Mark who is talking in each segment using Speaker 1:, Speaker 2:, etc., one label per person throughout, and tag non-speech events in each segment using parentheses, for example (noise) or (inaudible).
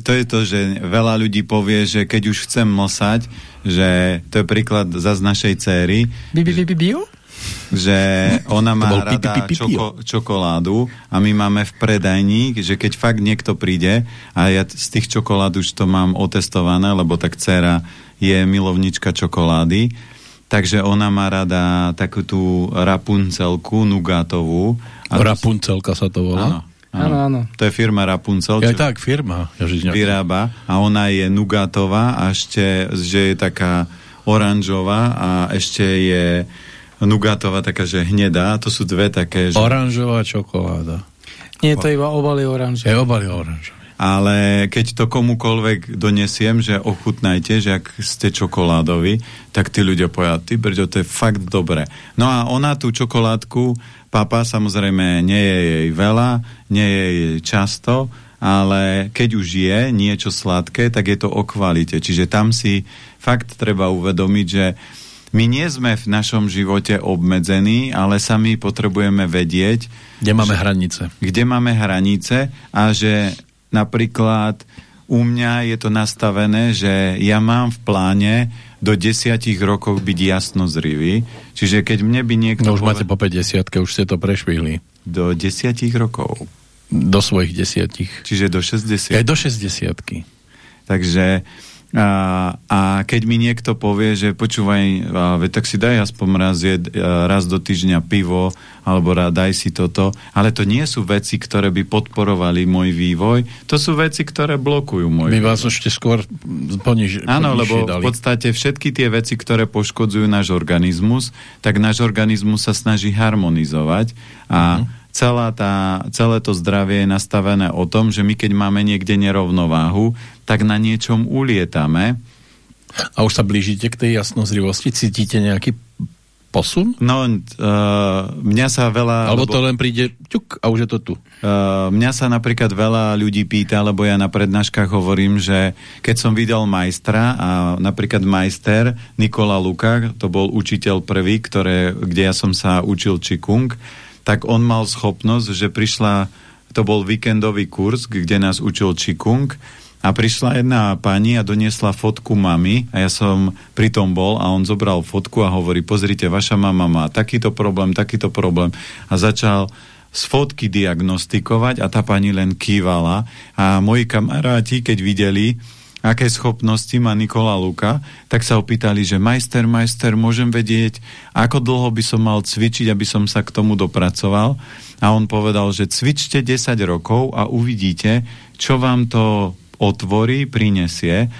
Speaker 1: to je to, že veľa ľudí povie, že keď už chcem mosať, že to je príklad za z našej céry.
Speaker 2: Bi, bi, bi, bi, bio?
Speaker 1: že ona má rada čoko, čokoládu a my máme v predajní, že keď fakt niekto príde a ja z tých čokolád už to mám otestované, lebo tak dcera je milovnička čokolády, takže ona má rada takú tú Rapuncelku nugátovú.
Speaker 3: Rapuncelka sa to volá?
Speaker 1: Áno. Áno, áno. To je firma Rapunzel.
Speaker 3: Ja tak, firma. Ja
Speaker 1: vyrába a ona je nugátová a ešte, že je taká oranžová a ešte je nugátová taká, že hnedá. To sú dve také, že...
Speaker 3: Oranžová čokoláda.
Speaker 2: Nie, to je iba obaly oranžové.
Speaker 3: Je obaly oranžové
Speaker 1: ale keď to komukolvek donesiem, že ochutnajte, že ak ste čokoládovi, tak tí ľudia povedia, ty brďo, to je fakt dobré. No a ona tú čokoládku, papa, samozrejme, nie je jej veľa, nie je jej často, ale keď už je niečo sladké, tak je to o kvalite. Čiže tam si fakt treba uvedomiť, že my nie sme v našom živote obmedzení, ale sami potrebujeme vedieť,
Speaker 3: kde máme že, hranice.
Speaker 1: Kde máme hranice a že Napríklad u mňa je to nastavené, že ja mám v pláne do desiatich rokov byť jasno zrivý. Čiže keď mne by niekto...
Speaker 3: No už poved... máte po 50 už ste to prešvihli.
Speaker 1: Do desiatich rokov.
Speaker 3: Do svojich desiatich.
Speaker 1: Čiže do 60.
Speaker 3: Aj do 60
Speaker 1: Takže a, a keď mi niekto povie, že počúvaj, a, tak si daj aspoň raz, jed, a, raz do týždňa pivo, alebo rá, daj si toto, ale to nie sú veci, ktoré by podporovali môj vývoj, to sú veci, ktoré blokujú môj
Speaker 3: My vývoj. vás ešte skôr poniž,
Speaker 1: Áno, lebo dali. v podstate všetky tie veci, ktoré poškodzujú náš organizmus, tak náš organizmus sa snaží harmonizovať a uh-huh celá tá, celé to zdravie je nastavené o tom, že my keď máme niekde nerovnováhu, tak na niečom ulietame.
Speaker 3: A už sa blížite k tej jasnozrivosti? Cítite nejaký posun?
Speaker 1: No, uh, mňa sa veľa...
Speaker 3: Alebo lebo, to len príde ťuk a už je to tu.
Speaker 1: Uh, mňa sa napríklad veľa ľudí pýta, lebo ja na prednáškach hovorím, že keď som videl majstra a napríklad majster Nikola Luka, to bol učiteľ prvý, ktoré, kde ja som sa učil Čikung, tak on mal schopnosť, že prišla, to bol víkendový kurz, kde nás učil Čikung a prišla jedna pani a doniesla fotku mamy a ja som pri tom bol a on zobral fotku a hovorí, pozrite, vaša mama má takýto problém, takýto problém. A začal z fotky diagnostikovať a tá pani len kývala. A moji kamaráti, keď videli, aké schopnosti má Nikola Luka, tak sa opýtali, že majster, majster, môžem vedieť, ako dlho by som mal cvičiť, aby som sa k tomu dopracoval. A on povedal, že cvičte 10 rokov a uvidíte, čo vám to otvorí, prinesie.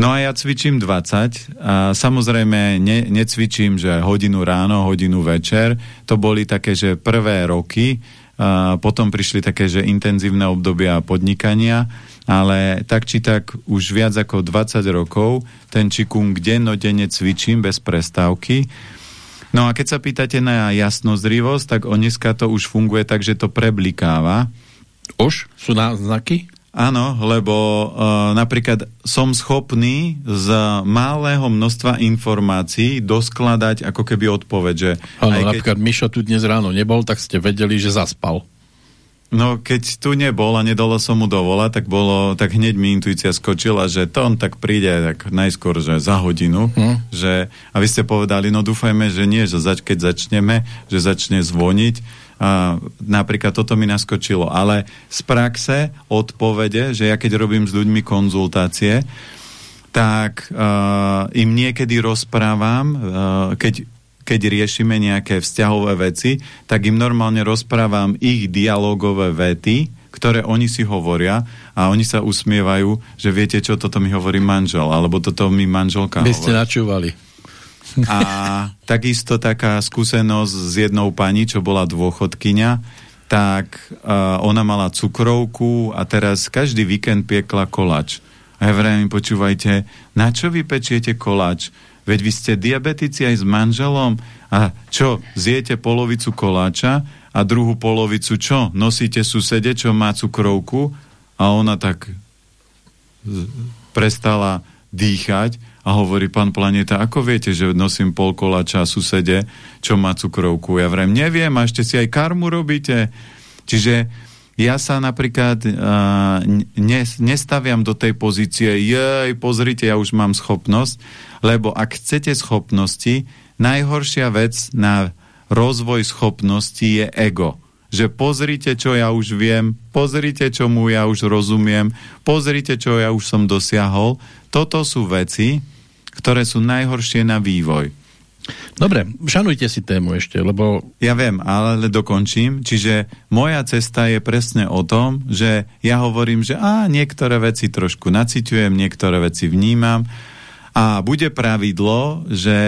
Speaker 1: No a ja cvičím 20 a samozrejme ne, necvičím, že hodinu ráno, hodinu večer. To boli také, že prvé roky, a potom prišli také, že intenzívne obdobia podnikania ale tak či tak už viac ako 20 rokov ten čikung dennodenne cvičím bez prestávky. No a keď sa pýtate na jasnozrivosť, tak dneska to už funguje tak, že to preblikáva.
Speaker 3: Už? Sú náznaky?
Speaker 1: Áno, lebo uh, napríklad som schopný z malého množstva informácií doskladať ako keby odpoveď.
Speaker 3: Áno, keď... napríklad Mišo tu dnes ráno nebol, tak ste vedeli, že zaspal.
Speaker 1: No, keď tu nebol a nedalo som mu dovola, tak bolo, tak hneď mi intuícia skočila, že to on tak príde tak najskôr, že za hodinu, hm. že, a vy ste povedali, no dúfajme, že nie, že zač, keď začneme, že začne zvoniť, a napríklad toto mi naskočilo, ale z praxe odpovede, že ja keď robím s ľuďmi konzultácie, tak uh, im niekedy rozprávam, uh, keď keď riešime nejaké vzťahové veci, tak im normálne rozprávam ich dialogové vety, ktoré oni si hovoria a oni sa usmievajú, že viete čo, toto mi hovorí manžel, alebo toto mi manželka
Speaker 3: Vy ste načúvali.
Speaker 1: A takisto taká skúsenosť s jednou pani, čo bola dôchodkynia, tak uh, ona mala cukrovku a teraz každý víkend piekla kolač. A ja vrajím, počúvajte, na čo vy pečiete kolač? Veď vy ste diabetici aj s manželom a čo, zjete polovicu koláča a druhú polovicu čo? Nosíte susede, čo má cukrovku a ona tak prestala dýchať a hovorí pán Planeta, ako viete, že nosím pol koláča a susede, čo má cukrovku? Ja vrem, neviem, a ešte si aj karmu robíte. Čiže ja sa napríklad uh, ne, nestaviam do tej pozície, jej, pozrite, ja už mám schopnosť, lebo ak chcete schopnosti, najhoršia vec na rozvoj schopnosti je ego. Že pozrite, čo ja už viem, pozrite, čo mu ja už rozumiem, pozrite, čo ja už som dosiahol. Toto sú veci, ktoré sú najhoršie na vývoj.
Speaker 3: Dobre, šanujte si tému ešte, lebo...
Speaker 1: Ja viem, ale dokončím. Čiže moja cesta je presne o tom, že ja hovorím, že a niektoré veci trošku naciťujem, niektoré veci vnímam a bude pravidlo, že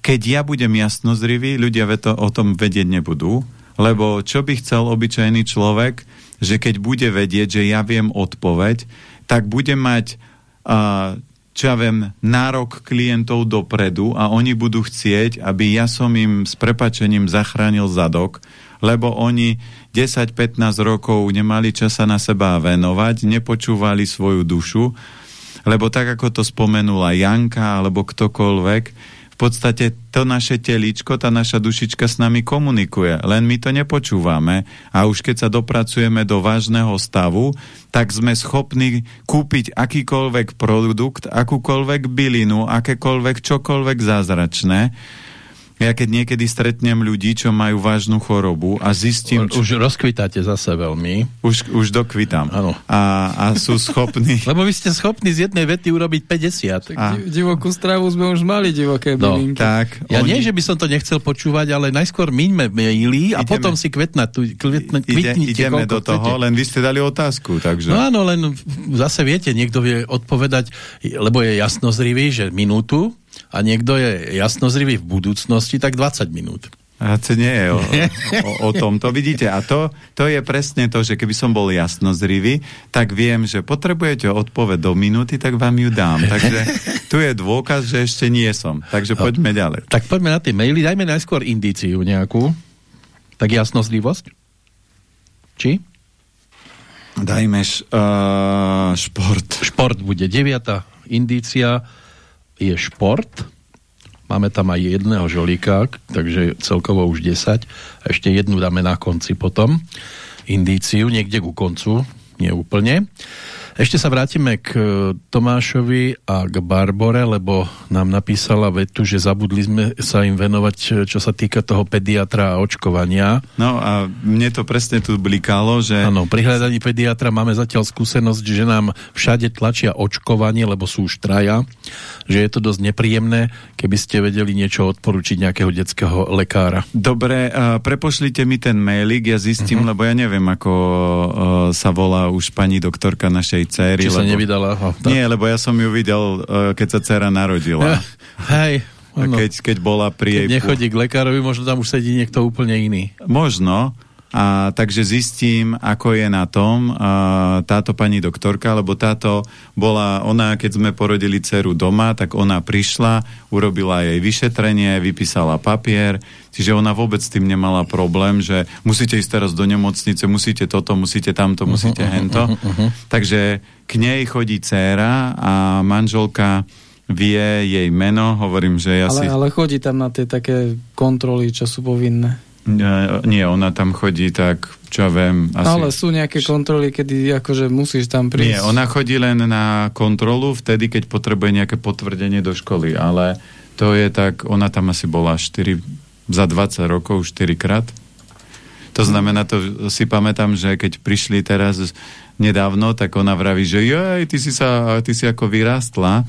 Speaker 1: keď ja budem jasnozrivý, ľudia to, o tom vedieť nebudú, lebo čo by chcel obyčajný človek, že keď bude vedieť, že ja viem odpoveď, tak bude mať uh, čo ja viem, nárok klientov dopredu a oni budú chcieť, aby ja som im s prepačením zachránil zadok, lebo oni 10-15 rokov nemali časa na seba venovať, nepočúvali svoju dušu, lebo tak, ako to spomenula Janka alebo ktokoľvek, podstate to naše teličko, tá naša dušička s nami komunikuje, len my to nepočúvame. A už keď sa dopracujeme do vážneho stavu, tak sme schopní kúpiť akýkoľvek produkt, akúkoľvek bylinu, akékoľvek čokoľvek zázračné ja keď niekedy stretnem ľudí, čo majú vážnu chorobu a zistím...
Speaker 3: Čo... Už rozkvitáte zase veľmi.
Speaker 1: Už, už dokvitám.
Speaker 3: Áno.
Speaker 1: A, a sú schopní... (laughs)
Speaker 3: Lebo vy ste schopní z jednej vety urobiť 50.
Speaker 2: Tak a... divokú stravu sme už mali, divoké no, bylinky.
Speaker 1: Tak,
Speaker 3: ja oni... nie, že by som to nechcel počúvať, ale najskôr miňme maily a ideme, potom si kvetna tu, kvetna,
Speaker 1: kvitnite, Ideme do toho, chcete. len vy ste dali otázku, takže...
Speaker 3: No áno, len zase viete, niekto vie odpovedať, lebo je jasnozrivý, že minútu, a niekto je jasnozrivý v budúcnosti, tak 20 minút.
Speaker 1: A to nie je o, o, o tom. To vidíte. A to, to je presne to, že keby som bol jasnozrivý, tak viem, že potrebujete odpoveď do minúty, tak vám ju dám. Takže tu je dôkaz, že ešte nie som. Takže no. poďme ďalej.
Speaker 3: Tak poďme na tie maily. Dajme najskôr indíciu nejakú. Tak jasnozrivosť? Či?
Speaker 1: Dajme š, uh, šport.
Speaker 3: Šport bude deviata indícia je šport. Máme tam aj jedného žolíka, takže celkovo už 10. A ešte jednu dáme na konci potom. Indíciu, niekde ku koncu, nie úplne. Ešte sa vrátime k e, Tomášovi a k Barbore, lebo nám napísala vetu, že zabudli sme sa im venovať, e, čo sa týka toho pediatra a očkovania.
Speaker 1: No a mne to presne tu blikalo, že...
Speaker 3: Áno, pri hľadaní pediatra máme zatiaľ skúsenosť, že nám všade tlačia očkovanie, lebo sú už traja, že je to dosť nepríjemné, keby ste vedeli niečo odporučiť nejakého detského lekára.
Speaker 1: Dobre, prepošlite mi ten mailik, ja zistím, uh -huh. lebo ja neviem, ako uh, sa volá už pani doktorka našej céry.
Speaker 3: Či lebo... sa nevydala? Oh,
Speaker 1: Nie, lebo ja som ju videl, uh, keď sa dcera narodila.
Speaker 3: Hej,
Speaker 1: Keď, keď bola pri
Speaker 3: keď jej... nechodí k lekárovi, možno tam už sedí niekto úplne iný.
Speaker 1: Možno, a takže zistím, ako je na tom a, táto pani doktorka, lebo táto bola, ona, keď sme porodili dceru doma, tak ona prišla, urobila jej vyšetrenie, vypísala papier, čiže ona vôbec s tým nemala problém, že musíte ísť teraz do nemocnice, musíte toto, musíte tamto, musíte hento. Uh, uh, uh, takže k nej chodí dcéra a manželka vie jej meno, hovorím, že ja
Speaker 2: ale,
Speaker 1: si...
Speaker 2: Ale chodí tam na tie také kontroly, čo sú povinné.
Speaker 1: Nie, ona tam chodí tak, čo viem. Asi...
Speaker 2: Ale sú nejaké kontroly, kedy akože musíš tam prísť.
Speaker 1: Nie, ona chodí len na kontrolu vtedy, keď potrebuje nejaké potvrdenie do školy, ale to je tak, ona tam asi bola 4, za 20 rokov 4 krát. To znamená, to si pamätám, že keď prišli teraz nedávno, tak ona vraví, že jej, ty si, sa, ty si ako vyrástla. (laughs)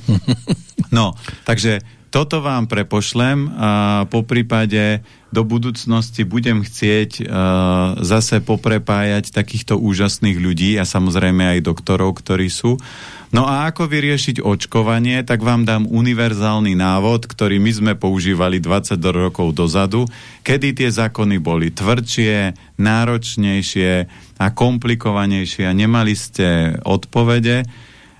Speaker 1: No, takže toto vám prepošlem a po prípade do budúcnosti budem chcieť uh, zase poprepájať takýchto úžasných ľudí a samozrejme aj doktorov, ktorí sú. No a ako vyriešiť očkovanie, tak vám dám univerzálny návod, ktorý my sme používali 20 rokov dozadu, kedy tie zákony boli tvrdšie, náročnejšie a komplikovanejšie a nemali ste odpovede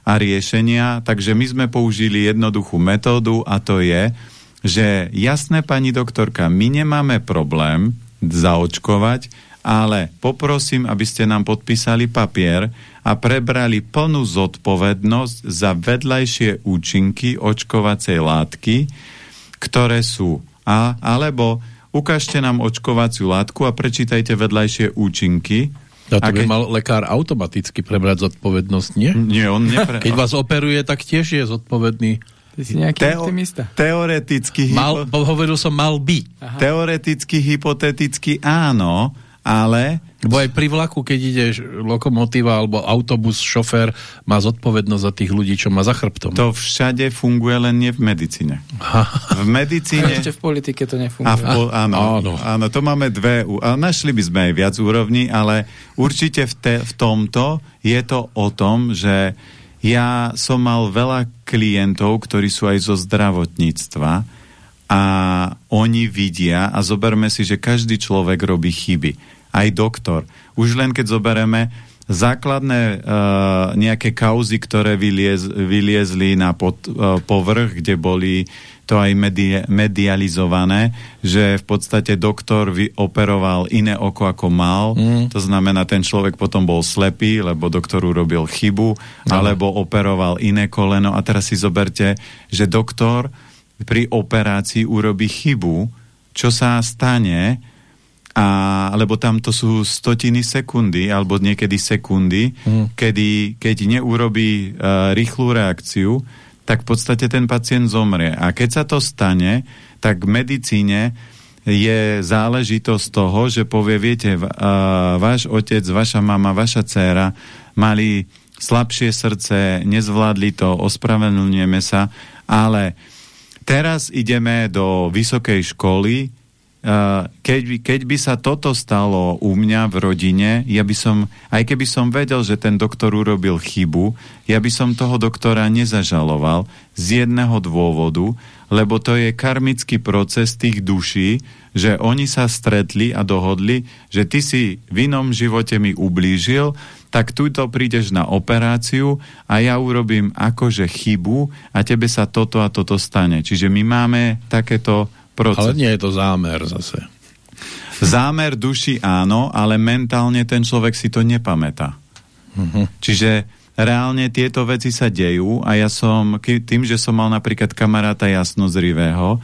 Speaker 1: a riešenia, takže my sme použili jednoduchú metódu a to je, že jasné pani doktorka, my nemáme problém zaočkovať, ale poprosím, aby ste nám podpísali papier a prebrali plnú zodpovednosť za vedľajšie účinky očkovacej látky, ktoré sú. A, alebo ukážte nám očkovaciu látku a prečítajte vedľajšie účinky
Speaker 3: A to by keď... mal lekár automaticky prebrať zodpovednosť, nie?
Speaker 1: Nie, on nepre...
Speaker 3: Keď vás operuje, tak tiež je zodpovedný.
Speaker 2: Ty si nejaký Teo- optimista.
Speaker 1: Teoreticky...
Speaker 3: Mal, hovoril som, mal by.
Speaker 1: Aha. Teoreticky, hypoteticky áno, ale
Speaker 3: Bo aj pri vlaku, keď ideš lokomotíva alebo autobus, šofér má zodpovednosť za tých ľudí, čo má za chrbtom.
Speaker 1: To všade funguje, len nie v medicíne. V medicíne...
Speaker 2: A ešte v politike to nefunguje.
Speaker 1: A v po... áno, áno. áno, to máme dve... A našli by sme aj viac úrovní, ale určite v, te, v tomto je to o tom, že ja som mal veľa klientov, ktorí sú aj zo zdravotníctva a oni vidia a zoberme si, že každý človek robí chyby aj doktor. Už len keď zobereme základné uh, nejaké kauzy, ktoré vyliez, vyliezli na pod, uh, povrch, kde boli to aj medi medializované, že v podstate doktor operoval iné oko ako mal, mm. to znamená, ten človek potom bol slepý, lebo doktor urobil chybu, no. alebo operoval iné koleno a teraz si zoberte, že doktor pri operácii urobí chybu, čo sa stane, a, lebo tam to sú stotiny sekundy, alebo niekedy sekundy, mm. kedy, keď neurobí uh, rýchlu reakciu, tak v podstate ten pacient zomrie. A keď sa to stane, tak v medicíne je záležitosť toho, že povie, viete, váš otec, vaša mama, vaša dcéra mali slabšie srdce, nezvládli to, ospravedlňujeme sa, ale teraz ideme do vysokej školy, keď, keď by sa toto stalo u mňa v rodine, ja by som, aj keby som vedel, že ten doktor urobil chybu, ja by som toho doktora nezažaloval z jedného dôvodu, lebo to je karmický proces tých duší, že oni sa stretli a dohodli, že ty si v inom živote mi ublížil, tak tuto prídeš na operáciu a ja urobím akože chybu a tebe sa toto a toto stane. Čiže my máme takéto
Speaker 3: proces. Ale nie je to zámer zase.
Speaker 1: Zámer duši áno, ale mentálne ten človek si to nepamätá. Uh-huh. Čiže reálne tieto veci sa dejú a ja som, tým, že som mal napríklad kamaráta jasnozrivého,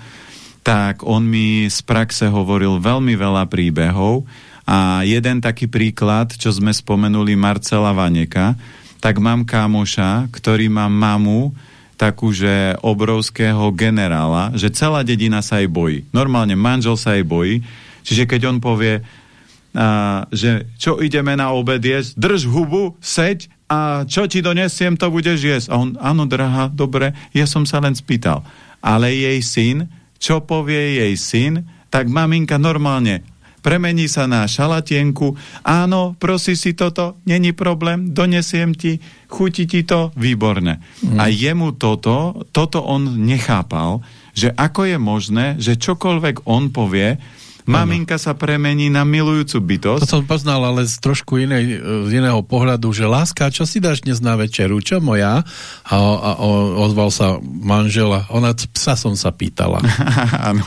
Speaker 1: tak on mi z praxe hovoril veľmi veľa príbehov a jeden taký príklad, čo sme spomenuli Marcela Vaneka, tak mám kámoša, ktorý má mamu, takú, že obrovského generála, že celá dedina sa jej bojí. Normálne manžel sa jej bojí, čiže keď on povie, a, že čo ideme na obed jesť, drž hubu, seď a čo ti donesiem, to budeš jesť. A on, áno, drahá, dobre, ja som sa len spýtal. Ale jej syn, čo povie jej syn, tak maminka normálne premení sa na šalatienku, áno, prosí si toto, není problém, donesiem ti, chutí ti to, výborné. Mm. A jemu toto, toto on nechápal, že ako je možné, že čokoľvek on povie, Maminka sa premení na milujúcu bytosť.
Speaker 3: To som poznal, ale z trošku inej, z iného pohľadu, že láska, čo si dáš dnes na večeru? Čo moja? A, a, a ozval sa manžela. Ona, psa som sa pýtala. (laughs)
Speaker 1: Áno.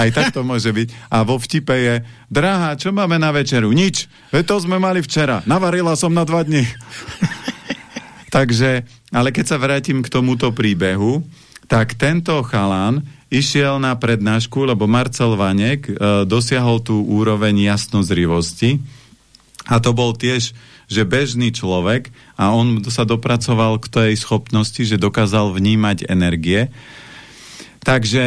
Speaker 1: Aj tak to môže byť. A vo vtipe je, drahá, čo máme na večeru? Nič. Veď to sme mali včera. Navarila som na dva dni. (laughs) Takže, ale keď sa vrátim k tomuto príbehu, tak tento chalán išiel na prednášku, lebo Marcel Vanek e, dosiahol tú úroveň jasnozrivosti. A to bol tiež, že bežný človek a on sa dopracoval k tej schopnosti, že dokázal vnímať energie Takže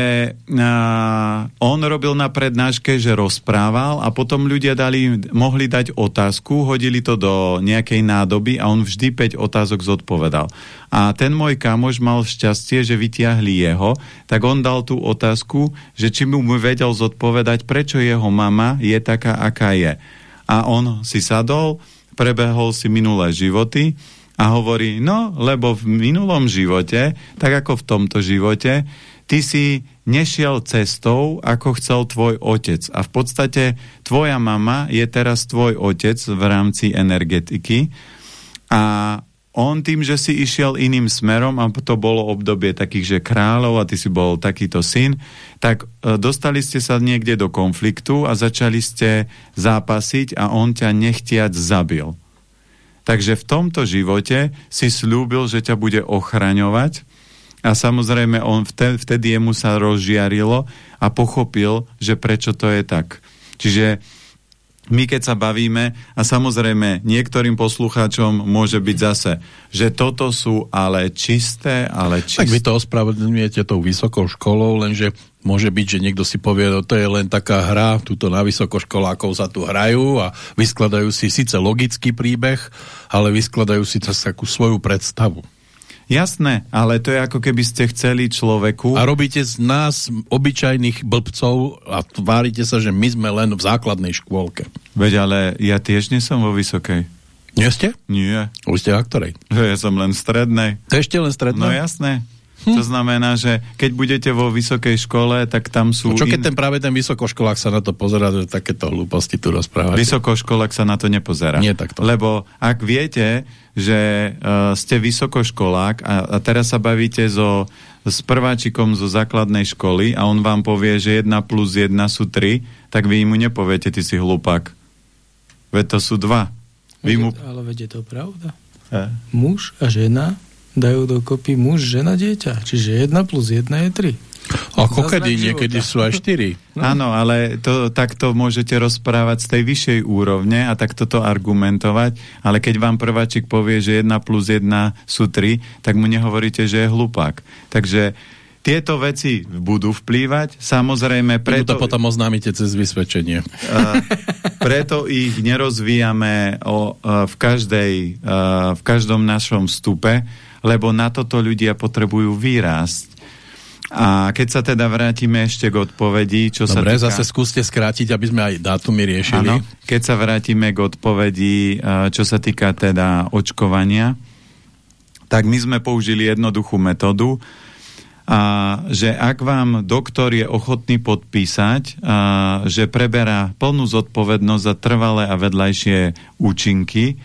Speaker 1: uh, on robil na prednáške, že rozprával a potom ľudia dali, mohli dať otázku, hodili to do nejakej nádoby a on vždy 5 otázok zodpovedal. A ten môj kamoš mal šťastie, že vytiahli jeho, tak on dal tú otázku, že či mu vedel zodpovedať, prečo jeho mama je taká, aká je. A on si sadol, prebehol si minulé životy a hovorí, no, lebo v minulom živote, tak ako v tomto živote, ty si nešiel cestou, ako chcel tvoj otec. A v podstate tvoja mama je teraz tvoj otec v rámci energetiky a on tým, že si išiel iným smerom a to bolo obdobie takých, že kráľov a ty si bol takýto syn, tak e, dostali ste sa niekde do konfliktu a začali ste zápasiť a on ťa nechtiac zabil. Takže v tomto živote si slúbil, že ťa bude ochraňovať a samozrejme, on vtedy, jemu sa rozžiarilo a pochopil, že prečo to je tak. Čiže my keď sa bavíme a samozrejme niektorým poslucháčom môže byť zase, že toto sú ale čisté, ale čisté.
Speaker 3: Tak vy to ospravedlňujete tou vysokou školou, lenže môže byť, že niekto si povie, no to je len taká hra, tuto na vysokoškolákov sa tu hrajú a vyskladajú si síce logický príbeh, ale vyskladajú si takú svoju predstavu.
Speaker 1: Jasné, ale to je ako keby ste chceli človeku...
Speaker 3: A robíte z nás obyčajných blbcov a tvárite sa, že my sme len v základnej škôlke.
Speaker 1: Veď ale ja tiež nie som vo vysokej.
Speaker 3: Nie ste?
Speaker 1: Nie.
Speaker 3: Vy ste v ktorej?
Speaker 1: Ja som len v strednej.
Speaker 3: To ešte len strednej?
Speaker 1: No jasné. Hm. To znamená, že keď budete vo vysokej škole, tak tam sú...
Speaker 3: No čo keď in... ten práve ten vysokoškolák sa na to pozera, že takéto hlúposti tu rozprávate?
Speaker 1: Vysokoškolák sa na to nepozerá.
Speaker 3: Nie takto.
Speaker 1: Lebo ak viete, že uh, ste vysokoškolák a, a teraz sa bavíte so, s prváčikom zo základnej školy a on vám povie, že 1 plus 1 sú 3, tak vy mu nepoviete, ty si hlupák. Veď to sú dva.
Speaker 2: Vy
Speaker 1: mu...
Speaker 2: Ale veď je to pravda. E? Muž a žena dajú dokopy muž, žena, dieťa. Čiže 1 plus 1 je 3.
Speaker 3: Ako kedy, niekedy sú aj 4.
Speaker 1: No. Áno, ale to, takto môžete rozprávať z tej vyššej úrovne a takto to argumentovať, ale keď vám prváčik povie, že 1 plus 1 sú 3, tak mu nehovoríte, že je hlupák. Takže tieto veci budú vplývať, samozrejme preto...
Speaker 3: to potom oznámite cez vysvedčenie. (laughs)
Speaker 1: Uh, preto ich nerozvíjame o, uh, v, každej, uh, v každom našom vstupe, lebo na toto ľudia potrebujú vyrásť. A keď sa teda vrátime ešte k odpovedi, čo
Speaker 3: Dobre,
Speaker 1: sa
Speaker 3: týka... zase skúste skrátiť, aby sme aj dátumy riešili. Áno,
Speaker 1: keď sa vrátime k odpovedi, čo sa týka teda očkovania, tak my sme použili jednoduchú metódu, a že ak vám doktor je ochotný podpísať, a, že preberá plnú zodpovednosť za trvalé a vedľajšie účinky,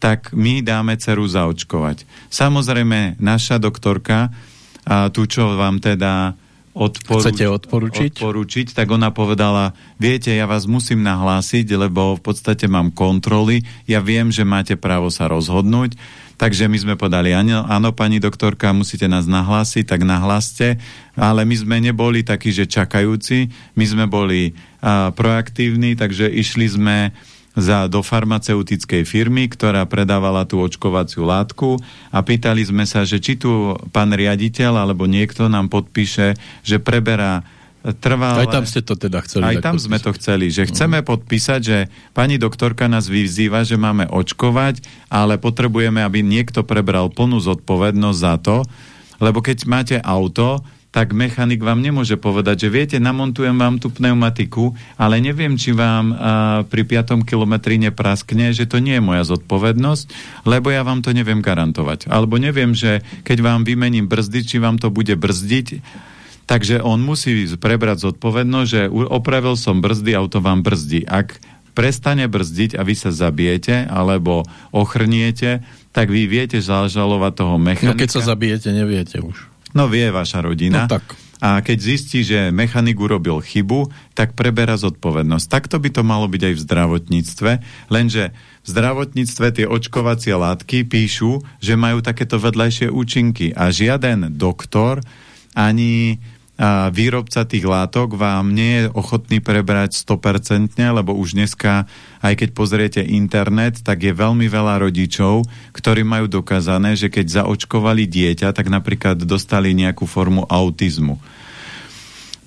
Speaker 1: tak my dáme dceru zaočkovať. Samozrejme, naša doktorka, a tu čo vám teda odporuč
Speaker 3: Chcete odporučiť?
Speaker 1: odporučiť, tak ona povedala, viete, ja vás musím nahlásiť, lebo v podstate mám kontroly, ja viem, že máte právo sa rozhodnúť, takže my sme podali, áno, áno, pani doktorka, musíte nás nahlásiť, tak nahláste, ale my sme neboli takí, že čakajúci, my sme boli a, proaktívni, takže išli sme za, do farmaceutickej firmy, ktorá predávala tú očkovaciu látku a pýtali sme sa, že či tu pán riaditeľ alebo niekto nám podpíše, že preberá trvalé...
Speaker 3: Aj tam ste to teda chceli.
Speaker 1: Aj tam podpísať. sme to chceli, že chceme uh-huh. podpísať, že pani doktorka nás vyzýva, že máme očkovať, ale potrebujeme, aby niekto prebral plnú zodpovednosť za to, lebo keď máte auto, tak mechanik vám nemôže povedať, že viete, namontujem vám tú pneumatiku, ale neviem, či vám a, pri 5. kilometri nepraskne, že to nie je moja zodpovednosť, lebo ja vám to neviem garantovať. Alebo neviem, že keď vám vymením brzdy, či vám to bude brzdiť, takže on musí prebrať zodpovednosť, že opravil som brzdy, auto vám brzdí. Ak prestane brzdiť a vy sa zabijete alebo ochrniete, tak vy viete zažalovať toho mechanika.
Speaker 3: No keď sa zabijete, neviete už.
Speaker 1: No vie vaša rodina.
Speaker 3: No tak.
Speaker 1: A keď zistí, že mechanik urobil chybu, tak preberá zodpovednosť. Takto by to malo byť aj v zdravotníctve, lenže v zdravotníctve tie očkovacie látky píšu, že majú takéto vedľajšie účinky a žiaden doktor ani výrobca tých látok vám nie je ochotný prebrať 100%, lebo už dneska, aj keď pozriete internet, tak je veľmi veľa rodičov, ktorí majú dokázané, že keď zaočkovali dieťa, tak napríklad dostali nejakú formu autizmu.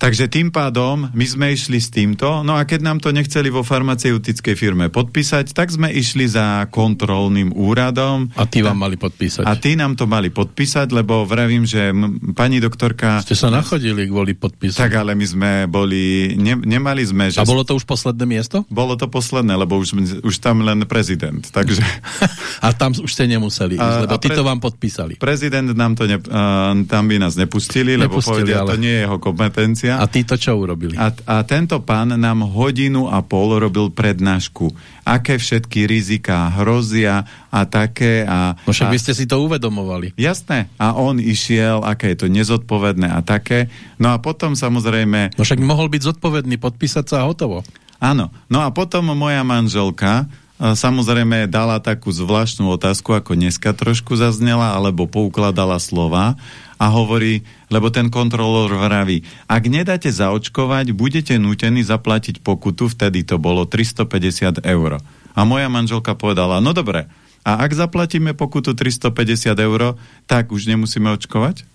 Speaker 1: Takže tým pádom my sme išli s týmto, no a keď nám to nechceli vo farmaceutickej firme podpísať, tak sme išli za kontrolným úradom.
Speaker 3: A tí vám mali podpísať.
Speaker 1: A tí nám to mali podpísať, lebo vravím, že pani doktorka...
Speaker 3: Ste sa nachodili kvôli podpisu.
Speaker 1: Tak ale my sme boli, ne, nemali sme... Že...
Speaker 3: A bolo to už posledné miesto?
Speaker 1: Bolo to posledné, lebo už, už tam len prezident, takže... (laughs)
Speaker 3: a tam už ste nemuseli ísť, lebo pre... to vám podpísali.
Speaker 1: Prezident nám to ne, uh, tam by nás nepustili, nepustili lebo povedia, ale... to nie je jeho kompetencia
Speaker 3: a títo čo urobili?
Speaker 1: A, a tento pán nám hodinu a pol robil prednášku. Aké všetky rizika hrozia a také. A,
Speaker 3: no však
Speaker 1: a,
Speaker 3: vy ste si to uvedomovali.
Speaker 1: Jasné. A on išiel, aké je to nezodpovedné a také. No a potom samozrejme...
Speaker 3: No však mohol byť zodpovedný, podpísať sa a hotovo.
Speaker 1: Áno. No a potom moja manželka samozrejme dala takú zvláštnu otázku, ako dneska trošku zaznela, alebo poukladala slova a hovorí, lebo ten kontrolór vraví, ak nedáte zaočkovať, budete nútení zaplatiť pokutu, vtedy to bolo 350 eur. A moja manželka povedala, no dobre, a ak zaplatíme pokutu 350 eur, tak už nemusíme očkovať?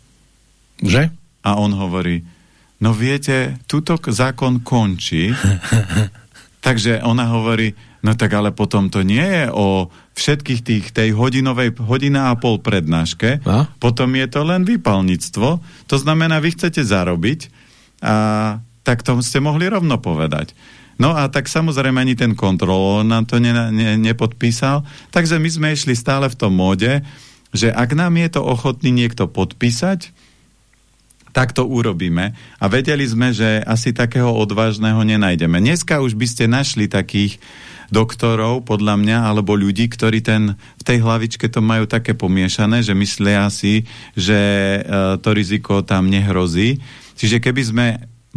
Speaker 3: Že?
Speaker 1: A on hovorí, no viete, túto zákon končí, (laughs) takže ona hovorí, no tak ale potom to nie je o všetkých tých, tej hodinovej, hodina a pol prednáške, a? potom je to len vypalníctvo, to znamená, vy chcete zarobiť a tak to ste mohli rovno povedať. No a tak samozrejme ani ten kontrolór nám to ne, ne, nepodpísal, takže my sme išli stále v tom móde, že ak nám je to ochotný niekto podpísať, tak to urobíme. A vedeli sme, že asi takého odvážneho nenájdeme. Dneska už by ste našli takých doktorov, podľa mňa, alebo ľudí, ktorí ten, v tej hlavičke to majú také pomiešané, že myslia si, že e, to riziko tam nehrozí. Čiže keby sme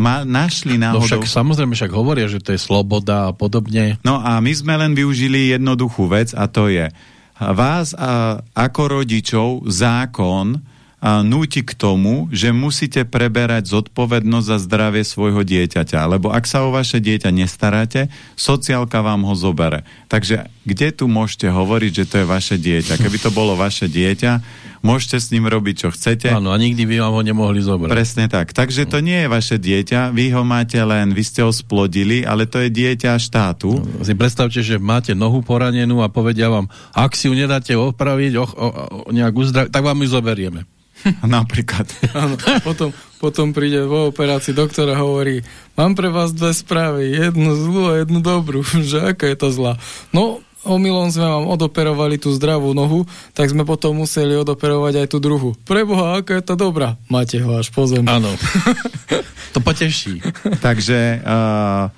Speaker 1: ma, našli no náhodou...
Speaker 3: No však samozrejme však hovoria, že to je sloboda a podobne.
Speaker 1: No a my sme len využili jednoduchú vec a to je vás a, ako rodičov zákon núti k tomu, že musíte preberať zodpovednosť za zdravie svojho dieťaťa. Lebo ak sa o vaše dieťa nestaráte, sociálka vám ho zobere. Takže kde tu môžete hovoriť, že to je vaše dieťa? Keby to bolo vaše dieťa, môžete s ním robiť, čo chcete.
Speaker 3: Áno, a nikdy by vám ho nemohli zobrať.
Speaker 1: Presne tak. Takže to nie je vaše dieťa, vy ho máte len, vy ste ho splodili, ale to je dieťa štátu.
Speaker 3: No, si predstavte, že máte nohu poranenú a povedia vám, ak si ju nedáte opraviť, o, o, o, nejak uzdraviť, tak vám ju zoberieme. (laughs)
Speaker 1: Napríklad.
Speaker 2: Áno, potom, potom príde vo operácii doktor a hovorí, mám pre vás dve správy, jednu zlú a jednu dobrú, (laughs) že aká je to zlá. No, omylom sme vám odoperovali tú zdravú nohu, tak sme potom museli odoperovať aj tú druhú. Preboha, aká je to dobrá? Máte ho až po zemi.
Speaker 3: Áno. (laughs) to poteší.
Speaker 1: Takže uh,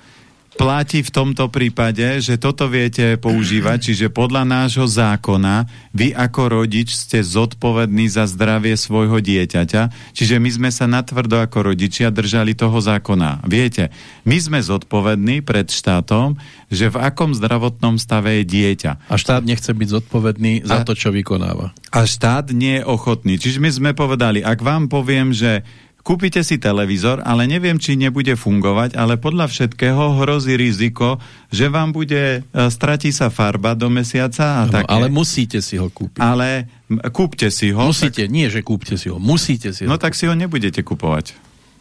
Speaker 1: platí v tomto prípade, že toto viete používať, čiže podľa nášho zákona vy ako rodič ste zodpovední za zdravie svojho dieťaťa, čiže my sme sa natvrdo ako rodičia držali toho zákona. Viete, my sme zodpovední pred štátom, že v akom zdravotnom stave je dieťa.
Speaker 3: A štát nechce byť zodpovedný za a, to, čo vykonáva.
Speaker 1: A štát nie je ochotný. Čiže my sme povedali, ak vám poviem, že kúpite si televízor, ale neviem, či nebude fungovať, ale podľa všetkého hrozí riziko, že vám bude, e, stratí sa farba do mesiaca a no, také.
Speaker 3: Ale musíte si ho kúpiť.
Speaker 1: Ale kúpte si ho.
Speaker 3: Musíte, tak... nie že kúpte si ho, musíte si ho.
Speaker 1: No tak si ho nebudete kupovať.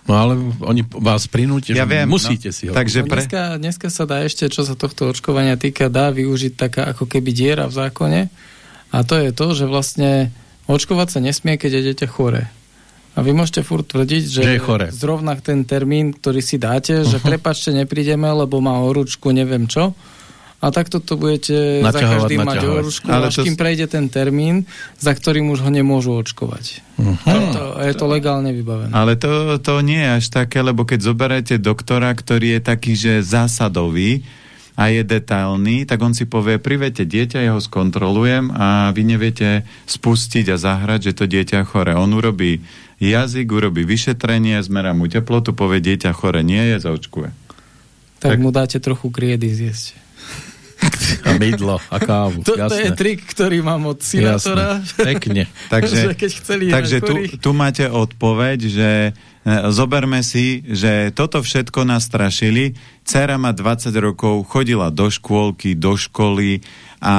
Speaker 3: No ale oni vás prinúte,
Speaker 1: ja
Speaker 3: že viem, musíte no, si ho.
Speaker 2: Takže pre... dneska, dneska sa dá ešte, čo sa tohto očkovania týka, dá využiť taká ako keby diera v zákone a to je to, že vlastne očkovať sa nesmie, keď je dieťa chore. A vy môžete furt tvrdiť, že,
Speaker 3: že je chore.
Speaker 2: zrovna ten termín, ktorý si dáte, že mhm. prepačte, neprídeme, lebo má horúčku, neviem čo. A takto to budete naťahovať, za každým mať horúčku, Ale až to... kým prejde ten termín, za ktorým už ho nemôžu očkovať. Uh-huh. To, je to legálne vybavené.
Speaker 1: Ale to, to nie je až také, lebo keď zoberete doktora, ktorý je taký, že zásadový, a je detailný, tak on si povie, privete dieťa, ja ho skontrolujem a vy neviete spustiť a zahrať, že to dieťa chore. On urobí jazyk, urobí vyšetrenie, zmerá mu teplotu, povie dieťa chore nie je, zaočkuje.
Speaker 2: Tak, tak mu dáte trochu kriedy zjesť.
Speaker 3: A mydlo a kávu.
Speaker 2: To, to je trik, ktorý mám od sinátora.
Speaker 3: Pekne. (laughs)
Speaker 1: takže keď chceli takže tu, tu máte odpoveď, že E, zoberme si, že toto všetko nás strašili. Cera má 20 rokov, chodila do škôlky, do školy a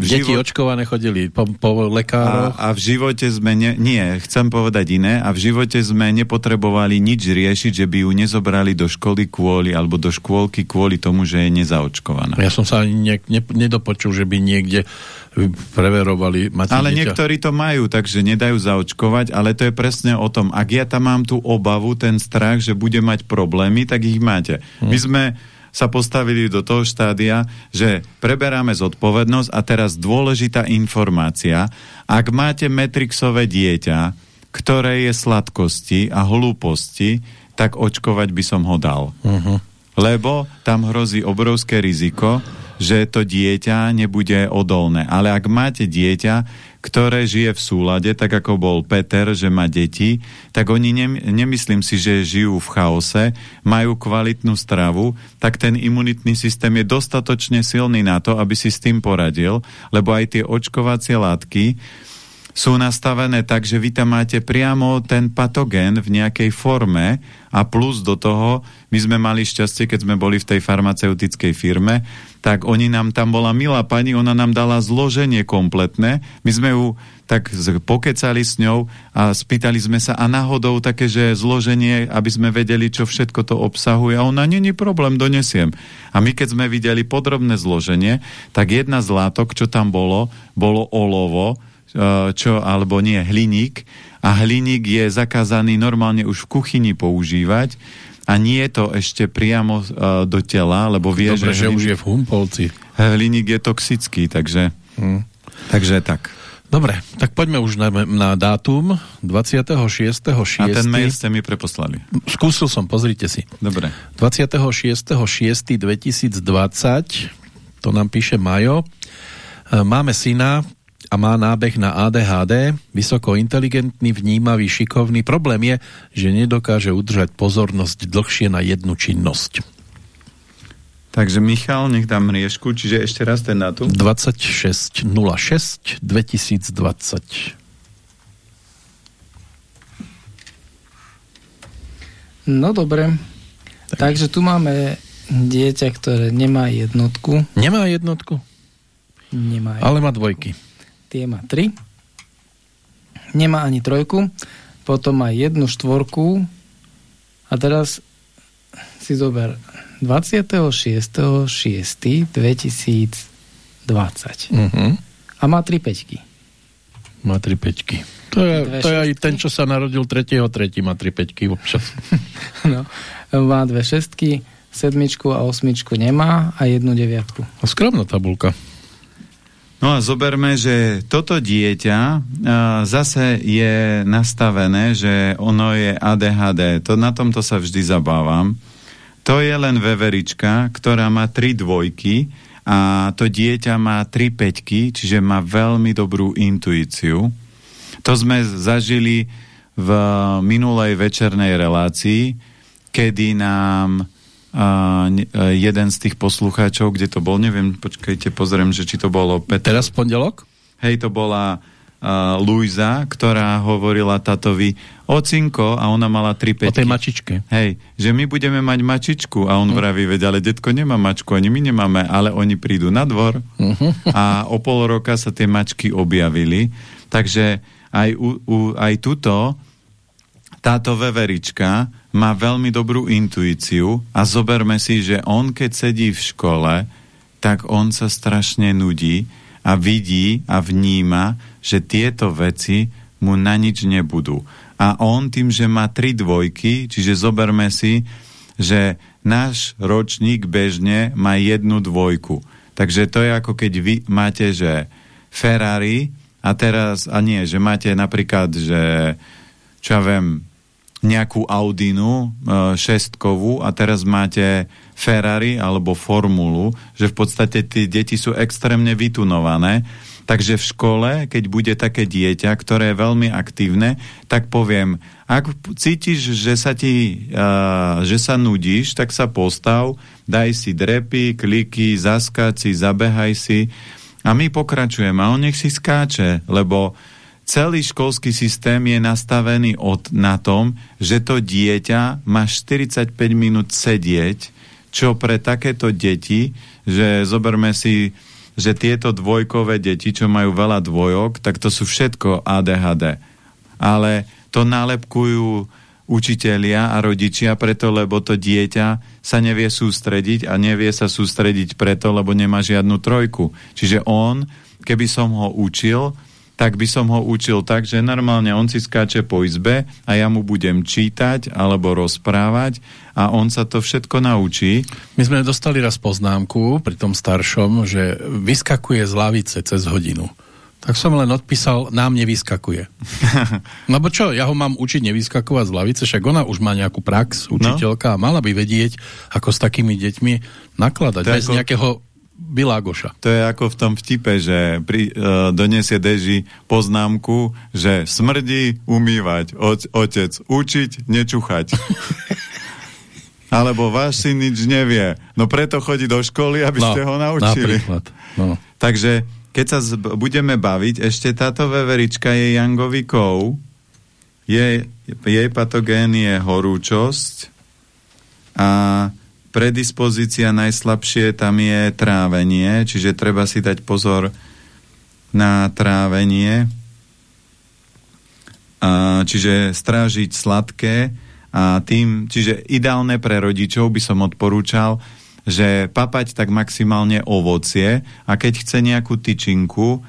Speaker 3: Deti život... očkované chodili po, po lekároch.
Speaker 1: A, a v živote sme, ne, nie, chcem povedať iné, a v živote sme nepotrebovali nič riešiť, že by ju nezobrali do školy kvôli, alebo do škôlky kvôli tomu, že je nezaočkovaná.
Speaker 3: Ja som sa ani ne, ne, nedopočul, že by niekde preverovali
Speaker 1: mať Ale dieťa. niektorí to majú, takže nedajú zaočkovať, ale to je presne o tom, ak ja tam mám tú obavu, ten strach, že bude mať problémy, tak ich máte. Hm. My sme sa postavili do toho štádia, že preberáme zodpovednosť a teraz dôležitá informácia. Ak máte metrixové dieťa, ktoré je sladkosti a hlúposti, tak očkovať by som ho dal. Uh-huh. Lebo tam hrozí obrovské riziko, že to dieťa nebude odolné. Ale ak máte dieťa, ktoré žije v súlade, tak ako bol Peter, že má deti, tak oni ne, nemyslím si, že žijú v chaose, majú kvalitnú stravu, tak ten imunitný systém je dostatočne silný na to, aby si s tým poradil, lebo aj tie očkovacie látky, sú nastavené tak, že vy tam máte priamo ten patogén v nejakej forme a plus do toho, my sme mali šťastie, keď sme boli v tej farmaceutickej firme, tak oni nám, tam bola milá pani, ona nám dala zloženie kompletné, my sme ju tak pokecali s ňou a spýtali sme sa a náhodou také, že zloženie, aby sme vedeli, čo všetko to obsahuje a ona, není problém, donesiem. A my keď sme videli podrobné zloženie, tak jedna z látok, čo tam bolo, bolo olovo, čo, alebo nie, hliník. A hliník je zakázaný normálne už v kuchyni používať a nie je to ešte priamo uh, do tela, lebo vie,
Speaker 3: Dobre, že,
Speaker 1: hliník,
Speaker 3: už je v Humpolci.
Speaker 1: Hliník je toxický, takže, hmm. takže tak.
Speaker 3: Dobre, tak poďme už na, na dátum 26.6.
Speaker 1: A ten mail ste mi preposlali.
Speaker 3: Skúsil som, pozrite si.
Speaker 1: Dobre.
Speaker 3: 26.6.2020 to nám píše Majo. Eh, máme syna, a má nábeh na ADHD, vysoko inteligentný, vnímavý, šikovný. Problém je, že nedokáže udržať pozornosť dlhšie na jednu činnosť.
Speaker 1: Takže Michal, nech dám riešku, čiže ešte raz ten dátum.
Speaker 3: 26.06.2020.
Speaker 2: No dobre. Tak. Takže tu máme dieťa, ktoré nemá jednotku.
Speaker 3: Nemá jednotku?
Speaker 2: Nemá
Speaker 3: jednotku. Ale má dvojky
Speaker 2: tie má 3. Nemá ani trojku, potom má jednu štvorku a teraz si zober 26.6.2020 uh-huh. a má 3 peťky.
Speaker 3: Má 3 peťky. To je, to je aj ten, čo sa narodil 3.3. má 3 peťky občas. (laughs)
Speaker 2: no, má dve šestky, sedmičku a osmičku nemá a jednu deviatku.
Speaker 3: A skromná tabulka.
Speaker 1: No a zoberme, že toto dieťa a, zase je nastavené, že ono je ADHD. To, na tomto sa vždy zabávam. To je len veverička, ktorá má tri dvojky a to dieťa má tri peťky, čiže má veľmi dobrú intuíciu. To sme zažili v minulej večernej relácii, kedy nám a, jeden z tých poslucháčov, kde to bol, neviem, počkajte, pozriem, že či to bolo
Speaker 3: Peter. Teraz pondelok?
Speaker 1: Hej, to bola uh, Luisa, ktorá hovorila tatovi ocinko a ona mala tri peťky.
Speaker 3: O tej mačičke.
Speaker 1: Hej, že my budeme mať mačičku a on hm. vraví, veď, ale detko nemá mačku, ani my nemáme, ale oni prídu na dvor uh-huh. a o pol roka sa tie mačky objavili. Takže aj, u, u, aj tuto táto veverička má veľmi dobrú intuíciu a zoberme si, že on keď sedí v škole, tak on sa strašne nudí a vidí a vníma, že tieto veci mu na nič nebudú. A on tým, že má tri dvojky, čiže zoberme si, že náš ročník bežne má jednu dvojku. Takže to je ako keď vy máte, že Ferrari a teraz, a nie, že máte napríklad, že čo ja viem, nejakú Audinu e, šestkovú a teraz máte Ferrari alebo Formulu, že v podstate tie deti sú extrémne vytunované, takže v škole, keď bude také dieťa, ktoré je veľmi aktívne, tak poviem, ak cítiš, že sa ti, uh, že sa nudíš, tak sa postav, daj si drepy, kliky, zaskať si, zabehaj si a my pokračujeme. A on nech si skáče, lebo celý školský systém je nastavený od, na tom, že to dieťa má 45 minút sedieť, čo pre takéto deti, že zoberme si, že tieto dvojkové deti, čo majú veľa dvojok, tak to sú všetko ADHD. Ale to nálepkujú učitelia a rodičia preto, lebo to dieťa sa nevie sústrediť a nevie sa sústrediť preto, lebo nemá žiadnu trojku. Čiže on, keby som ho učil, tak by som ho učil tak, že normálne on si skáče po izbe a ja mu budem čítať alebo rozprávať a on sa to všetko naučí.
Speaker 3: My sme dostali raz poznámku pri tom staršom, že vyskakuje z lavice cez hodinu. Tak som len odpísal, nám nevyskakuje. (laughs) No bo čo, ja ho mám učiť nevyskakovať z lavice, však ona už má nejakú prax, učiteľka, no? a mala by vedieť, ako s takými deťmi nakladať. Bez ako... nejakého Bilágoša.
Speaker 1: To je ako v tom vtipe, že pri, uh, donesie Deži poznámku, že smrdí umývať, otec učiť, nečuchať. (laughs) Alebo váš syn nič nevie. No preto chodí do školy, aby no, ste ho naučili.
Speaker 3: Napríklad. No.
Speaker 1: Takže keď sa budeme baviť, ešte táto veverička je jangovikou, jej, jej patogén je horúčosť a predispozícia najslabšie tam je trávenie, čiže treba si dať pozor na trávenie, a, čiže strážiť sladké a tým, čiže ideálne pre rodičov by som odporúčal, že papať tak maximálne ovocie a keď chce nejakú tyčinku,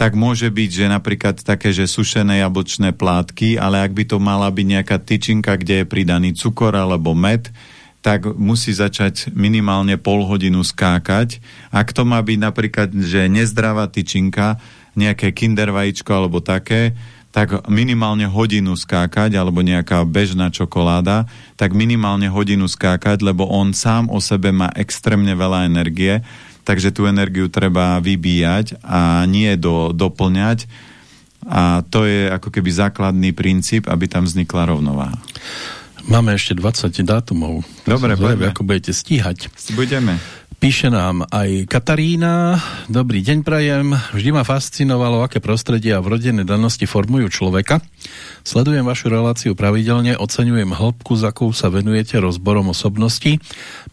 Speaker 1: tak môže byť, že napríklad také, že sušené jablčné plátky, ale ak by to mala byť nejaká tyčinka, kde je pridaný cukor alebo med, tak musí začať minimálne pol hodinu skákať. Ak to má byť napríklad, že nezdravá tyčinka, nejaké kindervajíčko alebo také, tak minimálne hodinu skákať, alebo nejaká bežná čokoláda, tak minimálne hodinu skákať, lebo on sám o sebe má extrémne veľa energie, takže tú energiu treba vybíjať a nie do, doplňať. A to je ako keby základný princíp, aby tam vznikla rovnováha.
Speaker 3: Máme ešte 20 dátumov.
Speaker 1: Dobre,
Speaker 3: poďme. Ako budete stíhať.
Speaker 1: Budeme.
Speaker 3: Píše nám aj Katarína. Dobrý deň prajem. Vždy ma fascinovalo, aké prostredia a vrodené danosti formujú človeka. Sledujem vašu reláciu pravidelne, oceňujem hĺbku, za akou sa venujete rozborom osobností.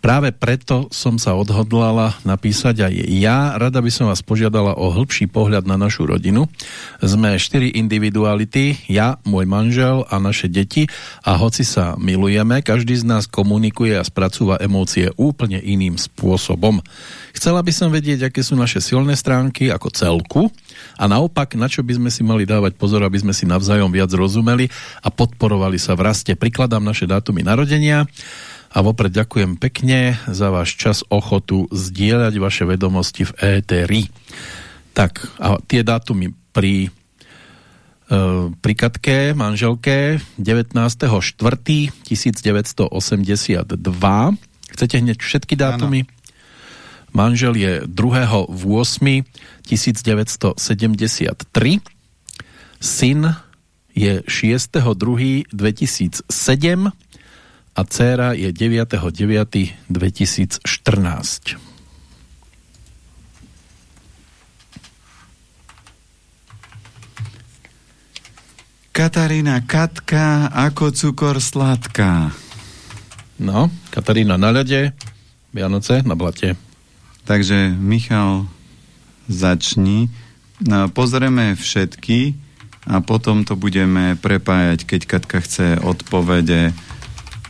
Speaker 3: Práve preto som sa odhodlala napísať aj ja. Rada by som vás požiadala o hĺbší pohľad na našu rodinu. Sme štyri individuality, ja, môj manžel a naše deti a hoci sa milujeme, každý z nás komunikuje a spracúva emócie úplne iným spôsobom spôsobom. Chcela by som vedieť, aké sú naše silné stránky ako celku a naopak, na čo by sme si mali dávať pozor, aby sme si navzájom viac rozumeli a podporovali sa v raste. Prikladám naše dátumy narodenia a vopred ďakujem pekne za váš čas, ochotu zdieľať vaše vedomosti v éteri. Tak, a tie dátumy pri uh, pri Katke, manželke 19.4.1982 Chcete hneď všetky dátumy? Ano. Manžel je 2. v 8. 1973. Syn je 6. 2. 2007 a dcéra je 9. 9. 2014.
Speaker 1: Katarína Katka ako cukor sladká.
Speaker 3: No, Katarína na ľade, Vianoce na blate.
Speaker 1: Takže Michal, začni. No, pozrieme všetky a potom to budeme prepájať, keď Katka chce odpovede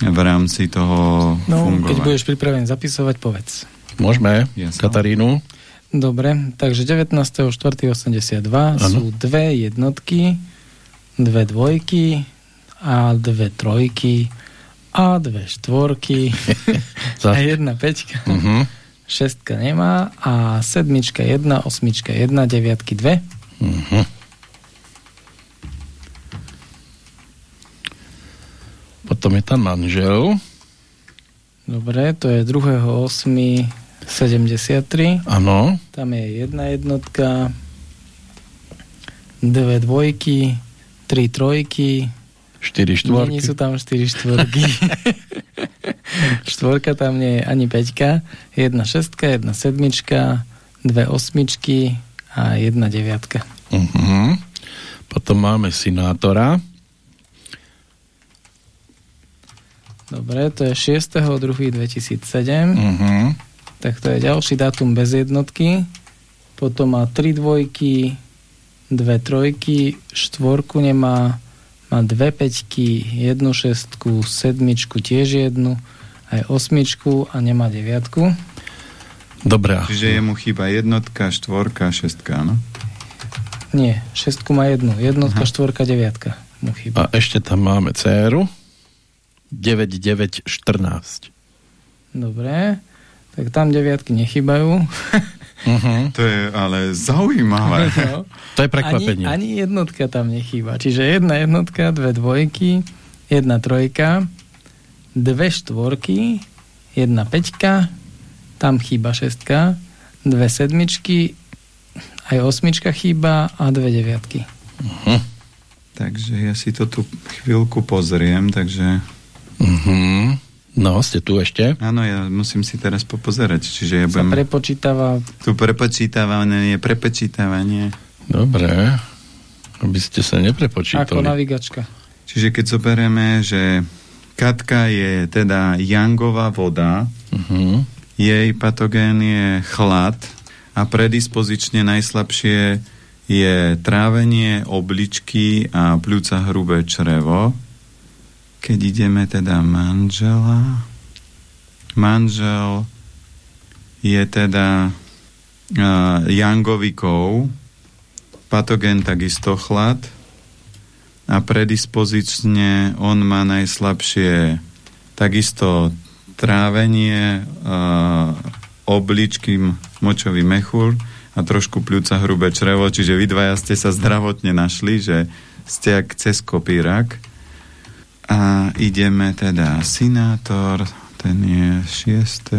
Speaker 1: v rámci toho
Speaker 2: no,
Speaker 1: fungovať.
Speaker 2: keď budeš pripravený zapisovať, povedz.
Speaker 3: Môžeme, Jasno. Katarínu.
Speaker 2: Dobre, takže 19.4.82 sú dve jednotky, dve dvojky a dve trojky a dve štvorky (laughs) a jedna peťka. Uh mhm. -huh šestka nemá a sedmička jedna, osmička jedna, deviatky dve. Uh-huh.
Speaker 3: Potom je tam manžel.
Speaker 2: Dobre, to je 2.8. 73.
Speaker 3: Áno.
Speaker 2: Tam je jedna jednotka, dve dvojky, tri trojky,
Speaker 3: štyri štvorky.
Speaker 2: Nie sú tam štyri štvorky. (laughs) Štvorka tam nie je ani peťka. Jedna šestka, jedna sedmička, dve osmičky a jedna deviatka.
Speaker 3: Uh-huh. Potom máme sinátora.
Speaker 2: Dobre, to je 6.2.2007. Uh-huh. Tak to je ďalší dátum bez jednotky. Potom má tri dvojky, dve trojky, štvorku nemá, má dve peťky, jednu šestku, sedmičku tiež jednu, aj osmičku a nemá deviatku.
Speaker 3: Dobre.
Speaker 1: Čiže jemu chýba jednotka, štvorka, šestka, no?
Speaker 2: Nie, šestku má jednu. Jednotka, Aha. štvorka, deviatka mu chýba.
Speaker 3: A ešte tam máme dceru. 9, 9, 14.
Speaker 2: Dobre, tak tam deviatky nechybajú. (laughs)
Speaker 1: Uh-huh. To je ale zaujímavé. (laughs)
Speaker 3: No. To je prekvapenie.
Speaker 2: Ani, ani jednotka tam nechýba. Čiže jedna jednotka, dve dvojky, jedna trojka, dve štvorky, jedna peťka, tam chýba šestka, dve sedmičky, aj osmička chýba a dve deviatky.
Speaker 1: Uh-huh. Takže ja si to tu chvíľku pozriem, takže...
Speaker 3: Uh-huh. No, ste tu ešte?
Speaker 1: Áno, ja musím si teraz popozerať, čiže ja
Speaker 2: budem... Sa prepočítava...
Speaker 1: Tu prepočítavanie, prepočítavanie.
Speaker 3: Dobre, aby ste sa neprepočítali.
Speaker 2: Ako navigačka.
Speaker 1: Čiže keď zoberieme, že Katka je teda jangová voda, uh-huh. jej patogén je chlad a predispozične najslabšie je trávenie, obličky a pľúca hrubé črevo. Keď ideme teda manžela, manžel je teda uh, jangovikov, patogén takisto chlad, a predispozične on má najslabšie takisto trávenie, obličky, močový mechúr a trošku pľúca hrubé črevo, čiže vy dvaja ste sa zdravotne našli, že ste jak cez kopírak. A ideme teda Sinátor, ten je 6.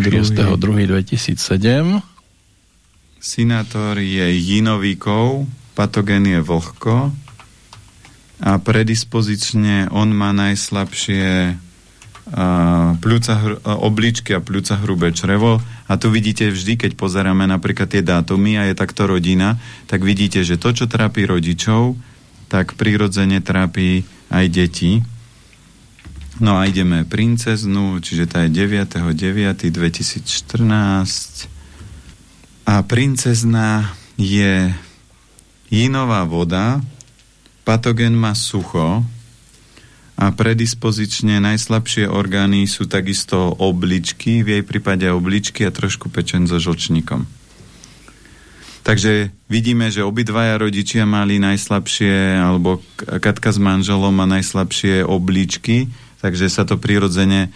Speaker 3: 6. 2007.
Speaker 1: Sinátor je Jinovíkov, patogén je vlhko, a predispozične on má najslabšie pľúca, obličky a pľúca hrubé črevo a tu vidíte vždy, keď pozeráme napríklad tie dátumy a je takto rodina, tak vidíte, že to, čo trápi rodičov, tak prirodzene trápi aj deti. No a ideme princeznu, čiže tá je 9.9.2014 a princezna je jinová voda, Patogen má sucho a predispozične najslabšie orgány sú takisto obličky, v jej prípade obličky a trošku pečen so žlčníkom. Takže vidíme, že obidvaja rodičia mali najslabšie, alebo Katka s manželom má najslabšie obličky, takže sa to prirodzene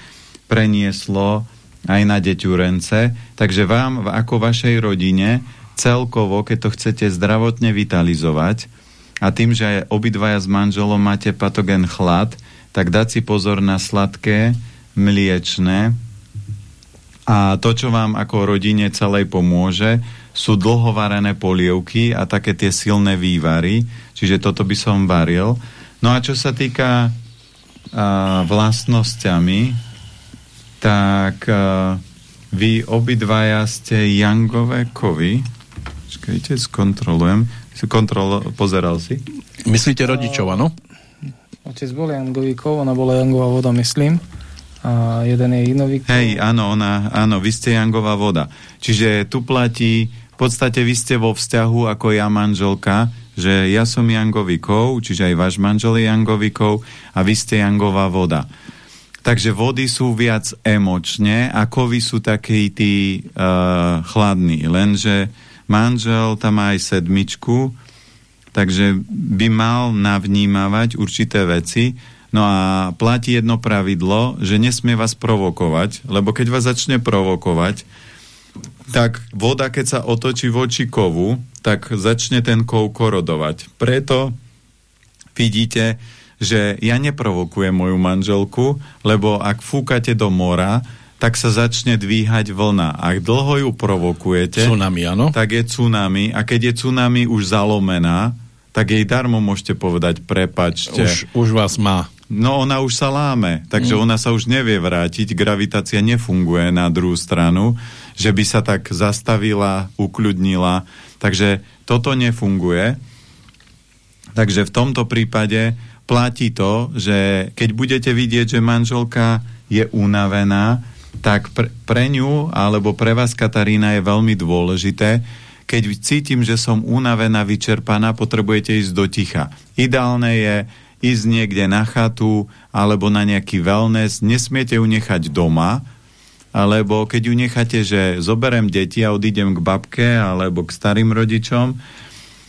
Speaker 1: prenieslo aj na deťurence. Takže vám, ako vašej rodine, celkovo, keď to chcete zdravotne vitalizovať, a tým, že obidvaja s manželom máte patogen chlad, tak dať si pozor na sladké, mliečne a to, čo vám ako rodine celej pomôže, sú dlhovarené polievky a také tie silné vývary, čiže toto by som varil. No a čo sa týka a, vlastnosťami, tak a, vy obidvaja ste jangové kovy. Čakajte, skontrolujem kontrol, pozeral si?
Speaker 3: Myslíte rodičov, áno?
Speaker 2: Otec bol Jangovíkov, ona bola Jangová voda, myslím. A jeden je Inovíkov.
Speaker 1: Hej, áno, ona, áno, vy ste Jangová voda. Čiže tu platí, podstate vy ste vo vzťahu ako ja manželka, že ja som Jangovikov, čiže aj váš manžel je Jangovikov a vy ste Jangová voda. Takže vody sú viac emočne a kovy sú takí tí uh, chladní, lenže manžel tam má aj sedmičku, takže by mal navnímavať určité veci, no a platí jedno pravidlo, že nesmie vás provokovať, lebo keď vás začne provokovať, tak voda, keď sa otočí voči kovu, tak začne ten kov korodovať. Preto vidíte, že ja neprovokujem moju manželku, lebo ak fúkate do mora, tak sa začne dvíhať vlna. Ak dlho ju provokujete,
Speaker 3: tsunami, áno?
Speaker 1: tak je tsunami a keď je tsunami už zalomená, tak jej darmo môžete povedať prepačte.
Speaker 3: Už, už vás má.
Speaker 1: No ona už sa láme, takže mm. ona sa už nevie vrátiť, gravitácia nefunguje na druhú stranu, že by sa tak zastavila, ukľudnila, takže toto nefunguje. Takže v tomto prípade platí to, že keď budete vidieť, že manželka je unavená, tak pre, pre ňu alebo pre vás, Katarína, je veľmi dôležité, keď cítim, že som unavená, vyčerpaná, potrebujete ísť do ticha. Ideálne je ísť niekde na chatu alebo na nejaký wellness, nesmiete ju nechať doma, alebo keď ju necháte, že zoberem deti a odídem k babke alebo k starým rodičom,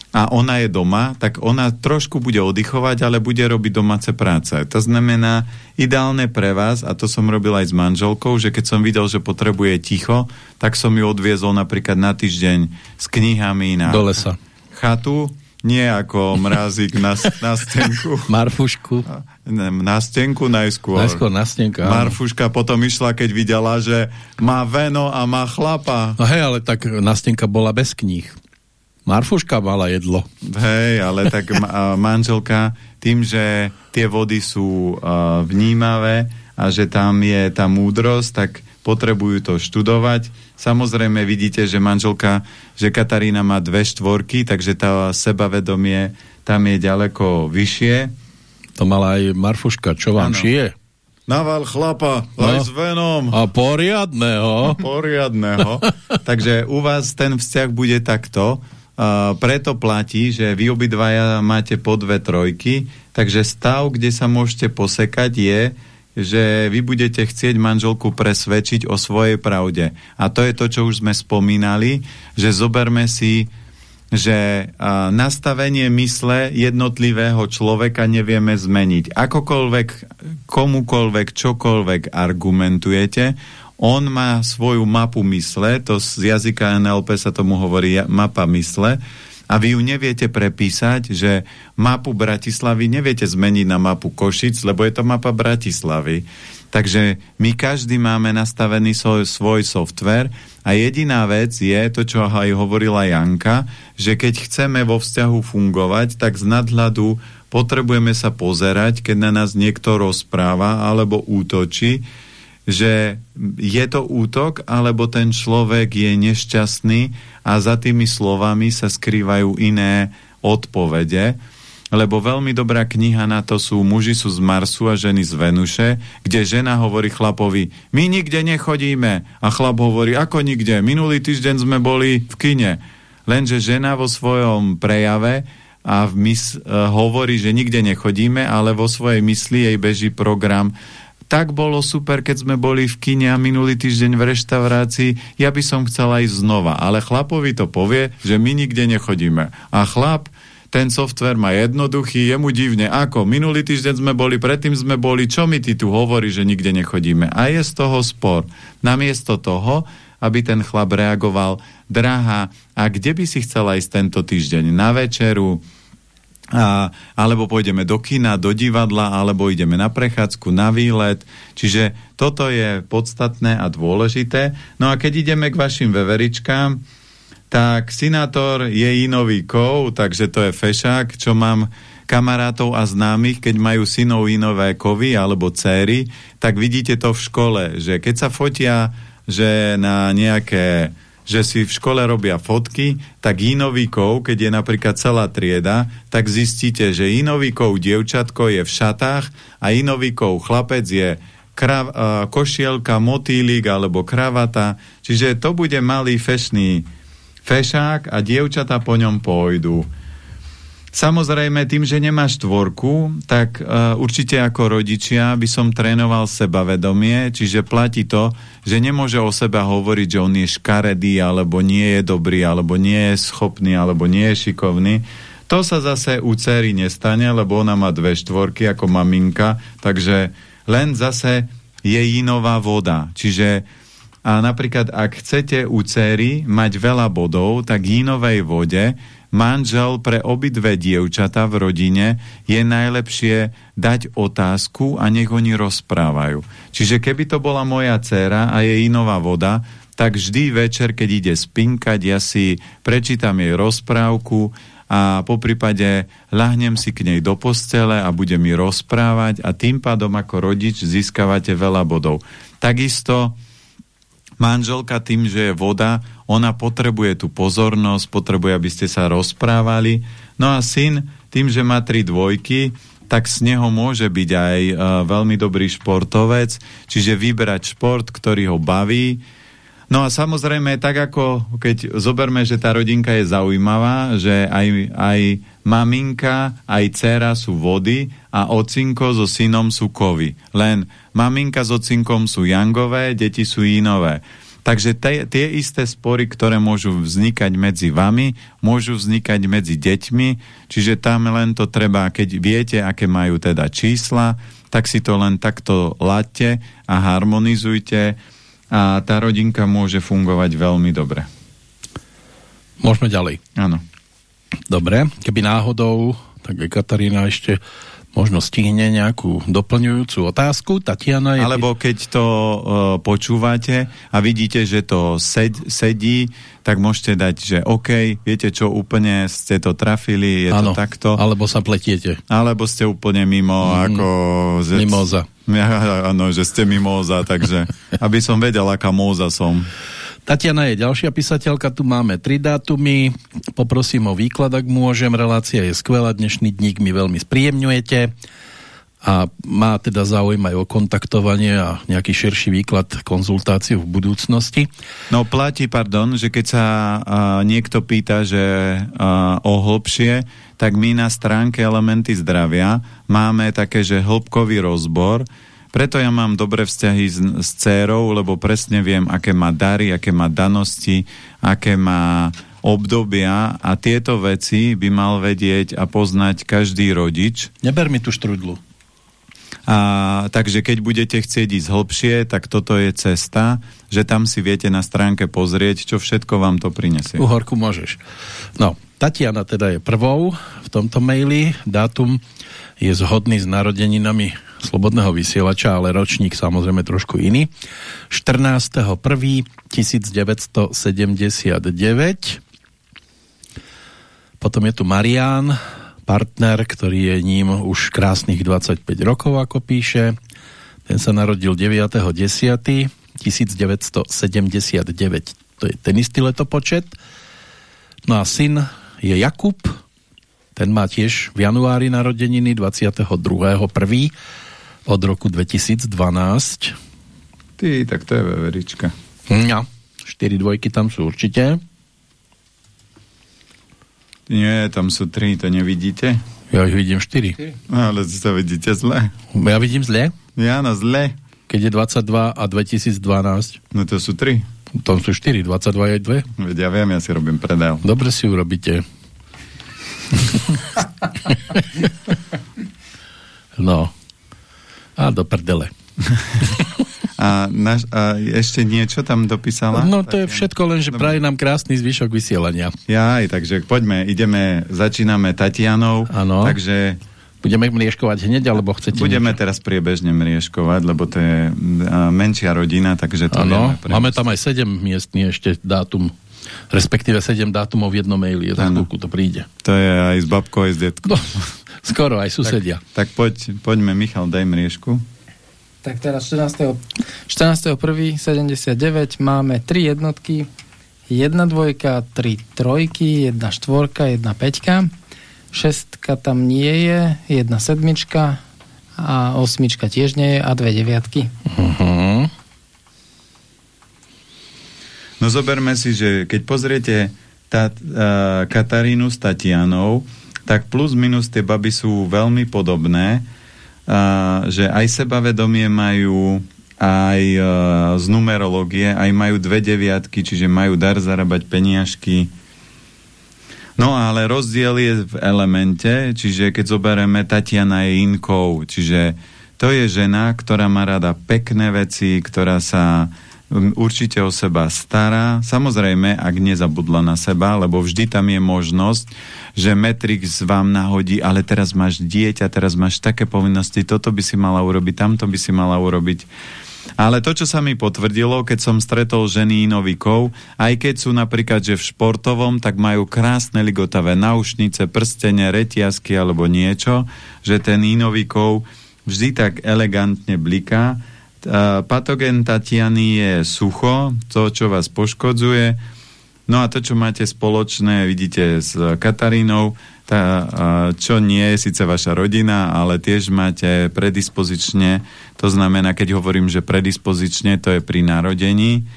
Speaker 1: a ona je doma, tak ona trošku bude oddychovať, ale bude robiť domáce práce. To znamená, ideálne pre vás, a to som robil aj s manželkou, že keď som videl, že potrebuje ticho, tak som ju odviezol napríklad na týždeň s knihami na
Speaker 3: Do lesa.
Speaker 1: chatu, nie ako mrázik na, na stenku. (laughs)
Speaker 3: Marfušku.
Speaker 1: Na stenku najskôr.
Speaker 3: Najskôr na stenka.
Speaker 1: Marfuška potom išla, keď videla, že má veno a má chlapa.
Speaker 3: No hej, ale tak nastenka bola bez kníh. Marfuška mala jedlo.
Speaker 1: Hej, ale tak ma, manželka tým, že tie vody sú uh, vnímavé a že tam je tá múdrosť, tak potrebujú to študovať. Samozrejme vidíte, že manželka, že Katarína má dve štvorky, takže tá sebavedomie tam je ďaleko vyššie.
Speaker 3: To mala aj Marfuška, čo vám ano. šije?
Speaker 1: Naval chlapa, no. aj s venom.
Speaker 3: A poriadného.
Speaker 1: A poriadného. (laughs) Takže u vás ten vzťah bude takto. Uh, preto platí, že vy obidvaja máte po dve trojky, takže stav, kde sa môžete posekať je, že vy budete chcieť manželku presvedčiť o svojej pravde. A to je to, čo už sme spomínali, že zoberme si že nastavenie mysle jednotlivého človeka nevieme zmeniť. Akokoľvek, komukoľvek, čokoľvek argumentujete, on má svoju mapu mysle, to z jazyka NLP sa tomu hovorí mapa mysle, a vy ju neviete prepísať, že mapu Bratislavy neviete zmeniť na mapu Košic, lebo je to mapa Bratislavy. Takže my každý máme nastavený svoj, svoj software a jediná vec je to, čo aj hovorila Janka, že keď chceme vo vzťahu fungovať, tak z nadhľadu potrebujeme sa pozerať, keď na nás niekto rozpráva alebo útočí, že je to útok, alebo ten človek je nešťastný a za tými slovami sa skrývajú iné odpovede lebo veľmi dobrá kniha na to sú Muži sú z Marsu a ženy z Venuše, kde žena hovorí chlapovi, my nikde nechodíme. A chlap hovorí, ako nikde, minulý týždeň sme boli v kine. Lenže žena vo svojom prejave a v mys- uh, hovorí, že nikde nechodíme, ale vo svojej mysli jej beží program tak bolo super, keď sme boli v kine a minulý týždeň v reštaurácii, ja by som chcela ísť znova. Ale chlapovi to povie, že my nikde nechodíme. A chlap ten software má jednoduchý, je mu divne. Ako? Minulý týždeň sme boli, predtým sme boli, čo mi ty tu hovorí, že nikde nechodíme? A je z toho spor. Namiesto toho, aby ten chlap reagoval, drahá, a kde by si chcela ísť tento týždeň? Na večeru, a, alebo pôjdeme do kina, do divadla, alebo ideme na prechádzku, na výlet. Čiže toto je podstatné a dôležité. No a keď ideme k vašim veveričkám, tak Sinátor je inový kov, takže to je fešák, čo mám kamarátov a známych, keď majú synov inové kovy alebo céry, tak vidíte to v škole, že keď sa fotia, že na nejaké že si v škole robia fotky, tak inovíkov, keď je napríklad celá trieda, tak zistíte, že inovíkov dievčatko je v šatách a inovíkov chlapec je krav, košielka, motýlik alebo kravata. Čiže to bude malý fešný fešák a dievčata po ňom pôjdu. Samozrejme, tým, že nemáš tvorku, tak uh, určite ako rodičia by som trénoval sebavedomie, čiže platí to, že nemôže o seba hovoriť, že on je škaredý, alebo nie je dobrý, alebo nie je schopný, alebo nie je šikovný. To sa zase u cery nestane, lebo ona má dve štvorky ako maminka, takže len zase je inová voda. Čiže a napríklad, ak chcete u céry mať veľa bodov, tak jínovej vode manžel pre obidve dievčata v rodine je najlepšie dať otázku a nech oni rozprávajú. Čiže keby to bola moja dcéra a je inová voda, tak vždy večer, keď ide spinkať, ja si prečítam jej rozprávku a po prípade ľahnem si k nej do postele a bude mi rozprávať a tým pádom ako rodič získavate veľa bodov. Takisto manželka tým, že je voda, ona potrebuje tú pozornosť, potrebuje, aby ste sa rozprávali. No a syn tým, že má tri dvojky, tak z neho môže byť aj uh, veľmi dobrý športovec, čiže vyberať šport, ktorý ho baví. No a samozrejme, tak ako keď zoberme, že tá rodinka je zaujímavá, že aj, aj maminka, aj dcera sú vody a ocinko so synom sú kovy. Len maminka s ocinkom sú jangové, deti sú inové. Takže te, tie isté spory, ktoré môžu vznikať medzi vami, môžu vznikať medzi deťmi, čiže tam len to treba, keď viete, aké majú teda čísla, tak si to len takto laďte a harmonizujte a tá rodinka môže fungovať veľmi dobre.
Speaker 3: Môžeme ďalej.
Speaker 1: Áno.
Speaker 3: Dobre, keby náhodou, tak Katarína ešte možno stihne nejakú doplňujúcu otázku. Tatiana je...
Speaker 1: Alebo keď to uh, počúvate a vidíte, že to sed, sedí, tak môžete dať, že OK, viete čo, úplne ste to trafili, je ano, to takto.
Speaker 3: alebo sa pletiete.
Speaker 1: Alebo ste úplne mimo, mm, ako...
Speaker 3: Mimoza.
Speaker 1: Áno, že ste mimoza, takže aby som vedel, aká móza som.
Speaker 3: Tatiana je ďalšia písateľka, tu máme tri dátumy, poprosím o výklad, ak môžem, relácia je skvelá, dnešný dník mi veľmi spríjemňujete a má teda záujem aj o kontaktovanie a nejaký širší výklad, konzultáciu v budúcnosti.
Speaker 1: No platí, pardon, že keď sa uh, niekto pýta, že uh, o hlbšie, tak my na stránke Elementy zdravia máme také, že hĺbkový rozbor, preto ja mám dobré vzťahy s, s dcérou, lebo presne viem, aké má dary, aké má danosti, aké má obdobia a tieto veci by mal vedieť a poznať každý rodič.
Speaker 3: Neber mi tú štrudlu.
Speaker 1: A, takže keď budete chcieť ísť hlbšie, tak toto je cesta, že tam si viete na stránke pozrieť, čo všetko vám to prinesie.
Speaker 3: Uhorku môžeš. No, Tatiana teda je prvou v tomto maili. Dátum je zhodný s narodeninami slobodného vysielača, ale ročník samozrejme trošku iný. 14.1.1979 potom je tu Marian, partner, ktorý je ním už krásnych 25 rokov, ako píše. Ten sa narodil 9.10.1979. To je ten istý letopočet. No a syn je Jakub, ten má tiež v januári narodeniny 22.1 od roku 2012.
Speaker 1: Ty, tak to je veverička.
Speaker 3: No, 4 dvojky tam sú určite.
Speaker 1: Nie, tam sú 3, to nevidíte?
Speaker 3: Ja ich vidím 4.
Speaker 1: No, ale to vidíte zle.
Speaker 3: Ja vidím zle?
Speaker 1: Ja, no zle.
Speaker 3: Keď je 22 a 2012.
Speaker 1: No to sú 3.
Speaker 3: Tam sú 4, 22 je 2.
Speaker 1: Veď ja viem, ja si robím predel.
Speaker 3: Dobre si urobíte. (laughs) no. A do prdele. (laughs)
Speaker 1: a, naš, a ešte niečo tam dopísala?
Speaker 3: No to je všetko, len že praje nám krásny zvyšok vysielania.
Speaker 1: Ja aj, takže poďme, ideme, začíname Tatianou.
Speaker 3: Áno.
Speaker 1: Takže
Speaker 3: Budeme mlieškovať hneď, alebo chcete
Speaker 1: Budeme niečo? teraz priebežne mlieškovať, lebo to je menšia rodina, takže to
Speaker 3: ano, Máme tam aj 7 miestný ešte dátum, respektíve 7 dátumov v jednom maili, za chvíľku to príde.
Speaker 1: To je aj s babkou, aj s detkou. No, (laughs)
Speaker 3: Skoro, aj susedia.
Speaker 1: Tak, tak poď, poďme, Michal, daj mriežku.
Speaker 2: Tak teraz 14. 14. 1. 79 máme 3 jednotky, jedna dvojka, tri trojky, jedna štvorka, jedna peťka. Šestka tam nie je, jedna sedmička a osmička tiež nie je a dve deviatky. Uh-huh.
Speaker 1: No zoberme si, že keď pozriete tá, uh, Katarínu s Tatianou, tak plus minus tie baby sú veľmi podobné, že aj sebavedomie majú, aj uh, z numerológie, aj majú dve deviatky, čiže majú dar zarábať peniažky. No ale rozdiel je v elemente, čiže keď zoberieme Tatiana je inkou, čiže to je žena, ktorá má rada pekné veci, ktorá sa určite o seba stará. Samozrejme, ak nezabudla na seba, lebo vždy tam je možnosť, že Matrix vám nahodí, ale teraz máš dieťa, teraz máš také povinnosti, toto by si mala urobiť, tamto by si mala urobiť. Ale to, čo sa mi potvrdilo, keď som stretol ženy inovikov, aj keď sú napríklad, že v športovom, tak majú krásne ligotavé naušnice, prstene, retiasky alebo niečo, že ten inovikov vždy tak elegantne bliká Patogen Tatiany je sucho, to, čo vás poškodzuje. No a to, čo máte spoločné, vidíte s Katarínou, tá, čo nie je síce vaša rodina, ale tiež máte predispozične, to znamená, keď hovorím, že predispozične, to je pri narodení,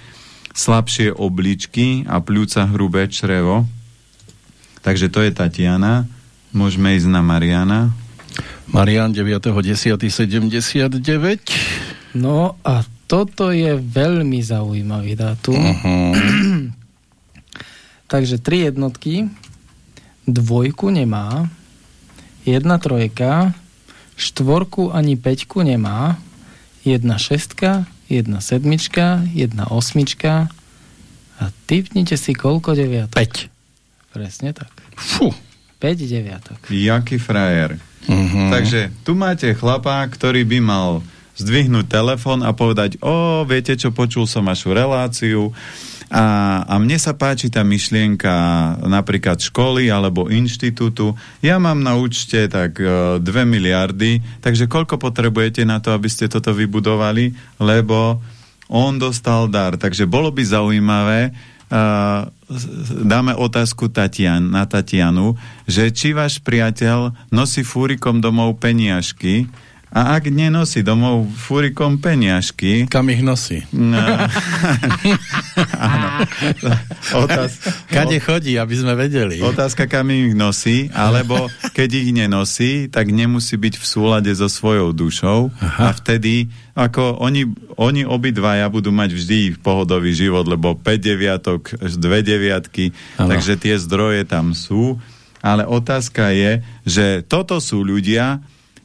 Speaker 1: slabšie obličky a pľúca hrubé črevo. Takže to je Tatiana. Môžeme ísť na Mariana.
Speaker 3: Marian 9.10.79
Speaker 2: No a toto je veľmi zaujímavý dátum. Uh-huh. Takže tri jednotky, dvojku nemá, jedna trojka, štvorku ani peťku nemá, jedna šestka, jedna sedmička, jedna osmička a typnite si koľko deviatok.
Speaker 3: 5.
Speaker 2: Presne tak.
Speaker 3: Fú.
Speaker 2: 5 deviatok.
Speaker 1: Jaký frajer. Uh-huh. Takže tu máte chlapa, ktorý by mal zdvihnúť telefon a povedať, o, viete čo, počul som vašu reláciu a, a mne sa páči tá myšlienka napríklad školy alebo inštitútu. Ja mám na účte tak 2 e, miliardy, takže koľko potrebujete na to, aby ste toto vybudovali, lebo on dostal dar. Takže bolo by zaujímavé, uh, dáme otázku Tatian, na Tatianu, že či váš priateľ nosí fúrikom domov peniažky, a ak nenosí domov fúrikom peniažky...
Speaker 3: Kam ich nosí? No. (laughs)
Speaker 1: Otáz...
Speaker 3: Kade chodí, aby sme vedeli.
Speaker 1: Otázka, kam ich nosí, alebo keď ich nenosí, tak nemusí byť v súlade so svojou dušou Aha. a vtedy, ako oni, oni obidvaja budú mať vždy pohodový život, lebo 5 deviatok, 2 deviatky, ano. takže tie zdroje tam sú. Ale otázka je, že toto sú ľudia,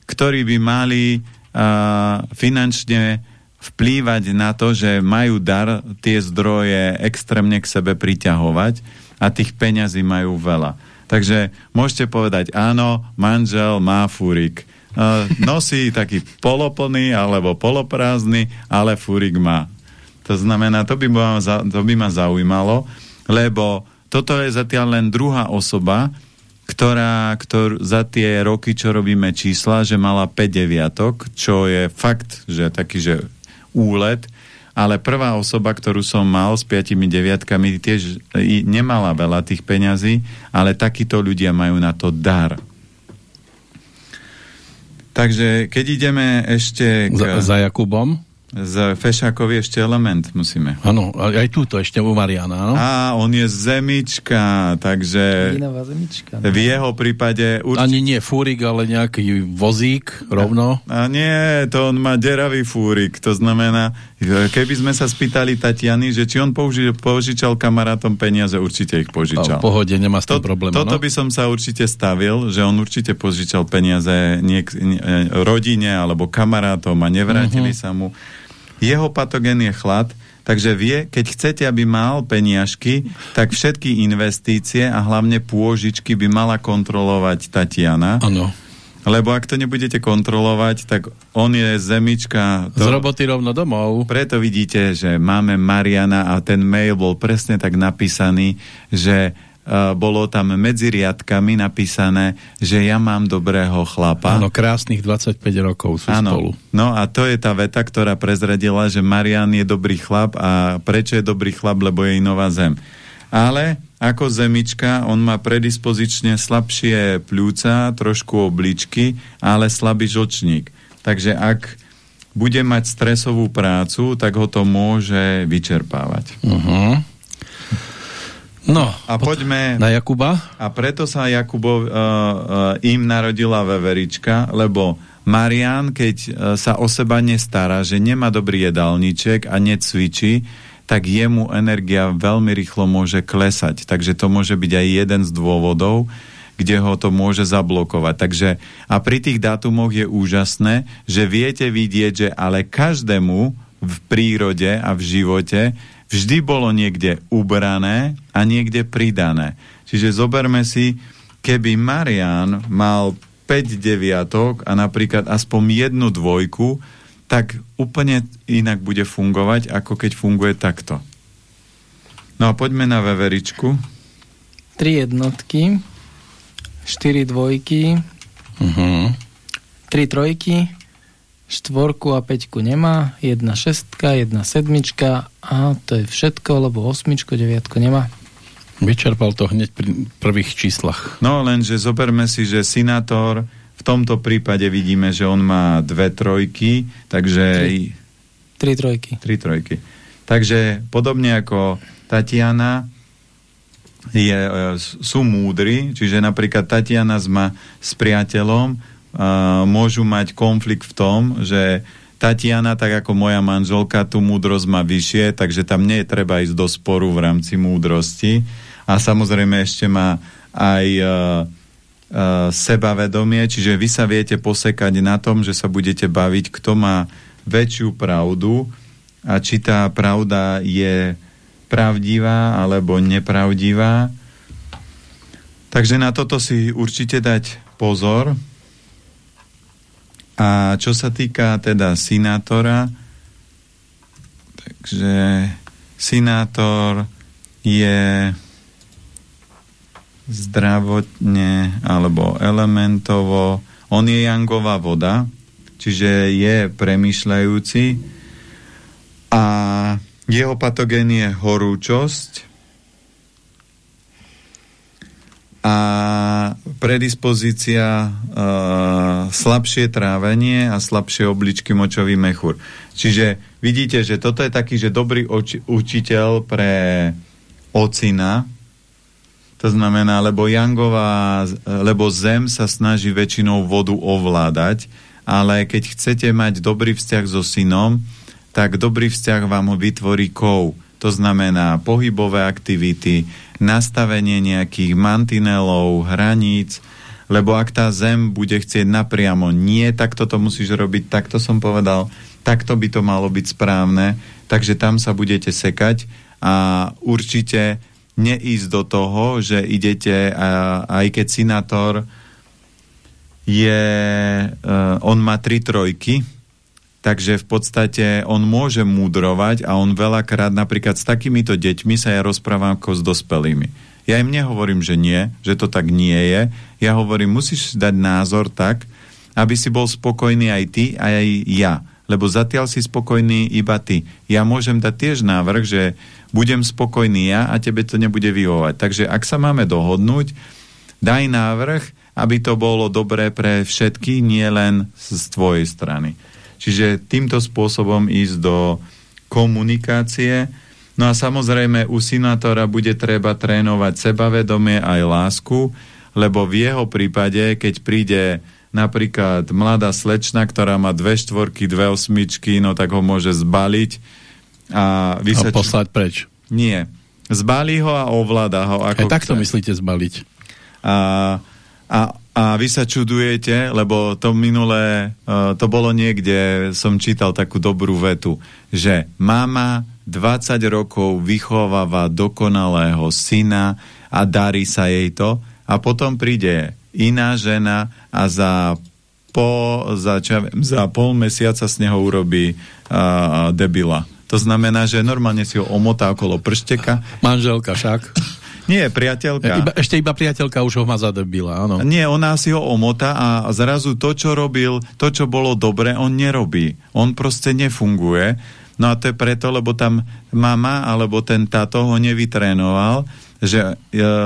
Speaker 1: ktorí by mali uh, finančne vplývať na to, že majú dar tie zdroje extrémne k sebe priťahovať a tých peňazí majú veľa. Takže môžete povedať, áno, manžel má fúrik. Uh, nosí taký poloplný alebo poloprázdny, ale fúrik má. To znamená, to by, ma, to by ma zaujímalo, lebo toto je zatiaľ len druhá osoba, ktorá ktor, za tie roky, čo robíme čísla, že mala 5 deviatok, čo je fakt, že taký, že úlet, ale prvá osoba, ktorú som mal s piatimi deviatkami, tiež nemala veľa tých peňazí, ale takíto ľudia majú na to dar. Takže keď ideme ešte...
Speaker 3: K... Za, za Jakubom?
Speaker 1: Z Fešákovi ešte element musíme.
Speaker 3: Áno, aj túto ešte u Mariana, áno?
Speaker 1: Á, on je zemička, takže...
Speaker 2: zemička.
Speaker 1: No. V jeho prípade...
Speaker 3: Urč... Ani nie fúrik, ale nejaký vozík rovno.
Speaker 1: A, a nie, to on má deravý fúrik, to znamená, keby sme sa spýtali Tatiany, že či on použi, požičal kamarátom peniaze, určite ich požičal.
Speaker 3: A v pohode, nemá s tým to, problém.
Speaker 1: Toto no? by som sa určite stavil, že on určite požičal peniaze niek, nie, rodine alebo kamarátom a nevrátili mhm. -huh. sa mu jeho patogén je chlad, takže vie, keď chcete, aby mal peniažky, tak všetky investície a hlavne pôžičky by mala kontrolovať Tatiana.
Speaker 3: Áno.
Speaker 1: Lebo ak to nebudete kontrolovať, tak on je zemička.
Speaker 3: To... Z roboty rovno domov.
Speaker 1: Preto vidíte, že máme Mariana a ten mail bol presne tak napísaný, že bolo tam medzi riadkami napísané, že ja mám dobrého chlapa.
Speaker 3: Áno, krásnych 25 rokov sú ano. spolu.
Speaker 1: No a to je tá veta, ktorá prezradila, že Marian je dobrý chlap a prečo je dobrý chlap, lebo je nová zem. Ale ako zemička, on má predispozične slabšie pľúca, trošku obličky, ale slabý žočník. Takže ak bude mať stresovú prácu, tak ho to môže vyčerpávať.
Speaker 3: Uh -huh. No,
Speaker 1: a poďme...
Speaker 3: Na Jakuba?
Speaker 1: A preto sa Jakubo uh, uh, im narodila veverička, lebo Marian, keď uh, sa o seba nestará, že nemá dobrý jedálniček a necvičí, tak jemu energia veľmi rýchlo môže klesať. Takže to môže byť aj jeden z dôvodov, kde ho to môže zablokovať. Takže a pri tých dátumoch je úžasné, že viete vidieť, že ale každému v prírode a v živote vždy bolo niekde ubrané a niekde pridané. Čiže zoberme si, keby Marian mal 5 deviatok a napríklad aspoň jednu dvojku, tak úplne inak bude fungovať, ako keď funguje takto. No a poďme na veveričku.
Speaker 2: 3 jednotky, 4 dvojky, uh -huh. 3 trojky, štvorku a peťku nemá, jedna šestka, jedna sedmička a to je všetko, lebo osmičko, deviatko nemá.
Speaker 3: Vyčerpal to hneď pri prvých číslach.
Speaker 1: No lenže zoberme si, že Sinátor v tomto prípade vidíme, že on má dve trojky, takže...
Speaker 2: Tri, tri trojky.
Speaker 1: Tri trojky. Takže podobne ako Tatiana je, e, sú múdri, čiže napríklad Tatiana má s priateľom môžu mať konflikt v tom, že Tatiana, tak ako moja manželka, tú múdrosť má vyššie, takže tam nie je treba ísť do sporu v rámci múdrosti. A samozrejme ešte má aj uh, uh, sebavedomie, čiže vy sa viete posekať na tom, že sa budete baviť, kto má väčšiu pravdu a či tá pravda je pravdivá alebo nepravdivá. Takže na toto si určite dať pozor. A čo sa týka teda sinátora, takže sinátor je zdravotne alebo elementovo, on je jangová voda, čiže je premyšľajúci. A jeho patogén je horúčosť a predispozícia e, slabšie trávenie a slabšie obličky močový mechúr. Čiže vidíte, že toto je taký, že dobrý oči, učiteľ pre ocina, to znamená, lebo Jangová, lebo Zem sa snaží väčšinou vodu ovládať, ale keď chcete mať dobrý vzťah so synom, tak dobrý vzťah vám ho vytvorí kov. To znamená pohybové aktivity, nastavenie nejakých mantinelov, hraníc, lebo ak tá zem bude chcieť napriamo, nie, takto to musíš robiť, takto som povedal, takto by to malo byť správne, takže tam sa budete sekať a určite neísť do toho, že idete, a, aj keď sinátor je, uh, on má tri trojky, takže v podstate on môže múdrovať a on veľakrát napríklad s takýmito deťmi sa ja rozprávam ako s dospelými. Ja im nehovorím, že nie, že to tak nie je. Ja hovorím, musíš dať názor tak, aby si bol spokojný aj ty, aj ja. Lebo zatiaľ si spokojný iba ty. Ja môžem dať tiež návrh, že budem spokojný ja a tebe to nebude vyhovať. Takže ak sa máme dohodnúť, daj návrh, aby to bolo dobré pre všetky, nie len z tvojej strany. Čiže týmto spôsobom ísť do komunikácie. No a samozrejme u sinátora bude treba trénovať sebavedomie aj lásku, lebo v jeho prípade, keď príde napríklad mladá slečna, ktorá má dve štvorky, dve osmičky, no tak ho môže zbaliť a vysač...
Speaker 3: A poslať preč.
Speaker 1: Nie. Zbalí ho a ovláda ho. Ako
Speaker 3: Aj takto myslíte zbaliť.
Speaker 1: A, a a vy sa čudujete, lebo to minulé, uh, to bolo niekde, som čítal takú dobrú vetu, že mama 20 rokov vychováva dokonalého syna a darí sa jej to a potom príde iná žena a za po, za, čo za pol mesiaca z neho urobí uh, debila. To znamená, že normálne si ho omotá okolo pršteka.
Speaker 3: Manželka však.
Speaker 1: Nie, priateľka.
Speaker 3: Iba, ešte iba priateľka už ho má zadebila, áno.
Speaker 1: Nie, ona si ho omota a zrazu to, čo robil, to, čo bolo dobre, on nerobí. On proste nefunguje. No a to je preto, lebo tam mama alebo ten táto ho nevytrénoval, že e,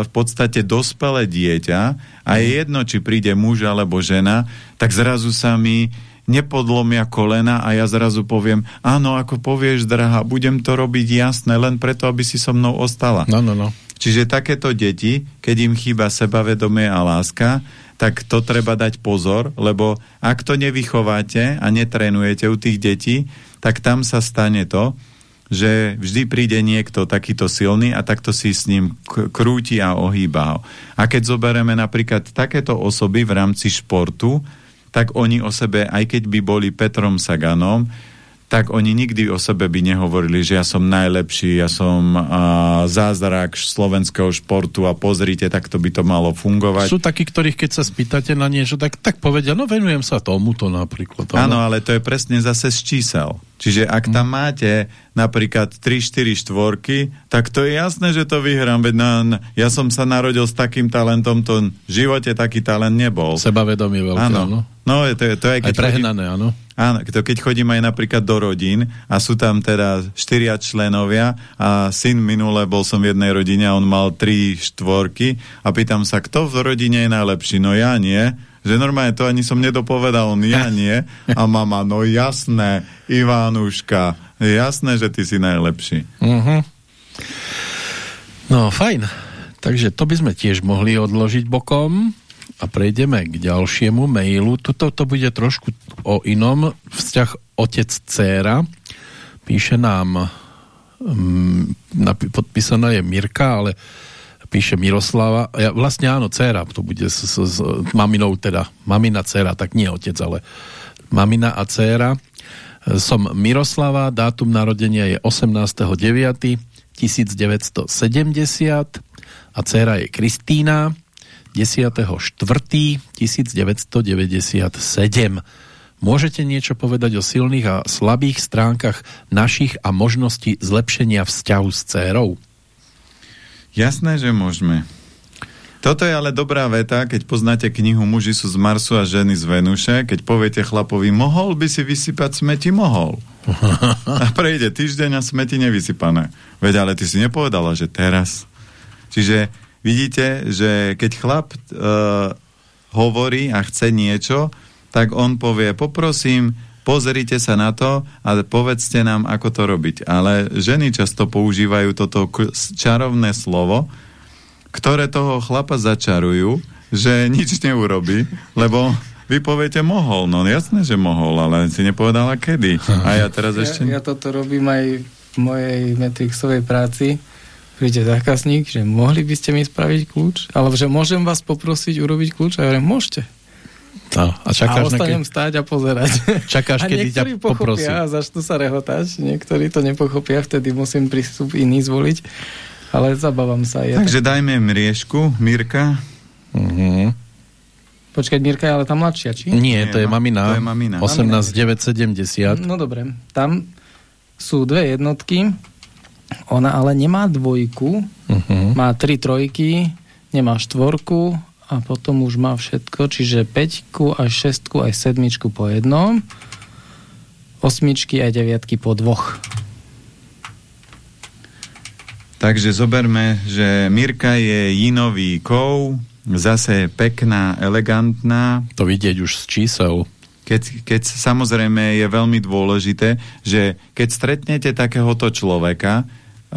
Speaker 1: v podstate dospelé dieťa a je jedno, či príde muž alebo žena, tak zrazu sa mi nepodlomia kolena a ja zrazu poviem, áno, ako povieš, drahá, budem to robiť jasné, len preto, aby si so mnou ostala.
Speaker 3: No, no, no.
Speaker 1: Čiže takéto deti, keď im chýba sebavedomie a láska, tak to treba dať pozor, lebo ak to nevychováte a netrénujete u tých detí, tak tam sa stane to, že vždy príde niekto takýto silný a takto si s ním krúti a ohýba ho. A keď zoberieme napríklad takéto osoby v rámci športu, tak oni o sebe, aj keď by boli Petrom Saganom, tak oni nikdy o sebe by nehovorili, že ja som najlepší, ja som uh, zázrak slovenského športu a pozrite, takto by to malo fungovať.
Speaker 3: Sú takí, ktorých keď sa spýtate na niečo, tak, tak povedia, no venujem sa tomuto napríklad.
Speaker 1: Áno, ale to je presne zase z čísel. Čiže ak tam hm. máte napríklad 3-4 štvorky, tak to je jasné, že to vyhrám. Veď na, na, ja som sa narodil s takým talentom, to v živote taký talent nebol.
Speaker 3: Sebavedomie veľké, áno.
Speaker 1: No, to, to je,
Speaker 3: keď aj prehnané, áno.
Speaker 1: Áno, to keď chodím aj napríklad do rodín a sú tam teda štyria členovia a syn minule bol som v jednej rodine a on mal tri štvorky a pýtam sa, kto v rodine je najlepší? No ja nie. Že normálne to ani som nedopovedal, on ja (laughs) nie. A mama, no jasné, Ivánuška, jasné, že ty si najlepší. Uh -huh.
Speaker 3: No, fajn. Takže to by sme tiež mohli odložiť bokom a prejdeme k ďalšiemu mailu. Tuto to bude trošku o inom. Vzťah otec-céra. Píše nám um, podpísaná je Mirka, ale píše Miroslava. Ja, vlastne áno, dcéra, to bude s, s, s maminou teda. Mamina dcéra, tak nie otec, ale mamina a dcéra. Som Miroslava, dátum narodenia je 18.9.1970 a dcéra je Kristína. 10.4.1997. Môžete niečo povedať o silných a slabých stránkach našich a možnosti zlepšenia vzťahu s dcérou?
Speaker 1: Jasné, že môžeme. Toto je ale dobrá veta, keď poznáte knihu Muži sú z Marsu a ženy z Venuše, keď poviete chlapovi, mohol by si vysypať smeti? Mohol. (laughs) A prejde týždeň a smeti nevysypané. Veď, ale ty si nepovedala, že teraz. Čiže vidíte, že keď chlap uh, hovorí a chce niečo, tak on povie, poprosím, pozrite sa na to a povedzte nám, ako to robiť. Ale ženy často používajú toto čarovné slovo, ktoré toho chlapa začarujú, že nič neurobi, lebo vy poviete mohol, no jasné, že mohol, ale si nepovedala kedy. A ja teraz
Speaker 2: ja,
Speaker 1: ešte...
Speaker 2: Ja toto robím aj v mojej Matrixovej práci. Príde zákazník, že mohli by ste mi spraviť kľúč, alebo že môžem vás poprosiť urobiť kľúč a ja hovorím, môžete.
Speaker 3: No, a, čakáš
Speaker 2: a ostanem ke... stáť a pozerať.
Speaker 3: Čakáš, kedy ťa poprosí.
Speaker 2: a začnú sa rehotať, niektorí to nepochopia, vtedy musím prístup iný zvoliť ale zabávam sa.
Speaker 1: Je Takže tak... dajme mriežku, Mirka.
Speaker 3: Uh-huh.
Speaker 2: Počkať, Mirka je ale tam mladšia, či?
Speaker 3: Nie, to je mamina.
Speaker 1: To je mamina.
Speaker 3: 18,970.
Speaker 2: No dobre, tam sú dve jednotky, ona ale nemá dvojku, uh-huh. má tri trojky, nemá štvorku a potom už má všetko, čiže peťku, aj šestku, aj sedmičku po jednom, osmičky aj deviatky po dvoch.
Speaker 1: Takže zoberme, že Mirka je jinový kov, zase pekná, elegantná.
Speaker 3: To vidieť už z čísel.
Speaker 1: Keď, keď samozrejme je veľmi dôležité, že keď stretnete takéhoto človeka,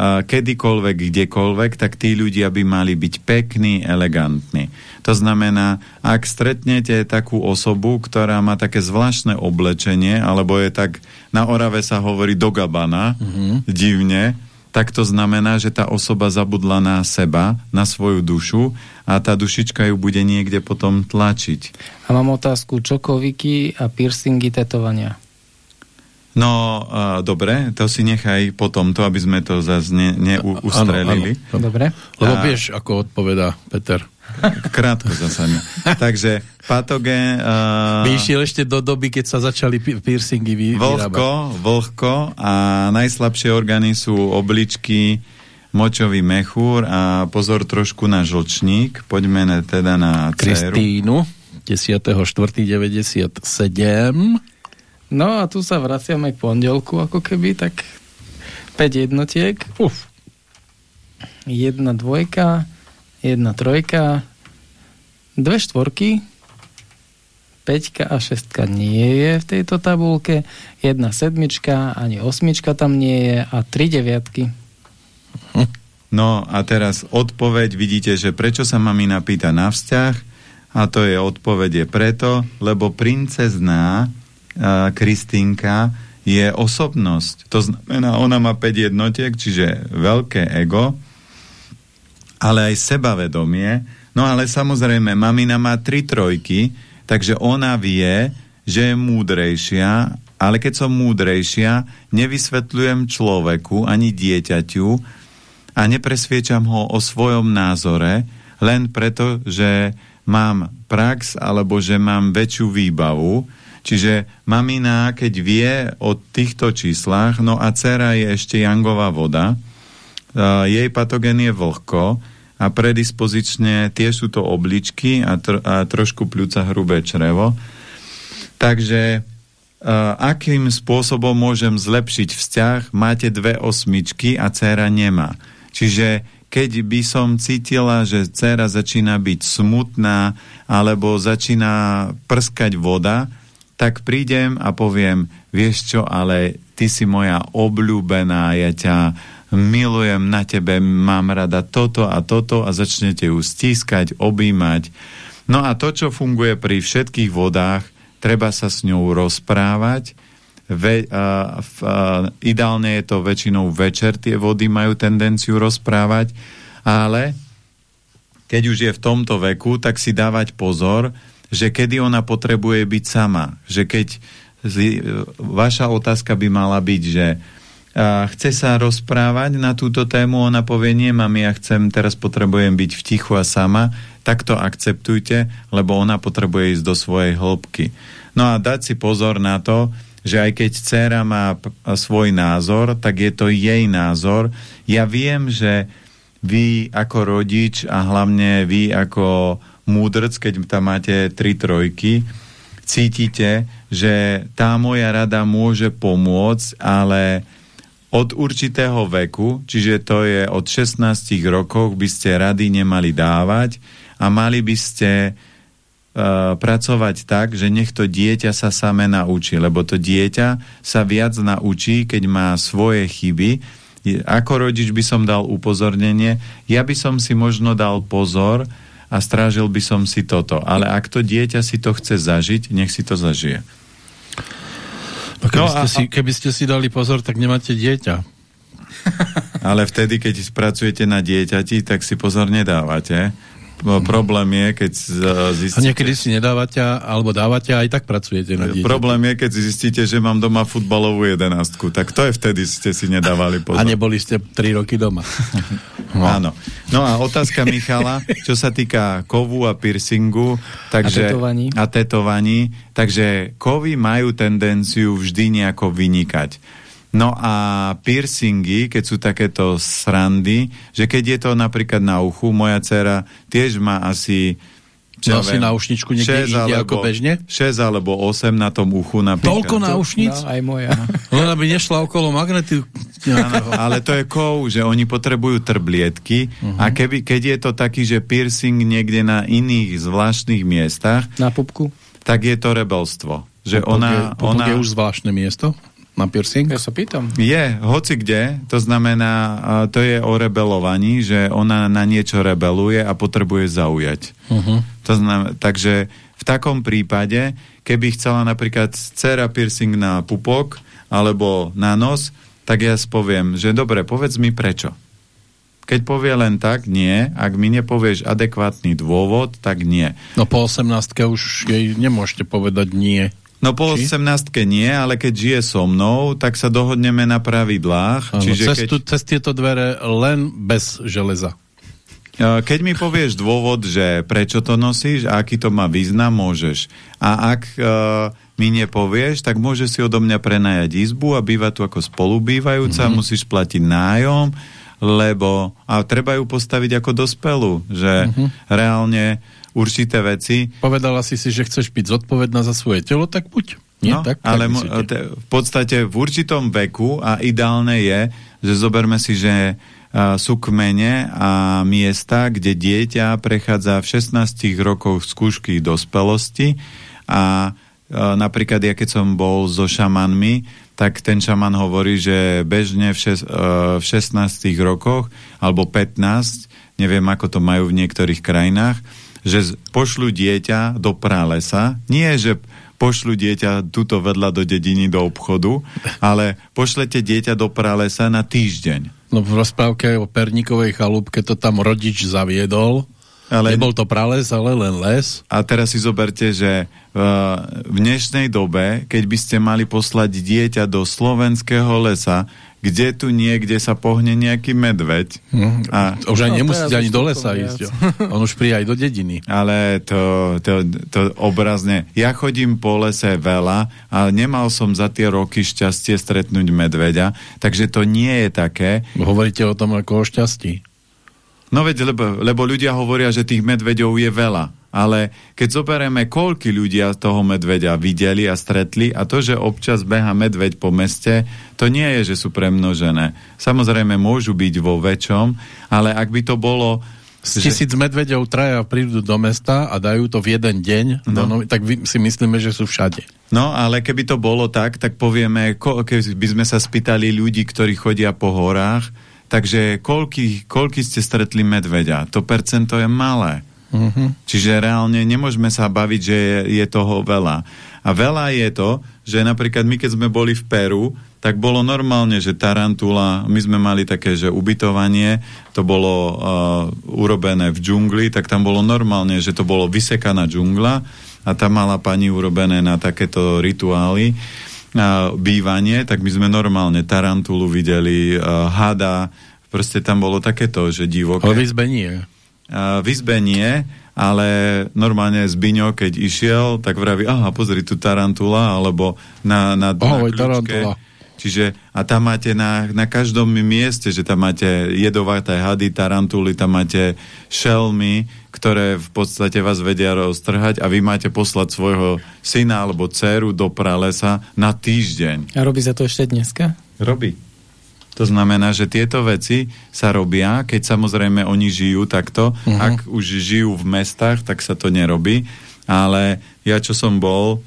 Speaker 1: kedykoľvek, kdekoľvek, tak tí ľudia by mali byť pekní, elegantní. To znamená, ak stretnete takú osobu, ktorá má také zvláštne oblečenie, alebo je tak, na Orave sa hovorí do gabana, uh -huh. divne, tak to znamená, že tá osoba zabudla na seba, na svoju dušu a tá dušička ju bude niekde potom tlačiť.
Speaker 2: A mám otázku, čokoviky a piercingy tetovania?
Speaker 1: No, uh, dobre, to si nechaj potom to, aby sme to zase ne, neustrelili.
Speaker 2: Ne dobre.
Speaker 3: Lebo vieš, ako odpoveda Peter.
Speaker 1: Krátko zase. (laughs) Takže patogén... Uh,
Speaker 3: Vyšiel ešte do doby, keď sa začali piercingy vy,
Speaker 1: vlhko, vlhko a najslabšie orgány sú obličky, močový mechúr a pozor trošku na žlčník. Poďme teda na
Speaker 3: dceru. Kristínu, 10.4.97.
Speaker 2: No a tu sa vraciam aj pondelku, ako keby, tak 5 jednotiek. Uf. Jedna dvojka, jedna trojka, dve štvorky, peťka a šestka nie je v tejto tabulke, jedna sedmička, ani osmička tam nie je a tri deviatky. (laughs)
Speaker 1: No a teraz odpoveď, vidíte, že prečo sa mamina pýta na vzťah a to je odpoveď je preto, lebo princezná Kristínka je osobnosť. To znamená, ona má 5 jednotiek, čiže veľké ego, ale aj sebavedomie. No ale samozrejme, mamina má tri trojky, takže ona vie, že je múdrejšia, ale keď som múdrejšia, nevysvetľujem človeku ani dieťaťu a nepresviečam ho o svojom názore, len preto, že mám prax alebo že mám väčšiu výbavu. Čiže mamina, keď vie o týchto číslach, no a dcera je ešte jangová voda, jej patogén je vlhko, a predispozične tie sú to obličky a, tr a trošku pľúca hrubé črevo. Takže akým spôsobom môžem zlepšiť vzťah? Máte dve osmičky a dcera nemá. Čiže keď by som cítila, že dcera začína byť smutná alebo začína prskať voda, tak prídem a poviem, vieš čo, ale ty si moja obľúbená, ja ťa milujem na tebe, mám rada toto a toto a začnete ju stískať, objímať. No a to, čo funguje pri všetkých vodách, treba sa s ňou rozprávať. Ve, a, v, ideálne je to väčšinou večer, tie vody majú tendenciu rozprávať, ale keď už je v tomto veku, tak si dávať pozor, že kedy ona potrebuje byť sama. Že keď vaša otázka by mala byť, že chce sa rozprávať na túto tému, ona povie, nie mami, ja chcem, teraz potrebujem byť v tichu a sama, tak to akceptujte, lebo ona potrebuje ísť do svojej hĺbky. No a dať si pozor na to, že aj keď dcera má svoj názor, tak je to jej názor. Ja viem, že vy ako rodič a hlavne vy ako múdrc, keď tam máte tri trojky, cítite, že tá moja rada môže pomôcť, ale od určitého veku, čiže to je od 16 rokov, by ste rady nemali dávať a mali by ste uh, pracovať tak, že nech to dieťa sa same naučí, lebo to dieťa sa viac naučí, keď má svoje chyby. Ako rodič by som dal upozornenie, ja by som si možno dal pozor a strážil by som si toto. Ale ak to dieťa si to chce zažiť, nech si to zažije.
Speaker 3: No, keby, no ste a, si, keby ste si dali pozor, tak nemáte dieťa. (laughs)
Speaker 1: Ale vtedy, keď pracujete na dieťati, tak si pozor nedávate. No, problém je, keď zistíte...
Speaker 3: A niekedy si nedávate, alebo dávate a aj tak pracujete na dieťa.
Speaker 1: Problém je, keď zistíte, že mám doma futbalovú jedenastku. Tak to je vtedy, ste si nedávali pozor.
Speaker 3: A neboli ste 3 roky doma. (laughs)
Speaker 1: no. Áno. No a otázka Michala, čo sa týka kovu a piercingu takže,
Speaker 2: a, tetovaní.
Speaker 1: a tetovaní. Takže kovy majú tendenciu vždy nejako vynikať. No a piercingy, keď sú takéto srandy, že keď je to napríklad na uchu, moja dcera tiež má asi
Speaker 3: čo no, si náušničku niekde ide alebo, ako bežne?
Speaker 1: 6 alebo 8 na tom uchu napríklad.
Speaker 3: Toľko náušnic?
Speaker 2: No, aj moja. (laughs)
Speaker 3: Len aby nešla okolo magnetu.
Speaker 1: Ano, ale to je kov, že oni potrebujú trblietky uh -huh. a keby, keď je to taký, že piercing niekde na iných zvláštnych miestach
Speaker 2: na pupku,
Speaker 1: tak je to rebelstvo. Že
Speaker 3: pupuk
Speaker 1: ona,
Speaker 3: je, pupuk
Speaker 1: ona...
Speaker 3: je už zvláštne miesto? Na piercing?
Speaker 2: Ja sa pýtam.
Speaker 1: Je, hoci kde, to znamená, to je o rebelovaní, že ona na niečo rebeluje a potrebuje zaujať. Uh -huh. to znamená, takže v takom prípade, keby chcela napríklad dcera piercing na pupok alebo na nos, tak ja spoviem, že dobre, povedz mi prečo. Keď povie len tak, nie. Ak mi nepovieš adekvátny dôvod, tak nie.
Speaker 3: No po 18 už jej nemôžete povedať nie.
Speaker 1: No po Či? 18 nie, ale keď žije so mnou, tak sa dohodneme na pravidlách.
Speaker 3: Ano, čiže cez, keď... tu, cez tieto dvere len bez železa.
Speaker 1: Keď mi povieš dôvod, že prečo to nosíš a aký to má význam, môžeš. A ak uh, mi nepovieš, tak môžeš si odo mňa prenajať izbu a býva tu ako spolubývajúca, mm -hmm. musíš platiť nájom, lebo a treba ju postaviť ako dospelú, že mm -hmm. reálne určité veci.
Speaker 3: Povedala si si, že chceš byť zodpovedná za svoje telo, tak buď. Nie,
Speaker 1: no,
Speaker 3: tak,
Speaker 1: ale tak v podstate v určitom veku a ideálne je, že zoberme si, že sú kmene a miesta, kde dieťa prechádza v 16 rokoch skúšky dospelosti a napríklad ja keď som bol so šamanmi, tak ten šaman hovorí, že bežne v, šes, uh, v 16 rokoch alebo 15, neviem ako to majú v niektorých krajinách, že pošlu dieťa do pralesa, nie že pošlu dieťa tuto vedľa do dediny, do obchodu, ale pošlete dieťa do pralesa na týždeň.
Speaker 3: No v rozprávke o Perníkovej chalúbke to tam rodič zaviedol, ale... Nebol to prales, ale len les.
Speaker 1: A teraz si zoberte, že uh, v dnešnej dobe, keď by ste mali poslať dieťa do slovenského lesa, kde tu niekde sa pohne nejaký medveď.
Speaker 3: Hm. A... Už aj no, nemusíte ani do lesa ísť. On už príde aj do dediny.
Speaker 1: Ale to, to, to obrazne. Ja chodím po lese veľa, ale nemal som za tie roky šťastie stretnúť medveďa, takže to nie je také.
Speaker 3: Hovoríte o tom ako o šťastí.
Speaker 1: No veď, lebo, lebo ľudia hovoria, že tých medveďov je veľa ale keď zoberieme, koľky ľudia toho medveďa videli a stretli a to, že občas beha medveď po meste, to nie je, že sú premnožené. Samozrejme môžu byť vo väčšom, ale ak by to bolo
Speaker 3: z tisíc že... medveďov traja prídu do mesta a dajú to v jeden deň, no. no, tak si myslíme, že sú všade.
Speaker 1: No, ale keby to bolo tak, tak povieme, keby sme sa spýtali ľudí, ktorí chodia po horách, takže koľky, koľky ste stretli medveďa? To percento je malé. Mm-hmm. Čiže reálne nemôžeme sa baviť, že je, je toho veľa. A veľa je to, že napríklad my, keď sme boli v Peru, tak bolo normálne, že tarantula, my sme mali také, že ubytovanie, to bolo uh, urobené v džungli, tak tam bolo normálne, že to bolo vysekaná džungla a tam mala pani urobené na takéto rituály uh, bývanie, tak my sme normálne tarantulu videli, uh, hada, proste tam bolo takéto, že divoké.
Speaker 3: Ale v izbe nie.
Speaker 1: V izbe nie, ale normálne Zbiňo, keď išiel, tak vraví, aha, pozri, tu tarantula, alebo na, na,
Speaker 3: Ahoj,
Speaker 1: na
Speaker 3: tarantula.
Speaker 1: Čiže, a tam máte na, na každom mieste, že tam máte jedovaté hady, tarantuly, tam máte šelmy, ktoré v podstate vás vedia roztrhať a vy máte poslať svojho syna alebo dceru do pralesa na týždeň.
Speaker 2: A robí sa to ešte dneska?
Speaker 1: Robí. To znamená, že tieto veci sa robia, keď samozrejme oni žijú takto. Uh-huh. Ak už žijú v mestách, tak sa to nerobí. Ale ja, čo som bol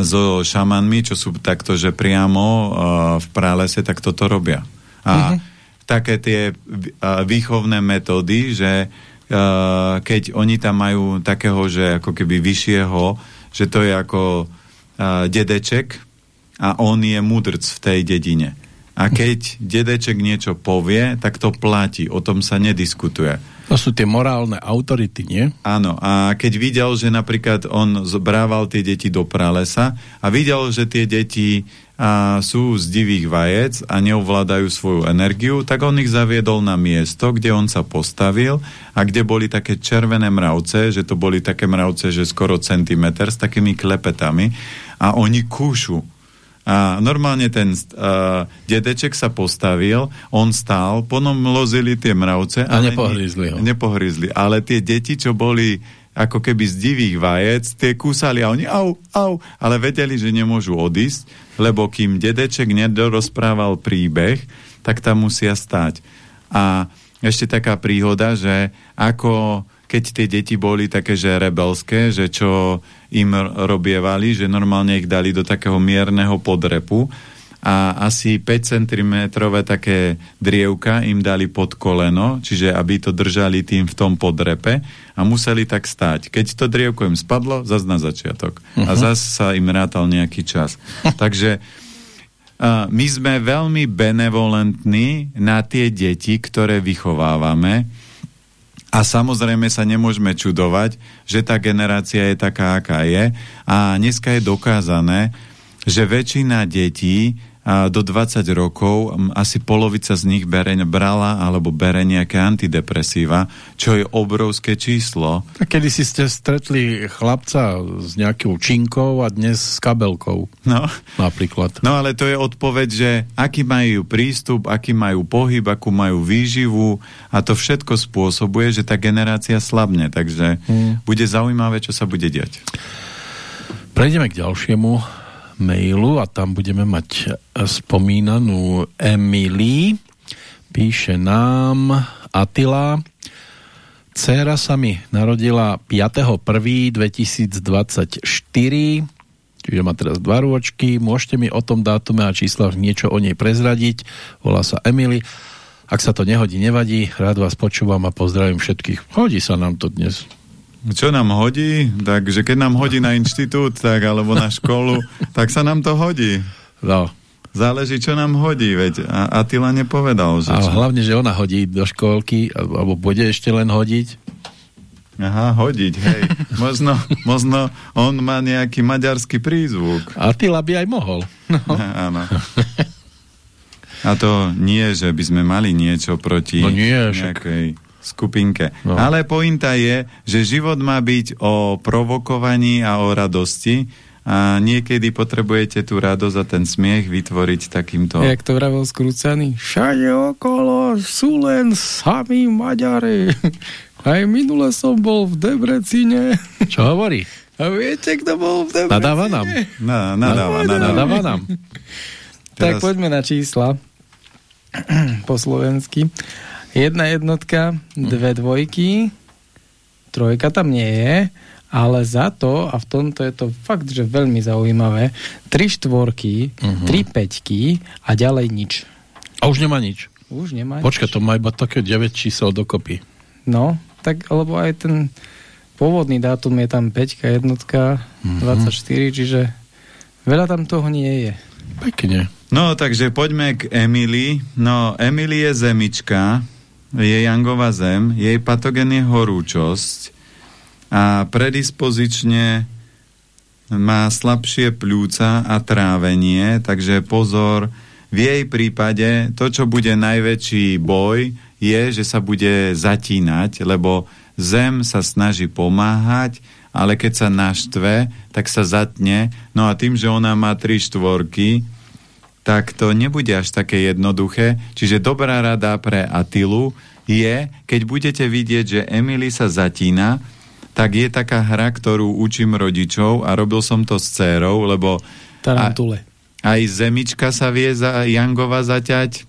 Speaker 1: so šamanmi, čo sú takto, že priamo uh, v pralese, tak toto robia. A uh-huh. také tie uh, výchovné metódy, že uh, keď oni tam majú takého, že ako keby vyššieho, že to je ako uh, dedeček a on je mudrc v tej dedine. A keď dedeček niečo povie, tak to platí, o tom sa nediskutuje.
Speaker 3: To sú tie morálne autority, nie?
Speaker 1: Áno, a keď videl, že napríklad on zbrával tie deti do pralesa a videl, že tie deti a, sú z divých vajec a neovládajú svoju energiu, tak on ich zaviedol na miesto, kde on sa postavil a kde boli také červené mravce, že to boli také mravce, že skoro centimetr s takými klepetami a oni kúšu a normálne ten uh, dedeček sa postavil, on stál, potom lozili tie mravce.
Speaker 3: A nepohryzli ho.
Speaker 1: Nepohryzli, ale tie deti, čo boli ako keby z divých vajec, tie kúsali a oni au, au, ale vedeli, že nemôžu odísť, lebo kým dedeček nedorozprával príbeh, tak tam musia stať. A ešte taká príhoda, že ako keď tie deti boli také, že rebelské, že čo im robievali, že normálne ich dali do takého mierneho podrepu a asi 5 cm také drievka im dali pod koleno, čiže aby to držali tým v tom podrepe a museli tak stáť. Keď to drievko im spadlo, zase na začiatok. Uh-huh. A mhm. zase sa im rátal nejaký čas. (laughs) Takže uh, my sme veľmi benevolentní na tie deti, ktoré vychovávame a samozrejme sa nemôžeme čudovať, že tá generácia je taká, aká je. A dneska je dokázané, že väčšina detí do 20 rokov asi polovica z nich bere, brala alebo bere nejaké antidepresíva, čo je obrovské číslo.
Speaker 3: Tak kedy si ste stretli chlapca s nejakou činkou a dnes s kabelkou.
Speaker 1: No.
Speaker 3: Napríklad.
Speaker 1: No ale to je odpoveď, že aký majú prístup, aký majú pohyb, akú majú výživu a to všetko spôsobuje, že tá generácia slabne. Takže hmm. bude zaujímavé, čo sa bude diať.
Speaker 3: Prejdeme k ďalšiemu mailu a tam budeme mať spomínanú Emily. Píše nám Atila. Cera sa mi narodila 5.1.2024, čiže má teraz dva rôčky. Môžete mi o tom dátume a číslach niečo o nej prezradiť. Volá sa Emily. Ak sa to nehodí, nevadí. Rád vás počúvam a pozdravím všetkých. Hodí sa nám to dnes.
Speaker 1: Čo nám hodí? Takže keď nám hodí na inštitút, tak, alebo na školu, (laughs) tak sa nám to hodí.
Speaker 3: No.
Speaker 1: Záleží, čo nám hodí, veď a Atila nepovedal. Že
Speaker 3: a čo? hlavne, že ona hodí do školky, alebo bude ešte len hodiť.
Speaker 1: Aha, hodiť, hej. (laughs) Možno, možno on má nejaký maďarský prízvuk.
Speaker 3: Atila by aj mohol. No. (laughs)
Speaker 1: Áno. A to nie, že by sme mali niečo proti
Speaker 3: no nie,
Speaker 1: nejakej... Však skupinke. No. Ale pointa je, že život má byť o provokovaní a o radosti a niekedy potrebujete tú radosť a ten smiech vytvoriť takýmto...
Speaker 2: Jak to vravel skrúcaný, všade okolo sú len sami Maďari. (laughs) Aj minule som bol v Debrecine.
Speaker 3: Čo hovorí? (laughs)
Speaker 2: A viete, kto bol v Debrecine?
Speaker 3: Nadáva nám.
Speaker 1: Na, nadáva, nadáva.
Speaker 3: nadáva nám.
Speaker 2: Teraz... Tak poďme na čísla po slovensky. Jedna jednotka, dve dvojky, trojka tam nie je, ale za to, a v tomto je to fakt, že veľmi zaujímavé, tri štvorky, uh-huh. tri peťky a ďalej nič.
Speaker 3: A už nemá nič.
Speaker 2: Už nemá
Speaker 3: Počkaj, to má iba také 9 čísel dokopy.
Speaker 2: No, tak, alebo aj ten pôvodný dátum je tam 5, jednotka, uh-huh. 24, čiže veľa tam toho nie je.
Speaker 3: Pekne.
Speaker 1: No, takže poďme k Emily. No, Emily je zemička, je Jangová zem, jej patogen je horúčosť a predispozične má slabšie pľúca a trávenie, takže pozor, v jej prípade to, čo bude najväčší boj, je, že sa bude zatínať, lebo Zem sa snaží pomáhať, ale keď sa naštve, tak sa zatne. No a tým, že ona má tri štvorky, tak to nebude až také jednoduché. Čiže dobrá rada pre Atilu je, keď budete vidieť, že Emily sa zatína, tak je taká hra, ktorú učím rodičov a robil som to s dcérou, lebo
Speaker 2: Tarantule.
Speaker 1: Aj, aj zemička sa vie za Jangova zaťať,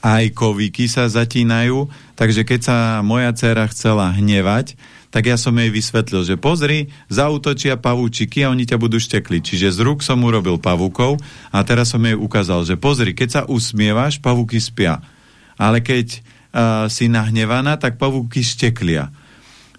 Speaker 1: aj kovíky sa zatínajú, takže keď sa moja dcera chcela hnevať, tak ja som jej vysvetlil, že pozri, zautočia pavúčiky a oni ťa budú štekliť. Čiže z rúk som urobil pavúkov a teraz som jej ukázal, že pozri, keď sa usmievaš, pavúky spia. Ale keď uh, si nahnevaná, tak pavúky šteklia.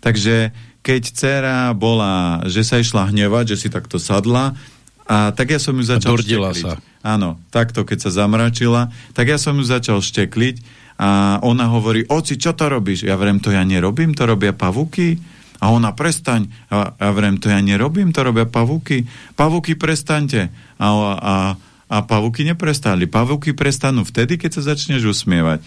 Speaker 1: Takže keď dcera bola, že sa išla hnevať, že si takto sadla, a tak ja som ju začal štekliť.
Speaker 3: sa.
Speaker 1: Áno, takto, keď sa zamračila, tak ja som ju začal štekliť a ona hovorí, oci, čo to robíš? Ja vrem, to ja nerobím, to robia pavúky. A ona, prestaň. A ja vrem, to ja nerobím, to robia pavúky. Pavúky, prestaňte. A, a, a pavúky neprestali. Pavúky prestanú vtedy, keď sa začneš usmievať.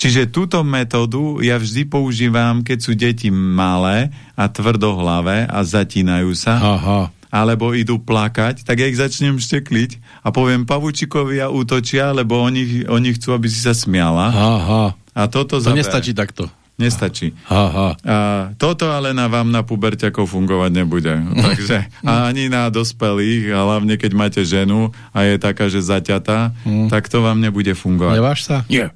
Speaker 1: Čiže túto metódu ja vždy používam, keď sú deti malé a tvrdohlavé a zatínajú sa.
Speaker 3: Aha
Speaker 1: alebo idú plakať, tak ja ich začnem štekliť a poviem pavučikovi a útočia, lebo oni, oni chcú, aby si sa smiala.
Speaker 3: Aha.
Speaker 1: A toto
Speaker 3: to nestačí takto.
Speaker 1: Nestačí.
Speaker 3: Aha.
Speaker 1: A toto ale na vám na puberťakov fungovať nebude. (laughs) Takže a ani na dospelých, a hlavne keď máte ženu a je taká, že zaťatá, mm. tak to vám nebude fungovať.
Speaker 3: Neváš sa?
Speaker 1: Nie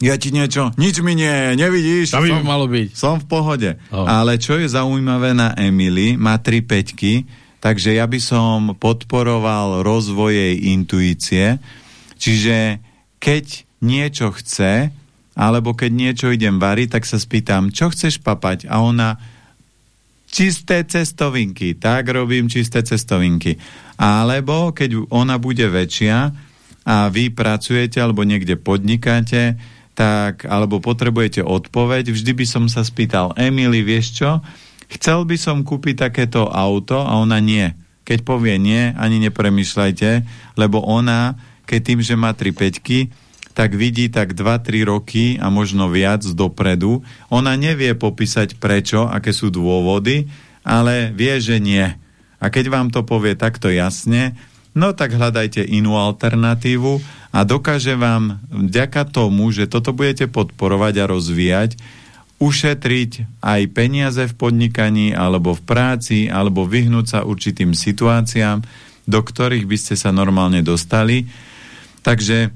Speaker 1: ja ti niečo, nič mi nie, nevidíš?
Speaker 3: By som, malo byť.
Speaker 1: Som v pohode. Oh. Ale čo je zaujímavé na Emily, má tri peťky, takže ja by som podporoval rozvoj jej intuície, čiže keď niečo chce, alebo keď niečo idem variť, tak sa spýtam, čo chceš papať? A ona, čisté cestovinky, tak robím čisté cestovinky. Alebo keď ona bude väčšia a vy pracujete alebo niekde podnikáte, tak, alebo potrebujete odpoveď, vždy by som sa spýtal, Emily, vieš čo? Chcel by som kúpiť takéto auto a ona nie. Keď povie nie, ani nepremýšľajte, lebo ona, keď tým, že má tri peťky, tak vidí tak 2-3 roky a možno viac dopredu. Ona nevie popísať prečo, aké sú dôvody, ale vie, že nie. A keď vám to povie takto jasne, no tak hľadajte inú alternatívu a dokáže vám vďaka tomu, že toto budete podporovať a rozvíjať, ušetriť aj peniaze v podnikaní alebo v práci alebo vyhnúť sa určitým situáciám, do ktorých by ste sa normálne dostali. Takže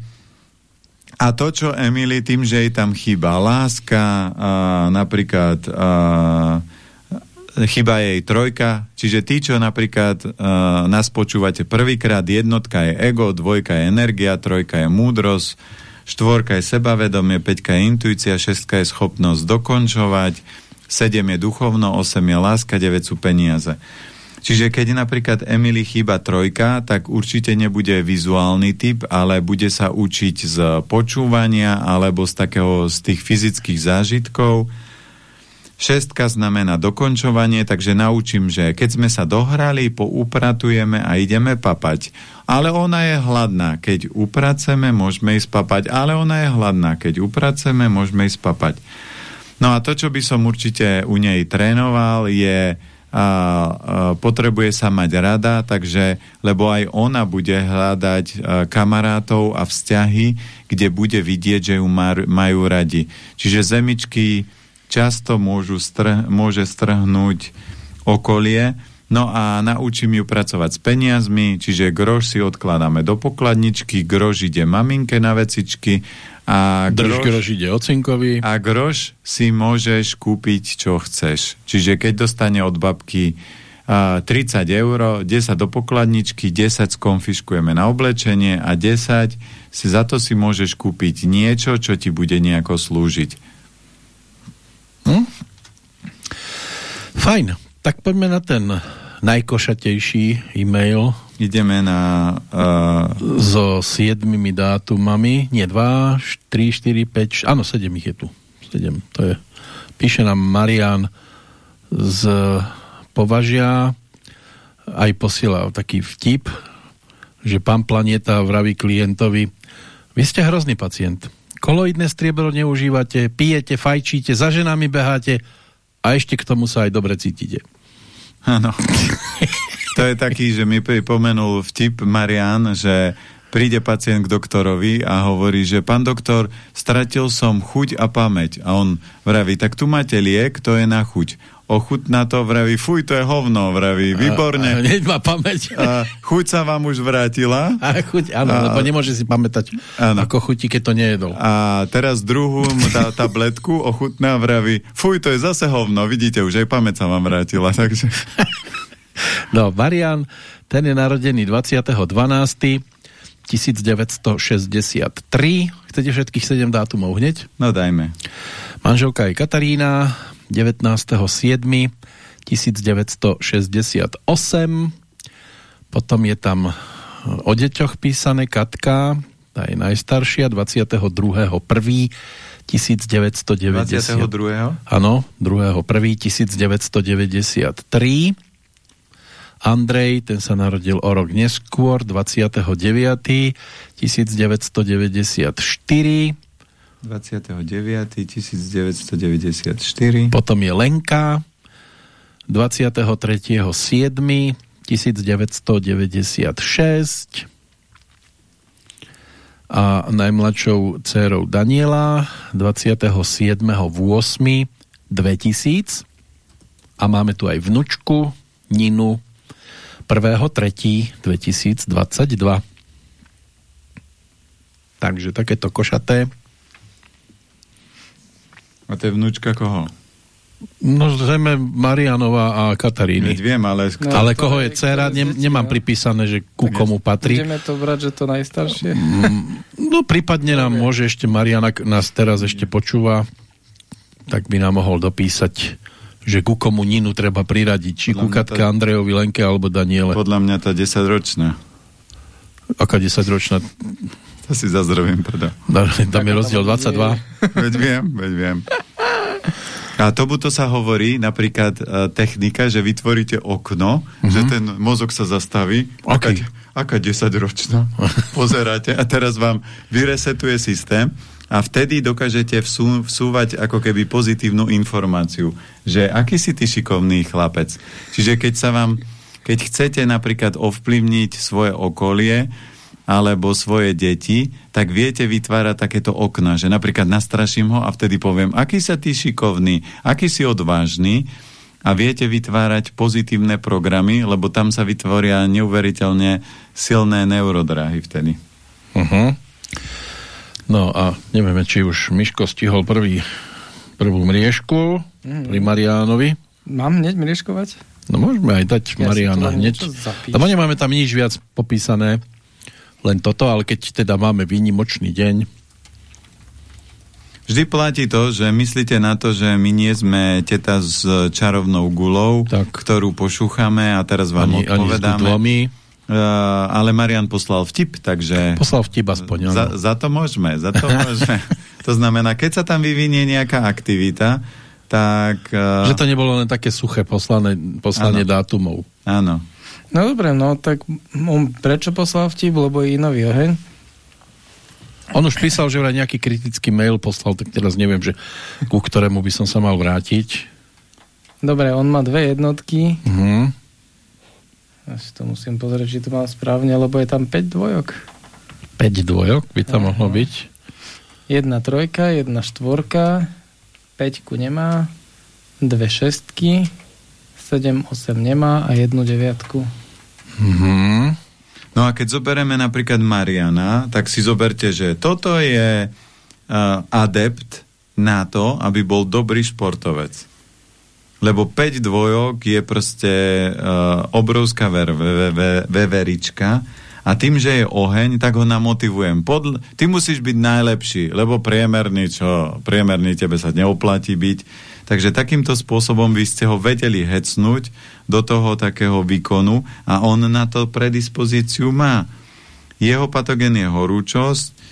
Speaker 1: a to, čo Emily tým, že jej tam chýba láska, a napríklad a, chyba jej trojka, čiže tí, čo napríklad uh, nás počúvate prvýkrát, jednotka je ego, dvojka je energia, trojka je múdrosť, štvorka je sebavedomie, peťka je intuícia, šestka je schopnosť dokončovať, sedem je duchovno, osem je láska, devet sú peniaze. Čiže keď napríklad Emily chýba trojka, tak určite nebude vizuálny typ, ale bude sa učiť z počúvania alebo z takého z tých fyzických zážitkov, Šestka znamená dokončovanie, takže naučím, že keď sme sa dohrali, poupratujeme a ideme papať. Ale ona je hladná. Keď upraceme, môžeme ísť papať. Ale ona je hladná. Keď upraceme, môžeme ísť papať. No a to, čo by som určite u nej trénoval, je a, a, potrebuje sa mať rada, takže, lebo aj ona bude hľadať a, kamarátov a vzťahy, kde bude vidieť, že ju majú radi. Čiže zemičky často môžu strh, môže strhnúť okolie, no a naučím ju pracovať s peniazmi, čiže groš si odkladáme do pokladničky, groš ide maminke na vecičky a
Speaker 3: groš, groš ide ocinkovi.
Speaker 1: A groš si môžeš kúpiť, čo chceš. Čiže keď dostane od babky a 30 eur, 10 do pokladničky, 10 skonfiškujeme na oblečenie a 10 si za to si môžeš kúpiť niečo, čo ti bude nejako slúžiť.
Speaker 3: Hm? Fajn, tak poďme na ten najkošatejší e-mail.
Speaker 1: Ideme na... Uh...
Speaker 3: So siedmimi dátumami, nie 2, 3, 4, 5, áno, 7 ich je tu. 7, to je. Píše nám Marian z Považia, aj posiela taký vtip, že pán Planeta vraví klientovi, vy ste hrozný pacient. Koloidné striebro neužívate, pijete, fajčíte, za ženami beháte a ešte k tomu sa aj dobre cítite.
Speaker 1: Áno. to je taký, že mi pripomenul vtip Marian, že príde pacient k doktorovi a hovorí, že pán doktor, stratil som chuť a pamäť. A on vraví, tak tu máte liek, to je na chuť. Ochutná to, vraví, fuj, to je hovno, vraví, výborne.
Speaker 3: A, a má pamäť.
Speaker 1: A chuť sa vám už vrátila.
Speaker 3: A chuť, áno, a, lebo nemôže si pamätať, áno. ako chutí, keď to nejedol.
Speaker 1: A teraz druhú tá tabletku ochutná, vraví, fuj, to je zase hovno, vidíte, už aj pamäť sa vám vrátila, takže...
Speaker 3: No, Marian, ten je narodený 20.12. 1963. Chcete všetkých 7 dátumov hneď?
Speaker 1: No dajme.
Speaker 3: Manželka je Katarína, 19.7. 1968. Potom je tam o deťoch písané Katka, tá je najstaršia, 22.1. 1990. 22. Áno, 2.1. 1993. Andrej, ten sa narodil o rok neskôr, 29. 1994.
Speaker 1: 29. 1994.
Speaker 3: Potom je Lenka, 23. 7. 1996 a najmladšou dcerou Daniela 27. 8. 2000 a máme tu aj vnučku Ninu 1.3.2022. Takže takéto košaté.
Speaker 1: A to je vnúčka koho?
Speaker 3: No zrejme Marianova a Kataríny.
Speaker 1: Veď viem, ale...
Speaker 3: No, ale koho je dcera, ne, nemám pripísané, že ku komu patrí.
Speaker 2: Budeme to brať, že to najstaršie?
Speaker 3: Mm, no prípadne nám môže ešte Mariana, nás teraz ešte počúva, tak by nám mohol dopísať že ku komu Ninu treba priradiť, či ku Katke, tá... Andrejovi, Lenke alebo Daniele.
Speaker 1: Podľa mňa tá 10-ročná.
Speaker 3: Aká 10-ročná?
Speaker 1: To si zazdravím teda.
Speaker 3: Tam je rozdiel 22.
Speaker 1: veď viem, veď viem. A tomuto sa hovorí napríklad uh, technika, že vytvoríte okno, uh-huh. že ten mozog sa zastaví.
Speaker 3: Okay.
Speaker 1: Aká, aká 10-ročná? Pozeráte a teraz vám vyresetuje systém a vtedy dokážete vsú, vsúvať ako keby pozitívnu informáciu, že aký si ty šikovný chlapec. Čiže keď sa vám, keď chcete napríklad ovplyvniť svoje okolie alebo svoje deti, tak viete vytvárať takéto okna, že napríklad nastraším ho a vtedy poviem, aký sa ty šikovný, aký si odvážny a viete vytvárať pozitívne programy, lebo tam sa vytvoria neuveriteľne silné neurodráhy vtedy.
Speaker 3: Uh-huh. No a nevieme, či už Miško stihol prvý, prvú mriežku mm. pri Mariánovi.
Speaker 2: Mám hneď mriežkovať?
Speaker 3: No môžeme aj dať ja Mariana hneď. Lebo nemáme tam nič viac popísané, len toto, ale keď teda máme výnimočný deň.
Speaker 1: Vždy platí to, že myslíte na to, že my nie sme teta s čarovnou gulou, tak. ktorú pošúchame a teraz vám ani, odpovedáme. Ani Uh, ale Marian poslal vtip, takže...
Speaker 3: Poslal vtip aspoň,
Speaker 1: Za, za to môžeme, za to (laughs) môžeme. to znamená, keď sa tam vyvinie nejaká aktivita, tak... Uh...
Speaker 3: Že to nebolo len také suché poslane, poslanie ano. dátumov.
Speaker 1: Áno.
Speaker 2: No dobre, no tak on prečo poslal vtip, lebo je nový oheň?
Speaker 3: On už písal, že vraj nejaký kritický mail poslal, tak teraz neviem, že ku ktorému by som sa mal vrátiť.
Speaker 2: Dobre, on má dve jednotky.
Speaker 3: Mhm.
Speaker 2: Ja si to musím pozrieť, či to mám správne, lebo je tam 5 dvojok.
Speaker 3: 5 dvojok by tam Aha. mohlo byť?
Speaker 2: Jedna trojka, jedna štvorka, 5 nemá, dve šestky, 7, 8 nemá a jednu deviatku.
Speaker 1: Mhm. No a keď zoberieme napríklad Mariana, tak si zoberte, že toto je uh, adept na to, aby bol dobrý športovec lebo 5 dvojok je proste uh, obrovská ver, ve, ve, veverička a tým, že je oheň, tak ho namotivujem. Podl- ty musíš byť najlepší, lebo priemerný, čo priemerný tebe sa neoplatí byť. Takže takýmto spôsobom by ste ho vedeli hecnúť do toho takého výkonu a on na to predispozíciu má. Jeho patogen je horúčosť,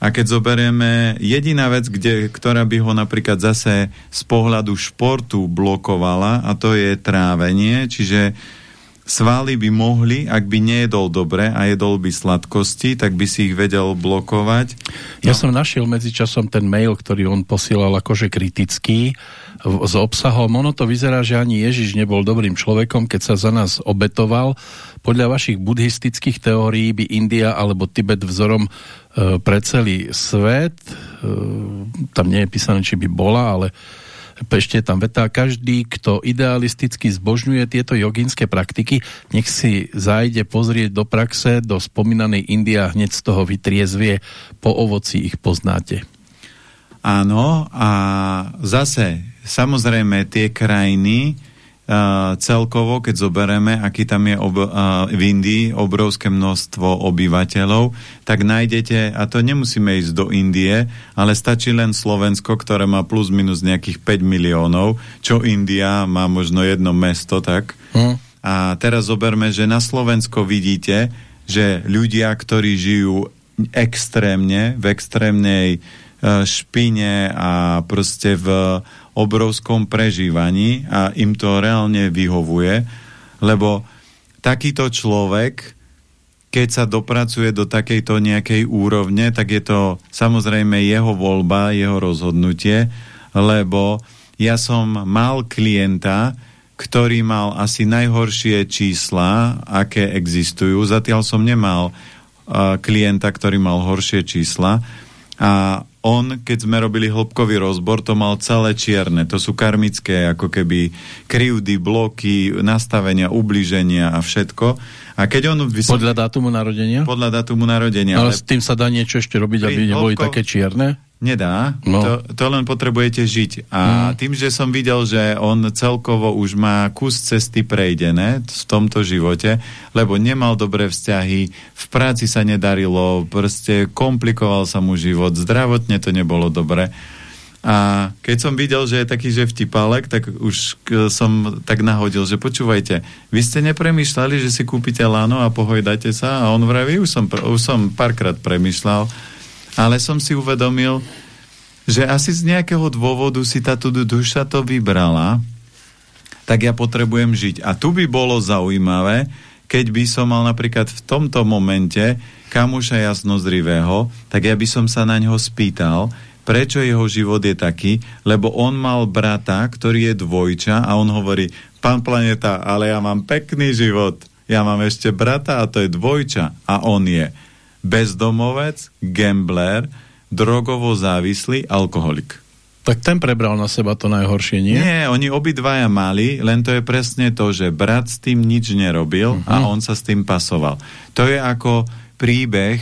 Speaker 1: a keď zoberieme jediná vec, kde, ktorá by ho napríklad zase z pohľadu športu blokovala, a to je trávenie, čiže svaly by mohli, ak by nejedol dobre a jedol by sladkosti, tak by si ich vedel blokovať.
Speaker 3: Ja som našiel medzičasom ten mail, ktorý on posielal akože kritický s obsahom. Ono to vyzerá, že ani Ježiš nebol dobrým človekom, keď sa za nás obetoval. Podľa vašich buddhistických teórií by India alebo Tibet vzorom e, pre celý svet. E, tam nie je písané, či by bola, ale ešte tam veta, každý, kto idealisticky zbožňuje tieto joginské praktiky, nech si zájde pozrieť do praxe, do spomínanej India, hneď z toho vytriezvie, po ovoci ich poznáte.
Speaker 1: Áno, a zase, samozrejme, tie krajiny, celkovo, keď zoberieme, aký tam je ob, uh, v Indii obrovské množstvo obyvateľov, tak nájdete, a to nemusíme ísť do Indie, ale stačí len Slovensko, ktoré má plus minus nejakých 5 miliónov, čo India má možno jedno mesto, tak. Hmm. A teraz zoberme, že na Slovensko vidíte, že ľudia, ktorí žijú extrémne, v extrémnej uh, špine a proste v obrovskom prežívaní a im to reálne vyhovuje, lebo takýto človek, keď sa dopracuje do takejto nejakej úrovne, tak je to samozrejme jeho voľba, jeho rozhodnutie, lebo ja som mal klienta, ktorý mal asi najhoršie čísla, aké existujú. Zatiaľ som nemal uh, klienta, ktorý mal horšie čísla. A on, keď sme robili hĺbkový rozbor, to mal celé čierne. To sú karmické, ako keby krivdy, bloky, nastavenia, ubliženia a všetko. A keď on...
Speaker 3: Vysok... Podľa dátumu narodenia?
Speaker 1: Podľa dátumu narodenia.
Speaker 3: Ale, ale s tým sa dá niečo ešte robiť, aby neboli hĺbko... také čierne?
Speaker 1: Nedá, no. to, to len potrebujete žiť. A mm. tým, že som videl, že on celkovo už má kus cesty prejdené v tomto živote, lebo nemal dobré vzťahy, v práci sa nedarilo, proste komplikoval sa mu život, zdravotne to nebolo dobre. A keď som videl, že je taký, že vtipálek, tak už som tak nahodil, že počúvajte, vy ste nepremýšľali, že si kúpite lano a pohojdate sa? A on vraví, už som, už som párkrát premýšľal, ale som si uvedomil, že asi z nejakého dôvodu si táto duša to vybrala, tak ja potrebujem žiť. A tu by bolo zaujímavé, keď by som mal napríklad v tomto momente kamuša jasnozrivého, tak ja by som sa na ňo spýtal, prečo jeho život je taký, lebo on mal brata, ktorý je dvojča a on hovorí, pán Planeta, ale ja mám pekný život, ja mám ešte brata a to je dvojča a on je bezdomovec, gambler, drogovo závislý alkoholik.
Speaker 3: Tak ten prebral na seba to najhoršie, nie?
Speaker 1: Nie, oni obidvaja mali, len to je presne to, že brat s tým nič nerobil uh-huh. a mhm. on sa s tým pasoval. To je ako príbeh,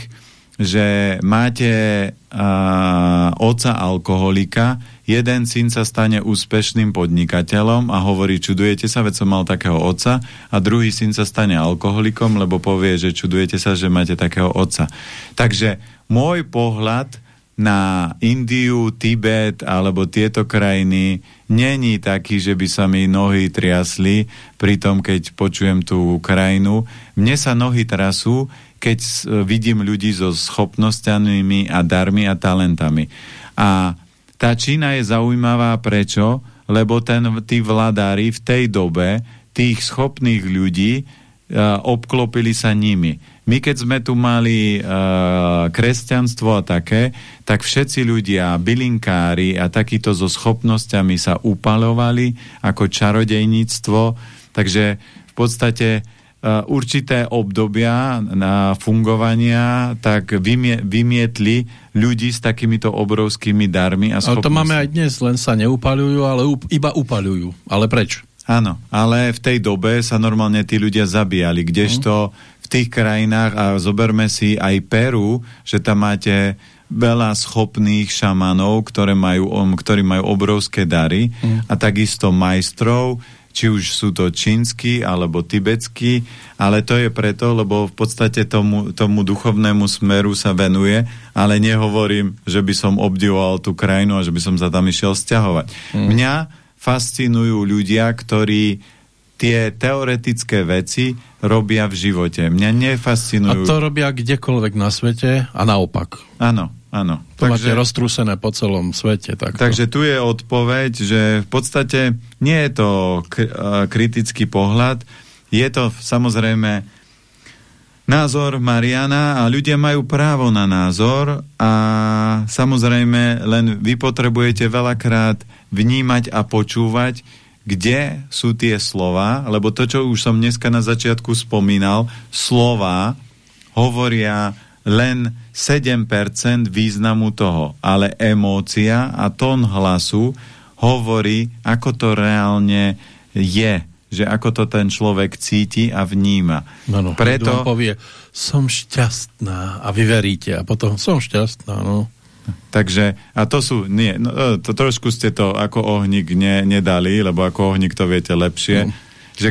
Speaker 1: že máte uh, oca alkoholika, jeden syn sa stane úspešným podnikateľom a hovorí, čudujete sa, veď som mal takého otca, a druhý syn sa stane alkoholikom, lebo povie, že čudujete sa, že máte takého otca. Takže môj pohľad na Indiu, Tibet alebo tieto krajiny není taký, že by sa mi nohy triasli pri tom, keď počujem tú krajinu. Mne sa nohy trasú, keď vidím ľudí so schopnosťami a darmi a talentami. A tá Čína je zaujímavá prečo? Lebo ten, tí vladári v tej dobe tých schopných ľudí uh, obklopili sa nimi. My keď sme tu mali uh, kresťanstvo a také, tak všetci ľudia, bylinkári a takíto so schopnosťami sa upalovali ako čarodejníctvo, takže v podstate určité obdobia na fungovania tak vymie, vymietli ľudí s takýmito obrovskými darmi a
Speaker 3: schopnosťami. Ale to máme aj dnes, len sa neupalujú, ale up, iba upalujú. Ale preč?
Speaker 1: Áno, ale v tej dobe sa normálne tí ľudia zabíjali, kdežto v tých krajinách, a zoberme si aj Peru, že tam máte veľa schopných šamanov, ktoré majú, ktorí majú obrovské dary mm. a takisto majstrov, či už sú to čínsky alebo tibetský, ale to je preto, lebo v podstate tomu, tomu duchovnému smeru sa venuje, ale nehovorím, že by som obdivoval tú krajinu a že by som sa tam išiel stiahovať. Hmm. Mňa fascinujú ľudia, ktorí tie teoretické veci robia v živote. Mňa nefascinujú...
Speaker 3: A to robia kdekoľvek na svete a naopak.
Speaker 1: Áno. Áno.
Speaker 3: To takže, máte roztrúsené po celom svete. Takto.
Speaker 1: Takže tu je odpoveď, že v podstate nie je to kritický pohľad, je to samozrejme názor Mariana a ľudia majú právo na názor a samozrejme len vy potrebujete veľakrát vnímať a počúvať, kde sú tie slova, lebo to, čo už som dneska na začiatku spomínal, slova hovoria len 7% významu toho, ale emócia a tón hlasu hovorí, ako to reálne je že ako to ten človek cíti a vníma.
Speaker 3: Ano, Preto... povie, som šťastná a vy veríte a potom som šťastná, no.
Speaker 1: Takže, a to sú, nie, no, e, to trošku ste to ako ohník ne, nedali, lebo ako ohník to viete lepšie, mm. že.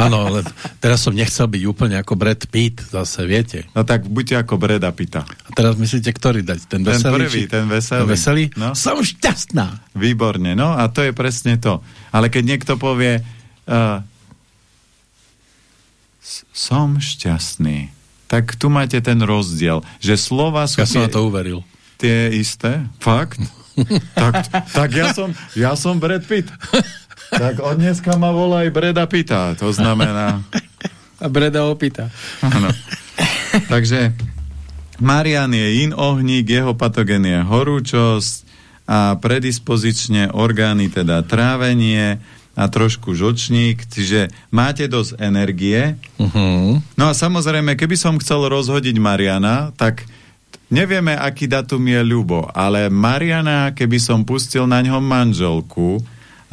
Speaker 3: Áno, ale teraz som nechcel byť úplne ako Brad Pitt, zase viete.
Speaker 1: No tak buďte ako Breda Pitta.
Speaker 3: A teraz myslíte, ktorý dať? Ten veselý?
Speaker 1: Ten prvý, či... ten veselý. Ten
Speaker 3: veselý? No? Som šťastná.
Speaker 1: Výborne, no a to je presne to. Ale keď niekto povie uh, som šťastný, tak tu máte ten rozdiel, že slova sú...
Speaker 3: Ja tie, som na to uveril.
Speaker 1: Tie isté? Fakt? (laughs) tak, tak ja som, ja som Brad Pitt. (laughs) tak od dneska ma volá aj Breda Pita. To znamená...
Speaker 2: A Breda opýta.
Speaker 1: Áno. Takže Marian je in ohník, jeho patogen je horúčosť, a predispozične orgány, teda trávenie a trošku žočník, čiže máte dosť energie. Uh mhm. -huh. No a samozrejme, keby som chcel rozhodiť Mariana, tak nevieme, aký datum je ľubo, ale Mariana, keby som pustil na ňom manželku,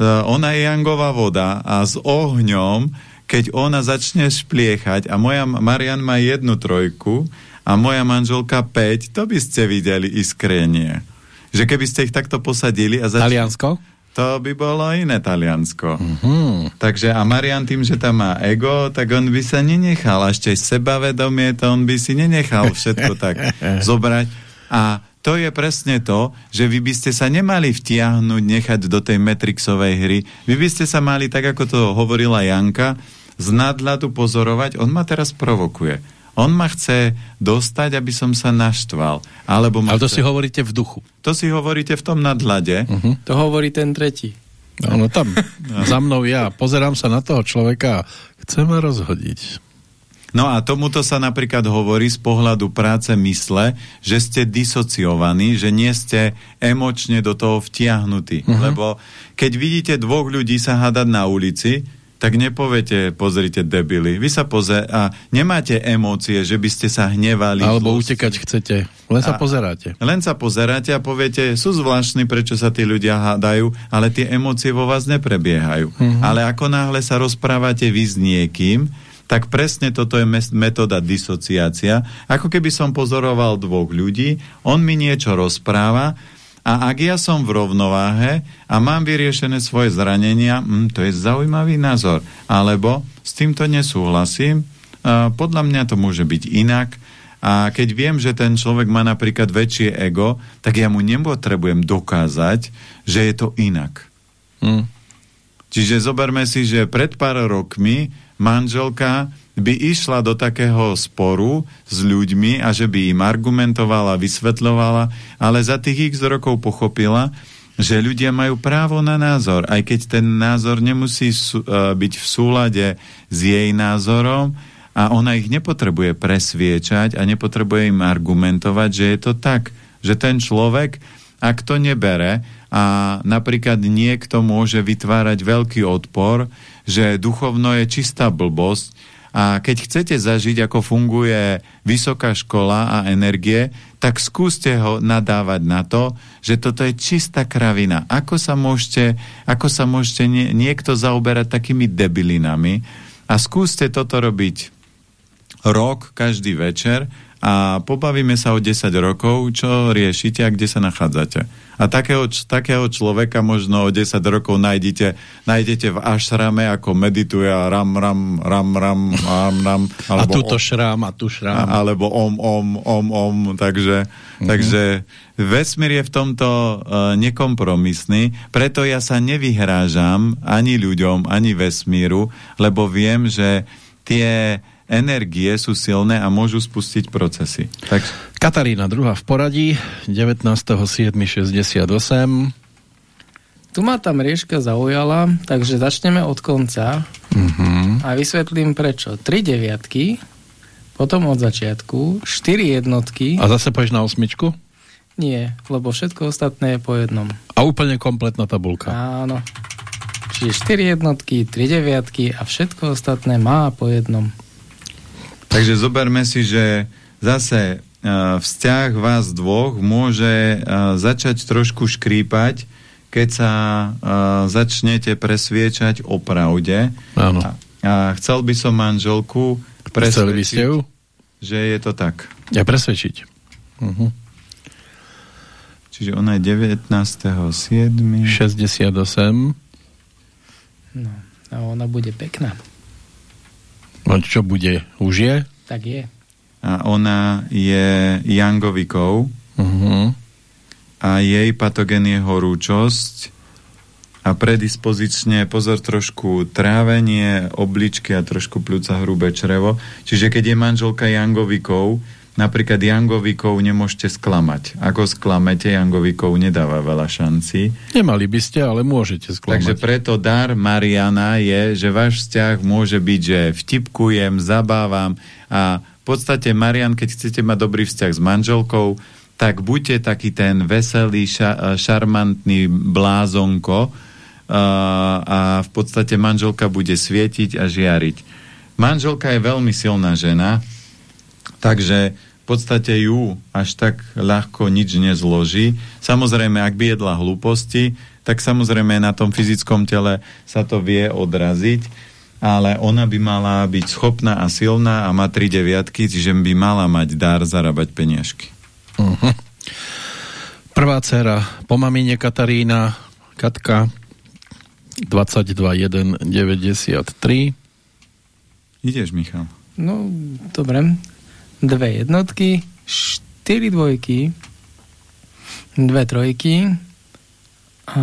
Speaker 1: ona je jangová voda a s ohňom, keď ona začne špliechať a moja Marian má jednu trojku a moja manželka 5, to by ste videli iskrenie. Že keby ste ich takto posadili a
Speaker 3: zač... Taliansko?
Speaker 1: To by bolo iné Taliansko. Uh-huh. Takže a Marian tým, že tam má ego, tak on by sa nenechal, a ešte sebavedomie, to on by si nenechal všetko tak (laughs) zobrať. A to je presne to, že vy by ste sa nemali vtiahnuť, nechať do tej Matrixovej hry. Vy by ste sa mali, tak ako to hovorila Janka, z nadhľadu pozorovať, on ma teraz provokuje on ma chce dostať, aby som sa naštval. Alebo
Speaker 3: Ale to
Speaker 1: chce...
Speaker 3: si hovoríte v duchu.
Speaker 1: To si hovoríte v tom nadhľade. Uh
Speaker 2: -huh. To hovorí ten tretí.
Speaker 3: No tam, (laughs) za mnou ja. Pozerám sa na toho človeka chcem ma rozhodiť.
Speaker 1: No a tomuto sa napríklad hovorí z pohľadu práce mysle, že ste disociovaní, že nie ste emočne do toho vtiahnutí. Uh mhm. -huh. Lebo keď vidíte dvoch ľudí sa hádať na ulici, tak nepoviete, pozrite debily. Vy sa poze a nemáte emócie, že by ste sa hnevali.
Speaker 3: Alebo zlosti. utekať chcete. Len sa a, pozeráte.
Speaker 1: Len sa pozeráte a poviete, sú zvláštni, prečo sa tí ľudia hádajú, ale tie emócie vo vás neprebiehajú. Mm-hmm. Ale ako náhle sa rozprávate vy s niekým, tak presne toto je metóda disociácia. Ako keby som pozoroval dvoch ľudí, on mi niečo rozpráva, a ak ja som v rovnováhe a mám vyriešené svoje zranenia, hm, to je zaujímavý názor. Alebo s týmto nesúhlasím, a podľa mňa to môže byť inak. A keď viem, že ten človek má napríklad väčšie ego, tak ja mu nepotrebujem dokázať, že je to inak. Hm. Čiže zoberme si, že pred pár rokmi manželka by išla do takého sporu s ľuďmi a že by im argumentovala, vysvetľovala, ale za tých x rokov pochopila, že ľudia majú právo na názor, aj keď ten názor nemusí uh, byť v súlade s jej názorom a ona ich nepotrebuje presviečať a nepotrebuje im argumentovať, že je to tak, že ten človek, ak to nebere a napríklad niekto môže vytvárať veľký odpor, že duchovno je čistá blbosť, a keď chcete zažiť, ako funguje vysoká škola a energie, tak skúste ho nadávať na to, že toto je čistá kravina. Ako sa môžete, ako sa môžete nie, niekto zaoberať takými debilinami a skúste toto robiť rok, každý večer a pobavíme sa o 10 rokov, čo riešite a kde sa nachádzate. A takého, takého človeka možno o 10 rokov nájdete, nájdete v ašrame, ako medituje a ram, ram, ram, ram, ram, ram. (laughs)
Speaker 3: Alebo a tuto šrám, a tu šrám.
Speaker 1: Alebo om, om, om, om. Takže, mm-hmm. takže vesmír je v tomto uh, nekompromisný, preto ja sa nevyhrážam ani ľuďom, ani vesmíru, lebo viem, že tie energie sú silné a môžu spustiť procesy. Tak...
Speaker 3: Katarína, druhá v poradí, 19.7.68.
Speaker 2: Tu ma tá mriežka zaujala, takže začneme od konca
Speaker 3: Uh-huh.
Speaker 2: a vysvetlím prečo. Tri deviatky, potom od začiatku, štyri jednotky,
Speaker 3: A zase pôjdeš na osmičku?
Speaker 2: nie, lebo všetko ostatné je po jednom.
Speaker 3: A úplne kompletná tabulka.
Speaker 2: Áno. Čiže štyri jednotky, tri deviatky a všetko ostatné má po jednom.
Speaker 1: Takže zoberme si, že zase uh, vzťah vás dvoch môže uh, začať trošku škrípať, keď sa uh, začnete presviečať o pravde.
Speaker 3: Áno.
Speaker 1: A, a chcel by som manželku
Speaker 3: Chceli by ste
Speaker 1: presvedčiť,
Speaker 3: ju?
Speaker 1: že je to tak.
Speaker 3: Ja presvedčiť. Uh-huh.
Speaker 1: Čiže ona je 19.7.
Speaker 3: 68.
Speaker 2: No, a ona bude pekná.
Speaker 3: No čo bude? Už je?
Speaker 2: Tak je.
Speaker 1: A ona je Jangovikov
Speaker 3: Uh-huh.
Speaker 1: a jej patogen je horúčosť a predispozične, pozor, trošku trávenie, obličky a trošku pľúca hrubé črevo. Čiže keď je manželka Jangovikov, napríklad Jangovikov nemôžete sklamať. Ako sklamete, Jangovikov nedáva veľa šancí.
Speaker 3: Nemali by ste, ale môžete sklamať.
Speaker 1: Takže preto dar Mariana je, že váš vzťah môže byť, že vtipkujem, zabávam a v podstate Marian, keď chcete mať dobrý vzťah s manželkou, tak buďte taký ten veselý, ša, šarmantný blázonko uh, a v podstate manželka bude svietiť a žiariť. Manželka je veľmi silná žena, takže v podstate ju až tak ľahko nič nezloží. Samozrejme, ak by jedla hlúposti, tak samozrejme na tom fyzickom tele sa to vie odraziť, ale ona by mala byť schopná a silná a má tri deviatky, čiže by mala mať dar zarábať peniažky.
Speaker 3: Uh-huh. Prvá dcera po mamine Katarína, Katka, 22.1.93.
Speaker 1: Ideš, Michal.
Speaker 2: No, dobre. Dve jednotky, štyri dvojky, dve trojky, a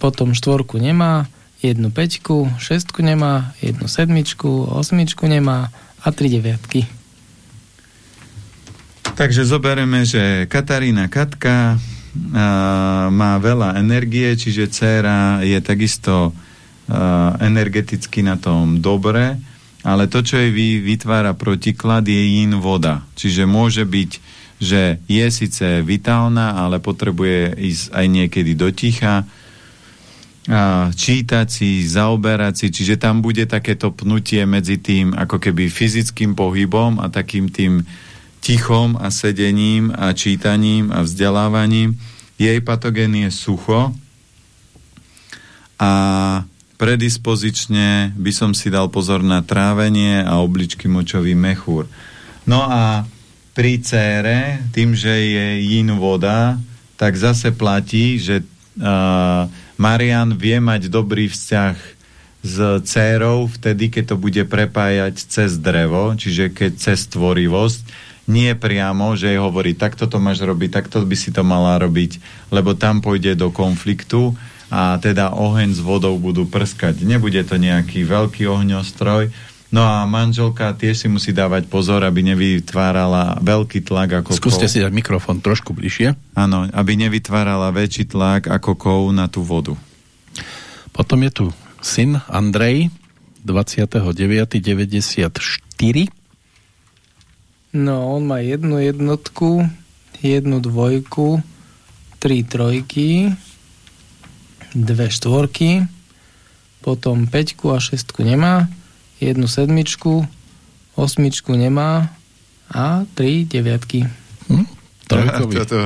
Speaker 2: potom štvorku nemá, jednu peťku, šestku nemá, jednu sedmičku, osmičku nemá a tri deviatky.
Speaker 1: Takže zoberieme, že Katarína Katka a, má veľa energie, čiže dcéra je takisto a, energeticky na tom dobre, ale to, čo jej vy, vytvára protiklad, je jín voda. Čiže môže byť, že je síce vitálna, ale potrebuje ísť aj niekedy do ticha, a čítať si, zaoberať si, čiže tam bude takéto pnutie medzi tým ako keby fyzickým pohybom a takým tým tichom a sedením a čítaním a vzdelávaním. Jej patogén je sucho a predispozične by som si dal pozor na trávenie a obličky močový mechúr. No a pri cére, tým, že je jín voda, tak zase platí, že uh, Marian vie mať dobrý vzťah s cérou vtedy, keď to bude prepájať cez drevo, čiže keď cez tvorivosť, nie priamo, že jej hovorí, takto to máš robiť, takto by si to mala robiť, lebo tam pôjde do konfliktu a teda oheň s vodou budú prskať. Nebude to nejaký veľký ohňostroj, No a manželka tiež si musí dávať pozor, aby nevytvárala veľký tlak ako
Speaker 3: Skúste
Speaker 1: kov.
Speaker 3: si dať mikrofón trošku bližšie.
Speaker 1: Áno, aby nevytvárala väčší tlak ako kov na tú vodu.
Speaker 3: Potom je tu syn Andrej, 29.94.
Speaker 2: No, on má jednu jednotku, jednu dvojku, tri trojky, dve štvorky, potom peťku a šestku nemá, jednu sedmičku, osmičku nemá a tri deviatky.
Speaker 3: Hm? Trojkový. (laughs)
Speaker 1: Toto,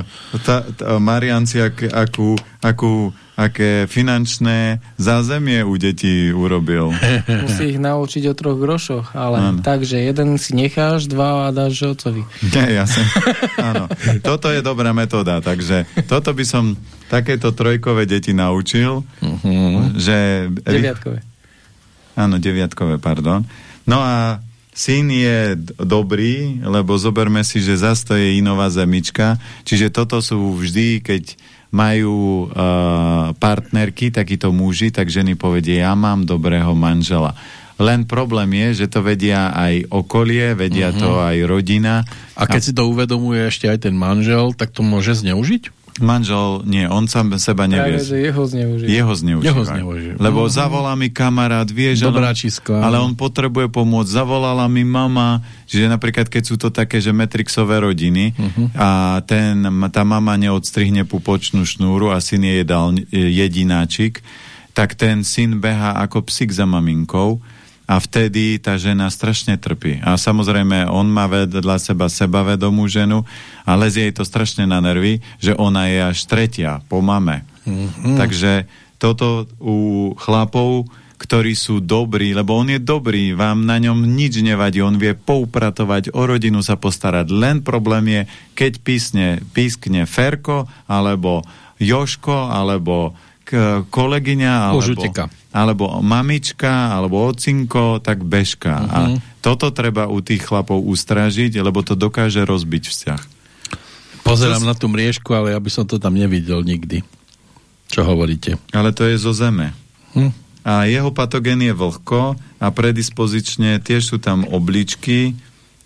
Speaker 1: tá, tá, Marian si ak, akú, akú, aké finančné zázemie u detí urobil. (laughs)
Speaker 2: Musí ich naučiť o troch grošoch, ale
Speaker 1: Áno.
Speaker 2: takže jeden si necháš, dva a dáš otcovi.
Speaker 1: Nie, ja som, áno. Toto je dobrá metóda, takže toto by som takéto trojkové deti naučil,
Speaker 3: Uh-huh.
Speaker 1: že...
Speaker 2: Deviatkové.
Speaker 1: Áno, deviatkové, pardon. No a syn je dobrý, lebo zoberme si, že zas to je inová zemička, čiže toto sú vždy, keď majú uh, partnerky, takíto muži, tak ženy povedia, ja mám dobrého manžela. Len problém je, že to vedia aj okolie, vedia uh-huh. to aj rodina.
Speaker 3: A keď si to uvedomuje ešte aj ten manžel, tak to môže zneužiť?
Speaker 1: Manžel, nie, on sám seba nevie.
Speaker 2: Práve, že jeho zneužíva.
Speaker 1: Jeho zneužíva.
Speaker 3: Jeho zneužíva.
Speaker 1: Lebo
Speaker 3: Mhm.
Speaker 1: zavolá mi kamarát, vieš, ale,
Speaker 3: Dobráčisko, áno.
Speaker 1: ale on potrebuje pomôcť. Zavolala mi mama, že napríklad keď sú to také, že metrixové rodiny
Speaker 3: Mhm.
Speaker 1: a ten, tá mama neodstrihne pupočnú šnúru a syn je jedal, jedináčik, tak ten syn beha ako psík za maminkou a vtedy tá žena strašne trpí. A samozrejme, on má vedľa seba sebavedomú ženu a lezie jej to strašne na nervy, že ona je až tretia po mame. Mm-hmm. Takže toto u chlapov, ktorí sú dobrí, lebo on je dobrý, vám na ňom nič nevadí, on vie poupratovať, o rodinu sa postarať. Len problém je, keď písne, pískne Ferko, alebo Joško, alebo kolegyňa,
Speaker 3: Už
Speaker 1: alebo, alebo mamička, alebo ocinko, tak bežka. Uh-huh. A
Speaker 3: Mhm.
Speaker 1: toto treba u tých chlapov ustražiť, lebo to dokáže rozbiť vzťah.
Speaker 3: Pozerám na tú mriežku, ale ja by som to tam nevidel nikdy. Čo hovoríte?
Speaker 1: Ale to je zo zeme.
Speaker 3: Hm?
Speaker 1: A jeho patogén je vlhko a predispozične tiež sú tam obličky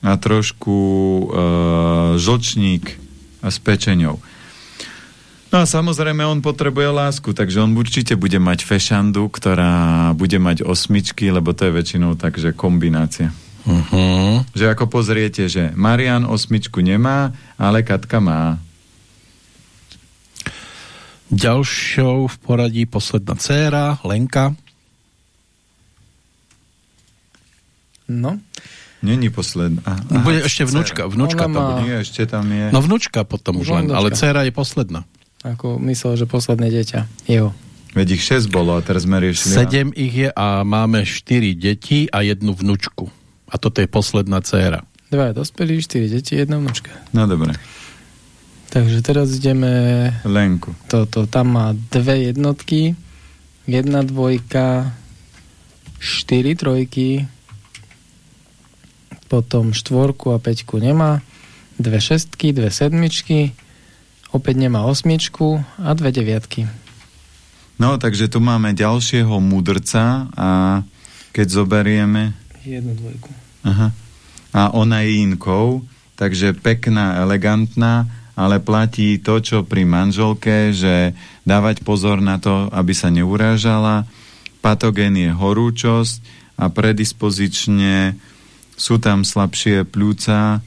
Speaker 1: a trošku e, žlčník a s pečeňou. No a samozrejme on potrebuje lásku, takže on určite bude mať fešandu, ktorá bude mať osmičky, lebo to je väčšinou takže kombinácia.
Speaker 3: Uh-huh.
Speaker 1: Že ako pozriete, že Marian osmičku nemá, ale Katka má.
Speaker 3: Ďalšou v poradí posledná dcéra, Lenka.
Speaker 2: No.
Speaker 1: Není posledná. Aha,
Speaker 3: Bude ešte vnúčka, vnúčka
Speaker 2: má-
Speaker 3: bude.
Speaker 1: Nie, ešte tam je...
Speaker 3: No vnúčka potom už len,
Speaker 2: Vnúčka.
Speaker 3: ale dcéra je posledná.
Speaker 2: Ako myslel, že posledné dieťa. Jeho.
Speaker 1: Veď ich 6 bolo a teraz sme riešili...
Speaker 3: Sedem ich je a máme štyri deti a jednu vnúčku. A toto je posledná dcéra.
Speaker 2: Dva dospelí, štyri deti, jedna vnúčka.
Speaker 1: No dobre.
Speaker 2: Takže teraz ideme...
Speaker 1: Lenku.
Speaker 2: Toto, tam má dve jednotky, jedna dvojka, štyri trojky, potom štvorku a peťku nemá, dve šestky, dve sedmičky, opäť nemá osmičku a dve deviatky.
Speaker 1: No, takže tu máme ďalšieho mudrca a keď zoberieme...
Speaker 2: Jednu dvojku.
Speaker 1: Aha. A ona je inkou, takže pekná, elegantná, ale platí to, čo pri manželke, že dávať pozor na to, aby sa neurážala. Patogén je horúčosť a predispozične sú tam slabšie pľúca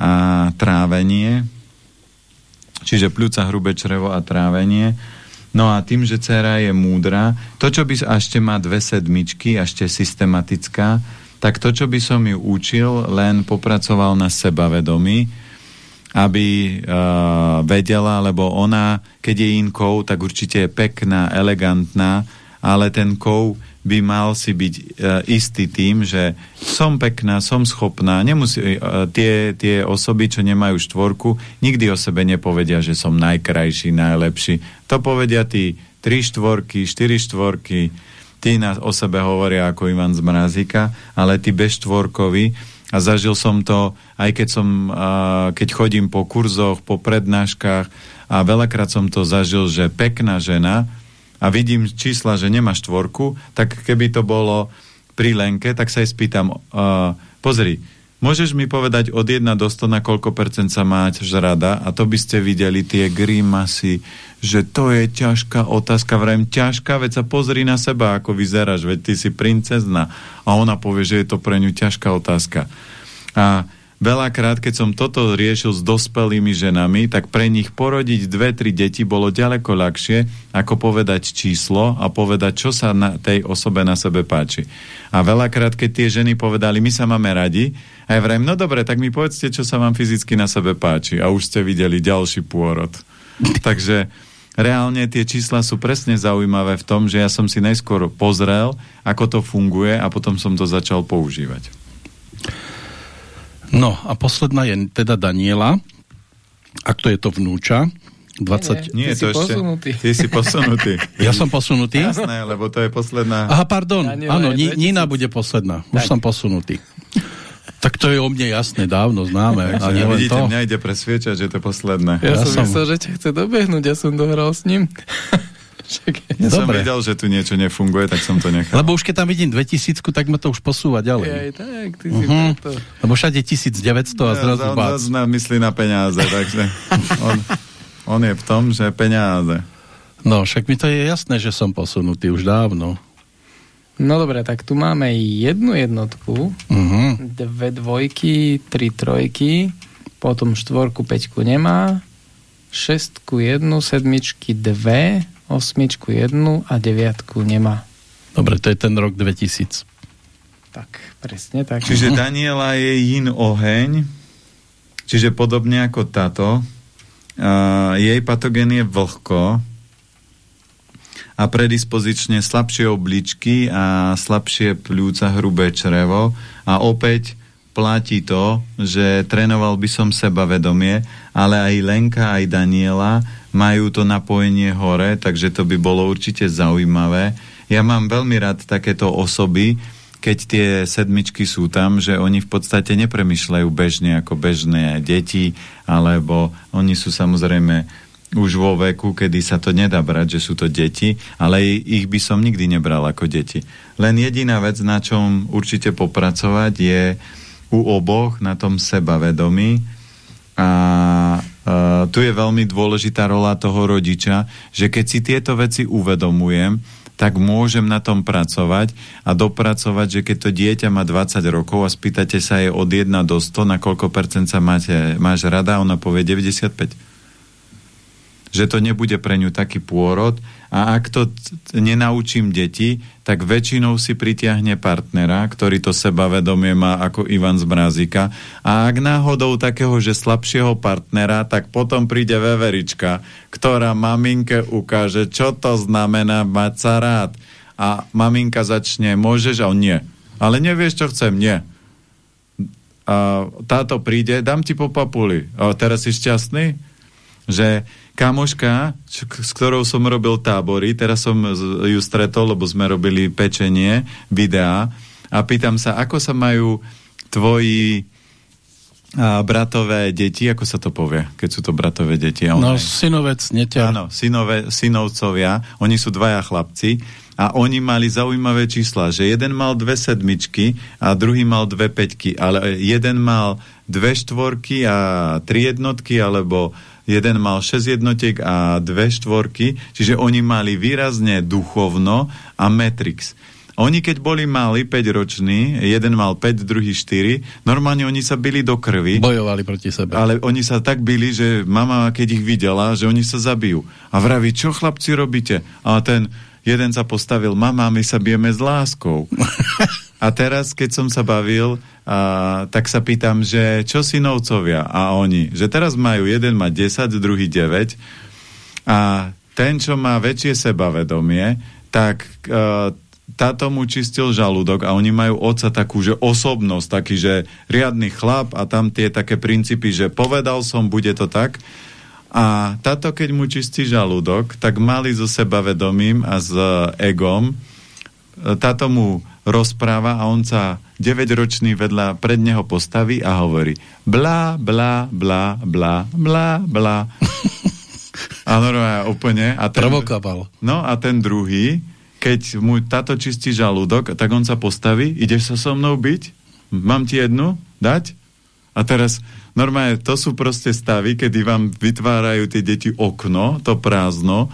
Speaker 1: a trávenie, čiže pľúca, hrubé črevo a trávenie. No a tým, že dcera je múdra, to, čo by ešte má dve sedmičky, a ešte systematická, tak to, čo by som ju učil, len popracoval na sebavedomí, aby uh, vedela, lebo ona, keď je inkou, tak určite je pekná, elegantná, ale ten kov by mal si byť uh, istý tým, že som pekná, som schopná, nemusí, uh, tie, tie osoby, čo nemajú štvorku, nikdy o sebe nepovedia, že som najkrajší, najlepší. To povedia tí tri štvorky, štyri štvorky, tí na, o sebe hovoria ako Ivan z Mrazika, ale tí beštvorkovi, a zažil som to, aj keď som, uh, keď chodím po kurzoch, po prednáškach a veľakrát som to zažil, že pekná žena a vidím čísla, že nemá štvorku, tak keby to bolo pri Lenke, tak sa jej spýtam, uh, pozri, môžeš mi povedať od 1 do 100 na koľko percent sa máš rada a to by ste videli tie grimasy, že to je ťažká otázka, vrajím ťažká, veď sa pozri na seba, ako vyzeráš, veď ty si princezna. A ona povie, že je to pre ňu ťažká otázka. A veľakrát, keď som toto riešil s dospelými ženami, tak pre nich porodiť dve, tri deti bolo ďaleko ľahšie, ako povedať číslo a povedať, čo sa na tej osobe na sebe páči. A veľakrát, keď tie ženy povedali, my sa máme radi, a ja vrajím, no dobre, tak mi povedzte, čo sa vám fyzicky na sebe páči. A už ste videli ďalší pôrod. (laughs) Takže reálne tie čísla sú presne zaujímavé v tom, že ja som si najskôr pozrel, ako to funguje a potom som to začal používať.
Speaker 3: No a posledná je teda Daniela. Ak to je to vnúča, 20...
Speaker 1: Nie,
Speaker 2: Ty
Speaker 1: to
Speaker 2: si
Speaker 1: ešte...
Speaker 2: posunutý.
Speaker 1: Ty si posunutý. (laughs)
Speaker 3: Ja som posunutý?
Speaker 1: Jasné, lebo to je posledná...
Speaker 3: Aha, pardon.
Speaker 2: Daniela
Speaker 3: Áno,
Speaker 2: je
Speaker 3: Ni-
Speaker 2: 2000.
Speaker 3: Nina bude posledná. Už
Speaker 2: Tak.
Speaker 3: som posunutý. Tak to je o mne jasné, dávno známe. A nie len
Speaker 1: Vidíte,
Speaker 3: to.
Speaker 1: mňa ide presviečať, že to je posledné.
Speaker 2: Ja,
Speaker 3: Ja
Speaker 2: som- myslel, že ťa chce dobehnúť, ja som dohral s ním.
Speaker 1: Ja som
Speaker 3: Dobre.
Speaker 1: videl, že tu niečo nefunguje, tak som to nechal.
Speaker 3: Lebo už keď tam vidím 2000, tak ma to už posúva ďalej.
Speaker 2: tak, ty si
Speaker 3: Mhm. Lebo všade 1900 a zrazu
Speaker 1: on
Speaker 3: bác.
Speaker 1: na- myslí na peniaze, takže on, On je v tom, že peniaze.
Speaker 3: No, však mi to je jasné, že som posunutý už dávno.
Speaker 2: No dobre, tak tu máme jednu jednotku,
Speaker 3: Uh-huh.
Speaker 2: dve dvojky, tri trojky, potom štvorku, peťku nemá, šestku jednu, sedmičky dve, osmičku jednu a deviatku nemá.
Speaker 3: Dobre, to je ten rok 2000.
Speaker 2: Tak, presne tak.
Speaker 1: Čiže Daniela je yin oheň, čiže podobne ako táto. Uh, jej patogén je vlhko a predispozične slabšie obličky a slabšie pľúca, hrubé črevo a opäť platí to, že trénoval by som sebavedomie, ale aj Lenka, aj Daniela majú to napojenie hore, takže to by bolo určite zaujímavé. Ja mám veľmi rád takéto osoby, keď tie sedmičky sú tam, že oni v podstate nepremýšľajú bežne ako bežné deti, alebo oni sú samozrejme už vo veku, kedy sa to nedá brať, že sú to deti, ale ich by som nikdy nebral ako deti. Len jediná vec, na čom určite popracovať, je u oboch na tom sebavedomí. A Uh, tu je veľmi dôležitá rola toho rodiča, že keď si tieto veci uvedomujem, tak môžem na tom pracovať a dopracovať, že keď to dieťa má 20 rokov a spýtate sa jej od 1 do 100, na koľko percent sa máte, máš rada, ona povie 95 že to nebude pre ňu taký pôrod a ak to nenaučím deti, tak väčšinou si pritiahne partnera, ktorý to sebavedomie má ako Ivan z Mrazika a ak náhodou takého, že slabšieho partnera, tak potom príde veverička, ktorá maminke ukáže, čo to znamená mať sa rád. A maminka začne, môžeš, a on nie. Ale nevieš, čo chcem, nie. A táto príde, dám ti po papuli. A teraz si šťastný? Že kamoška, s ktorou som robil tábory, teraz som ju stretol, lebo sme robili pečenie, videá a pýtam sa, ako sa majú tvoji a bratové deti, ako sa to povie, keď sú to bratové deti? A
Speaker 3: no, synovec, neťa.
Speaker 1: Áno, synové, synovcovia, oni sú dvaja chlapci a oni mali zaujímavé čísla, že jeden mal dve sedmičky a druhý mal dve peťky, ale jeden mal dve štvorky a tri jednotky, alebo jeden mal 6 jednotiek a dve štvorky, čiže oni mali výrazne duchovno a Matrix. Oni keď boli mali 5 roční, jeden mal 5, druhý 4, normálne oni sa byli do krvi.
Speaker 3: Bojovali proti sebe.
Speaker 1: Ale oni sa tak byli, že mama, keď ich videla, že oni sa zabijú. A vraví, čo chlapci robíte? A ten jeden sa postavil, mama, my sa bijeme s láskou. (laughs) A teraz, keď som sa bavil, a, tak sa pýtam, že čo synovcovia? A oni, že teraz majú, jeden má 10, druhý 9 a ten, čo má väčšie sebavedomie, tak a, táto mu čistil žalúdok a oni majú oca takú, že osobnosť, taký, že riadny chlap a tam tie také princípy, že povedal som, bude to tak. A táto, keď mu čistí žalúdok, tak mali so sebavedomím a s egom, táto mu rozpráva a on sa 9-ročný vedľa pred neho postaví a hovorí bla, bla, bla, bla, bla, bla. (laughs) A normálne úplne. A ten,
Speaker 3: Provokoval.
Speaker 1: No a ten druhý, keď mu táto čistí žalúdok, tak on sa postaví, ideš sa so mnou byť? Mám ti jednu? Dať? A teraz normálne to sú proste stavy, kedy vám vytvárajú tie deti okno, to prázdno,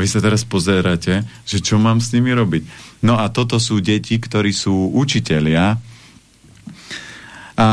Speaker 1: a vy sa teraz pozeráte, že čo mám s nimi robiť. No a toto sú deti, ktorí sú učitelia a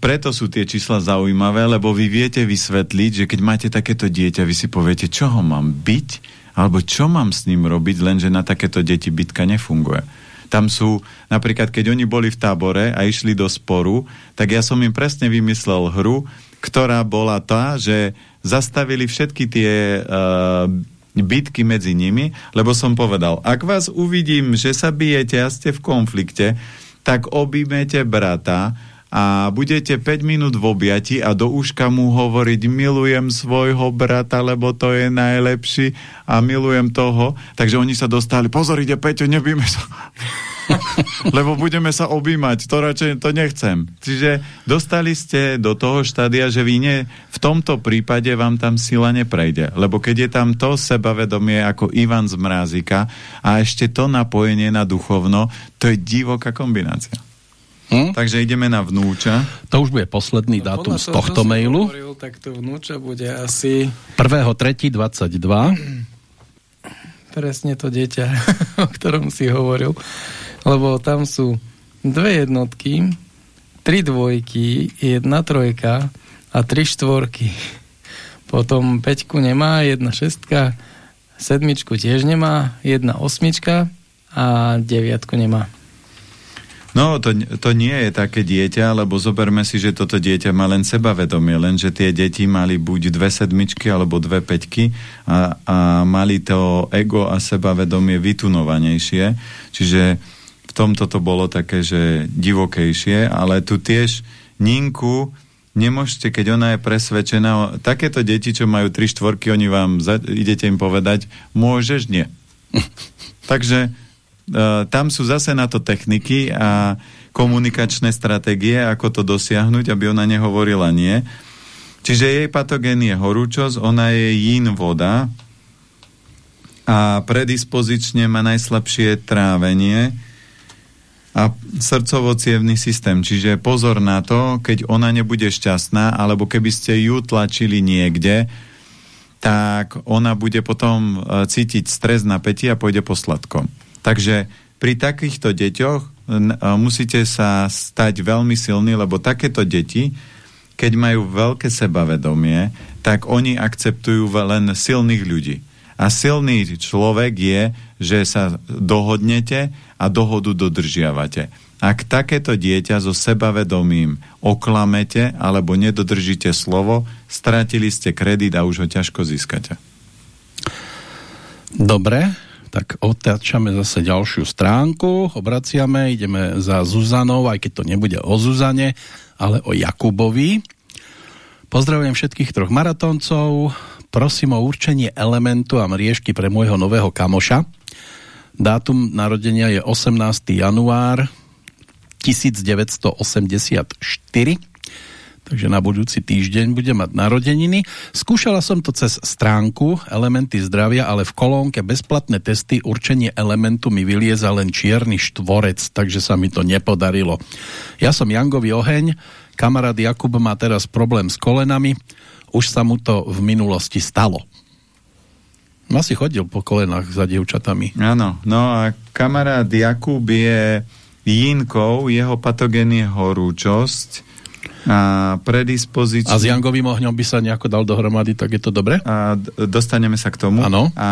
Speaker 1: preto sú tie čísla zaujímavé, lebo vy viete vysvetliť, že keď máte takéto dieťa, vy si poviete, čo ho mám byť, alebo čo mám s ním robiť, lenže na takéto deti bytka nefunguje. Tam sú, napríklad, keď oni boli v tábore a išli do sporu, tak ja som im presne vymyslel hru, ktorá bola tá, že zastavili všetky tie uh, bitky medzi nimi, lebo som povedal, ak vás uvidím, že sa bijete a ste v konflikte, tak objímete brata a budete 5 minút v objati a do úška mu hovoriť milujem svojho brata, lebo to je najlepší a milujem toho. Takže oni sa dostali, pozor, ide Peťo, nebíme sa. (laughs) lebo budeme sa objímať, to radšej to nechcem. Čiže dostali ste do toho štádia, že vy nie, v tomto prípade vám tam sila neprejde, lebo keď je tam to sebavedomie ako Ivan z Mrázika a ešte to napojenie na duchovno, to je divoká kombinácia. Hm? Takže ideme na vnúča.
Speaker 3: To už bude posledný no, dátum z tohto mailu.
Speaker 2: Hovoril, tak to vnúča bude asi...
Speaker 3: 1.3.22.
Speaker 2: Presne to dieťa, (laughs) o ktorom si hovoril. Lebo tam sú dve jednotky, tri dvojky, jedna trojka a tri štvorky. Potom peťku nemá, jedna šestka, sedmičku tiež nemá, jedna osmička a deviatku nemá.
Speaker 1: No, to, to nie je také dieťa, lebo zoberme si, že toto dieťa má len sebavedomie, len že tie deti mali buď dve sedmičky alebo dve peťky a, a mali to ego a sebavedomie vytunovanejšie. Čiže v tomto to bolo také, že divokejšie, ale tu tiež Ninku nemôžete, keď ona je presvedčená, takéto deti, čo majú tri štvorky, oni vám, za, idete im povedať, môžeš, nie. (laughs) Takže uh, tam sú zase na to techniky a komunikačné stratégie, ako to dosiahnuť, aby ona nehovorila nie. Čiže jej patogén je horúčosť, ona je jín voda a predispozične má najslabšie trávenie, a srdcovo systém. Čiže pozor na to, keď ona nebude šťastná, alebo keby ste ju tlačili niekde, tak ona bude potom e, cítiť stres, napätie a pôjde po sladkom. Takže pri takýchto deťoch e, musíte sa stať veľmi silní, lebo takéto deti, keď majú veľké sebavedomie, tak oni akceptujú len silných ľudí. A silný človek je, že sa dohodnete a dohodu dodržiavate. Ak takéto dieťa so sebavedomím oklamete alebo nedodržíte slovo, stratili ste kredit a už ho ťažko získate.
Speaker 3: Dobre, tak otáčame zase ďalšiu stránku, obraciame, ideme za Zuzanou, aj keď to nebude o Zuzane, ale o Jakubovi. Pozdravujem všetkých troch maratóncov, prosím o určenie elementu a mriežky pre môjho nového kamoša. Dátum narodenia je 18. január 1984, takže na budúci týždeň bude mať narodeniny. Skúšala som to cez stránku Elementy zdravia, ale v kolónke bezplatné testy určenie elementu mi vylieza len čierny štvorec, takže sa mi to nepodarilo. Ja som Jangový oheň, kamarát Jakub má teraz problém s kolenami, už sa mu to v minulosti stalo. Asi chodil po kolenách za dievčatami.
Speaker 1: Áno, no a kamarát Jakub je Jinkou, jeho patogén je horúčosť a predispozícia...
Speaker 3: A s Jangovým ohňom by sa nejako dal dohromady, tak je to dobre?
Speaker 1: A dostaneme sa k tomu.
Speaker 3: Áno.
Speaker 1: A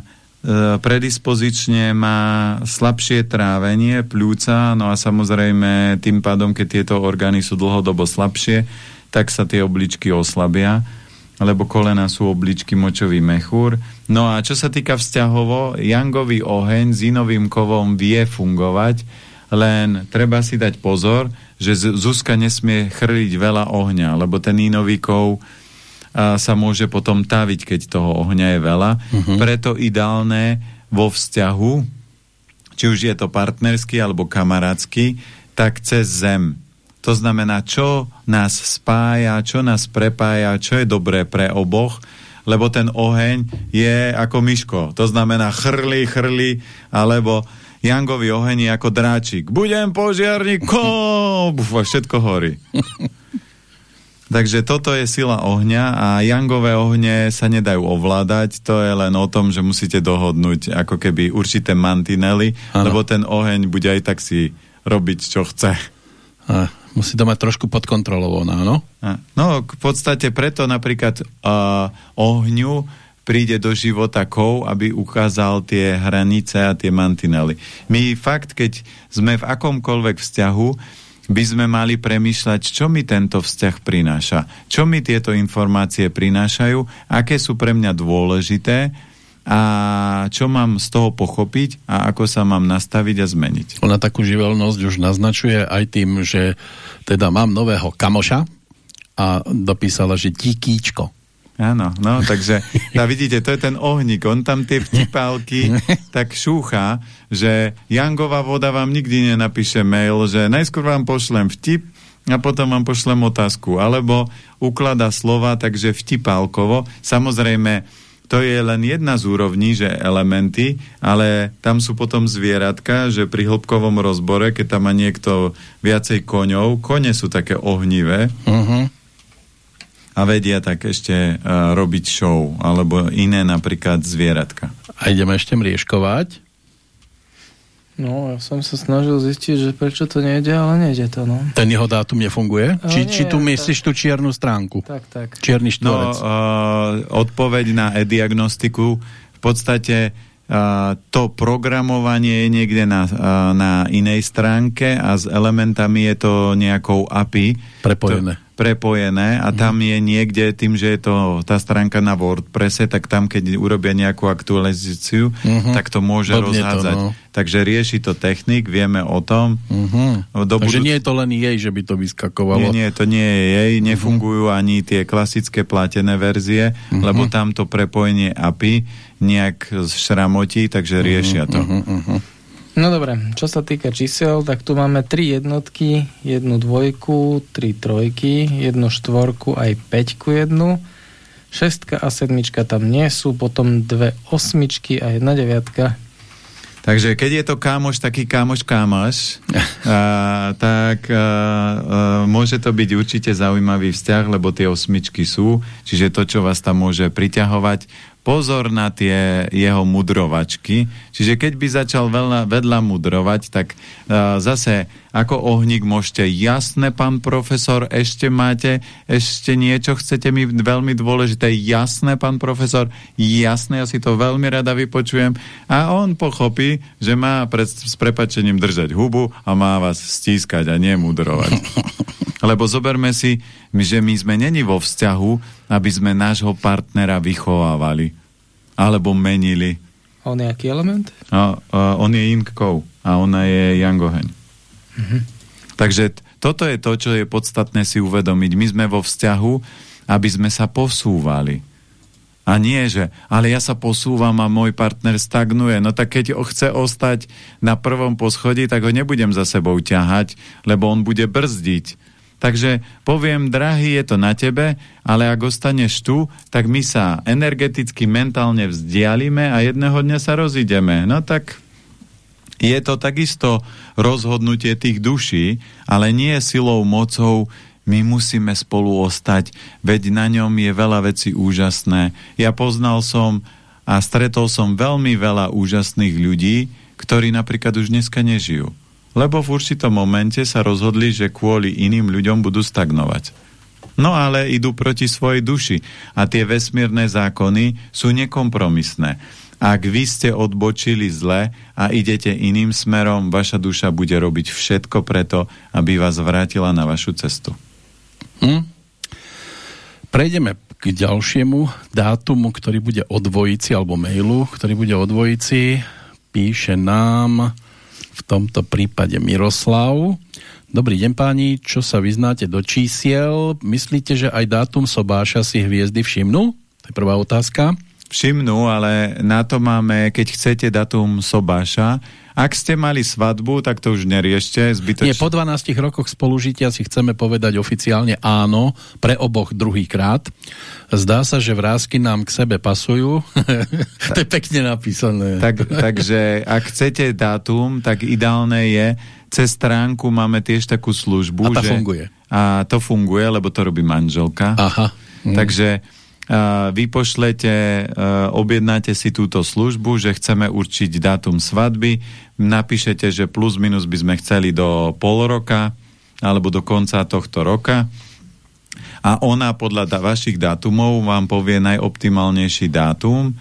Speaker 1: e, predispozične má slabšie trávenie pľúca, no a samozrejme tým pádom, keď tieto orgány sú dlhodobo slabšie, tak sa tie obličky oslabia, lebo kolena sú obličky močový mechúr. No a čo sa týka vzťahovo, jangový oheň s inovým kovom vie fungovať, len treba si dať pozor, že Zuzka nesmie chrliť veľa ohňa, lebo ten inový kov a, sa môže potom taviť, keď toho ohňa je veľa. Uh-huh. Preto ideálne vo vzťahu, či už je to partnerský alebo kamarátsky, tak cez zem to znamená, čo nás spája, čo nás prepája, čo je dobré pre oboch, lebo ten oheň je ako myško. To znamená chrli, chrli, alebo Jangový oheň je ako dráčik. Budem požiarníkom! Všetko horí. (laughs) Takže toto je sila ohňa a jangové ohne sa nedajú ovládať, to je len o tom, že musíte dohodnúť ako keby určité mantinely, ano. lebo ten oheň bude aj tak si robiť, čo chce.
Speaker 3: A musí to mať trošku pod kontrolou, áno?
Speaker 1: No, v podstate preto napríklad uh, ohňu príde do života kov, aby ukázal tie hranice a tie mantinely. My fakt, keď sme v akomkoľvek vzťahu, by sme mali premýšľať, čo mi tento vzťah prináša, čo mi tieto informácie prinášajú, aké sú pre mňa dôležité, a čo mám z toho pochopiť a ako sa mám nastaviť a zmeniť.
Speaker 3: Ona takú živelnosť už naznačuje aj tým, že teda mám nového kamoša a dopísala, že tikíčko.
Speaker 1: Áno, no, (laughs) takže tá, vidíte, to je ten ohník, on tam tie vtipálky (laughs) tak šúcha, že Jangová voda vám nikdy nenapíše mail, že najskôr vám pošlem vtip a potom vám pošlem otázku, alebo uklada slova, takže vtipálkovo. Samozrejme, to je len jedna z úrovní, že elementy, ale tam sú potom zvieratka, že pri hĺbkovom rozbore, keď tam má niekto viacej koňov, kone sú také ohnivé. Uh-huh. a vedia tak ešte uh, robiť show, alebo iné napríklad zvieratka.
Speaker 3: A ideme ešte mriežkovať.
Speaker 2: No, ja som sa snažil zistiť, že prečo to nejde, ale nejde to, no.
Speaker 3: Ten jeho dátum nefunguje?
Speaker 2: A
Speaker 3: či,
Speaker 2: nie,
Speaker 3: či tu
Speaker 2: tak-
Speaker 3: myslíš tú čiernu stránku?
Speaker 2: Tak, tak.
Speaker 3: Čierny
Speaker 1: No,
Speaker 3: štvorec.
Speaker 1: uh, odpoveď na e-diagnostiku v podstate to programovanie je niekde na, na inej stránke a s elementami je to nejakou API.
Speaker 3: Prepojené.
Speaker 1: To, prepojené a tam je niekde tým, že je to tá stránka na WordPresse, tak tam, keď urobia nejakú aktualizáciu,
Speaker 3: Mhm.
Speaker 1: tak to môže
Speaker 3: to,
Speaker 1: rozhádzať.
Speaker 3: no.
Speaker 1: Takže rieši to technik, vieme o tom.
Speaker 3: Uh-huh.
Speaker 1: Do
Speaker 3: Takže
Speaker 1: budúc-
Speaker 3: nie je to len jej, že by to vyskakovalo.
Speaker 1: nie, nie, to nie je jej, nefungujú ani tie klasické platené verzie,
Speaker 3: Mhm.
Speaker 1: lebo tam to prepojenie API nejak šramotí, takže riešia to.
Speaker 3: Uh-huh.
Speaker 2: No dobre, čo sa týka čísel, tak tu máme tri jednotky, jednu dvojku, tri trojky, jednu štvorku, aj peťku jednu. Šestka a sedmička tam nie sú, potom dve osmičky a jedna deviatka.
Speaker 1: Takže keď je to kámoš, taký kámoš kámoš, (laughs) a, tak a, a, môže to byť určite zaujímavý vzťah, lebo tie osmičky sú, čiže to, čo vás tam môže priťahovať, pozor na tie jeho mudrovačky, čiže keď by začal veľa, vedľa mudrovať, tak a, zase ako ohník môžete, jasné, pán profesor, ešte máte, ešte niečo chcete mi veľmi dôležité, jasné, pán profesor, jasné, ja si to veľmi rada vypočujem. A on pochopí, že má pred, s prepačením držať hubu a má vás stískať a nie mudrovať. (laughs) Lebo zoberme si, že my sme není vo vzťahu, aby sme nášho partnera vychovávali alebo menili.
Speaker 2: A on je aký element?
Speaker 1: A, a on je Inkkou a ona je Jangoheň. Takže t- toto je to, čo je podstatné si uvedomiť. My sme vo vzťahu, aby sme sa posúvali. A nie, že ale ja sa posúvam a môj partner stagnuje. No tak keď ho chce ostať na prvom poschodí, tak ho nebudem za sebou ťahať, lebo on bude brzdiť. Takže poviem, drahý, je to na tebe, ale ak ostaneš tu, tak my sa energeticky, mentálne vzdialime a jedného dňa sa rozídeme. No tak je to takisto rozhodnutie tých duší, ale nie silou, mocou, my musíme spolu ostať, veď na ňom je veľa vecí úžasné. Ja poznal som a stretol som veľmi veľa úžasných ľudí, ktorí napríklad už dneska nežijú. Lebo v určitom momente sa rozhodli, že kvôli iným ľuďom budú stagnovať. No ale idú proti svojej duši a tie vesmírne zákony sú nekompromisné. Ak vy ste odbočili zle a idete iným smerom, vaša duša bude robiť všetko preto, aby vás vrátila na vašu cestu.
Speaker 3: Hm? Prejdeme k ďalšiemu dátumu, ktorý bude o alebo mailu, ktorý bude o dvojici. Píše nám v tomto prípade Miroslav. Dobrý deň páni, čo sa vyznáte do čísiel? Myslíte, že aj dátum sobáša si hviezdy všimnú? To je prvá otázka.
Speaker 1: Všimnú, ale na to máme, keď chcete datum sobáša. Ak ste mali svadbu, tak to už neriešte. Zbytočne.
Speaker 3: Nie, po 12 rokoch spolužitia si chceme povedať oficiálne áno, pre oboch druhý krát. Zdá sa, že vrázky nám k sebe pasujú. (laughs) to je pekne napísané.
Speaker 1: Tak, takže ak chcete dátum, tak ideálne je, cez stránku máme tiež takú službu.
Speaker 3: A tá
Speaker 1: že,
Speaker 3: funguje.
Speaker 1: A to funguje, lebo to robí manželka.
Speaker 3: Aha.
Speaker 1: Mm. Takže vy pošlete, uh, objednáte si túto službu, že chceme určiť dátum svadby, napíšete, že plus minus by sme chceli do pol roka alebo do konca tohto roka a ona podľa vašich dátumov vám povie najoptimálnejší dátum,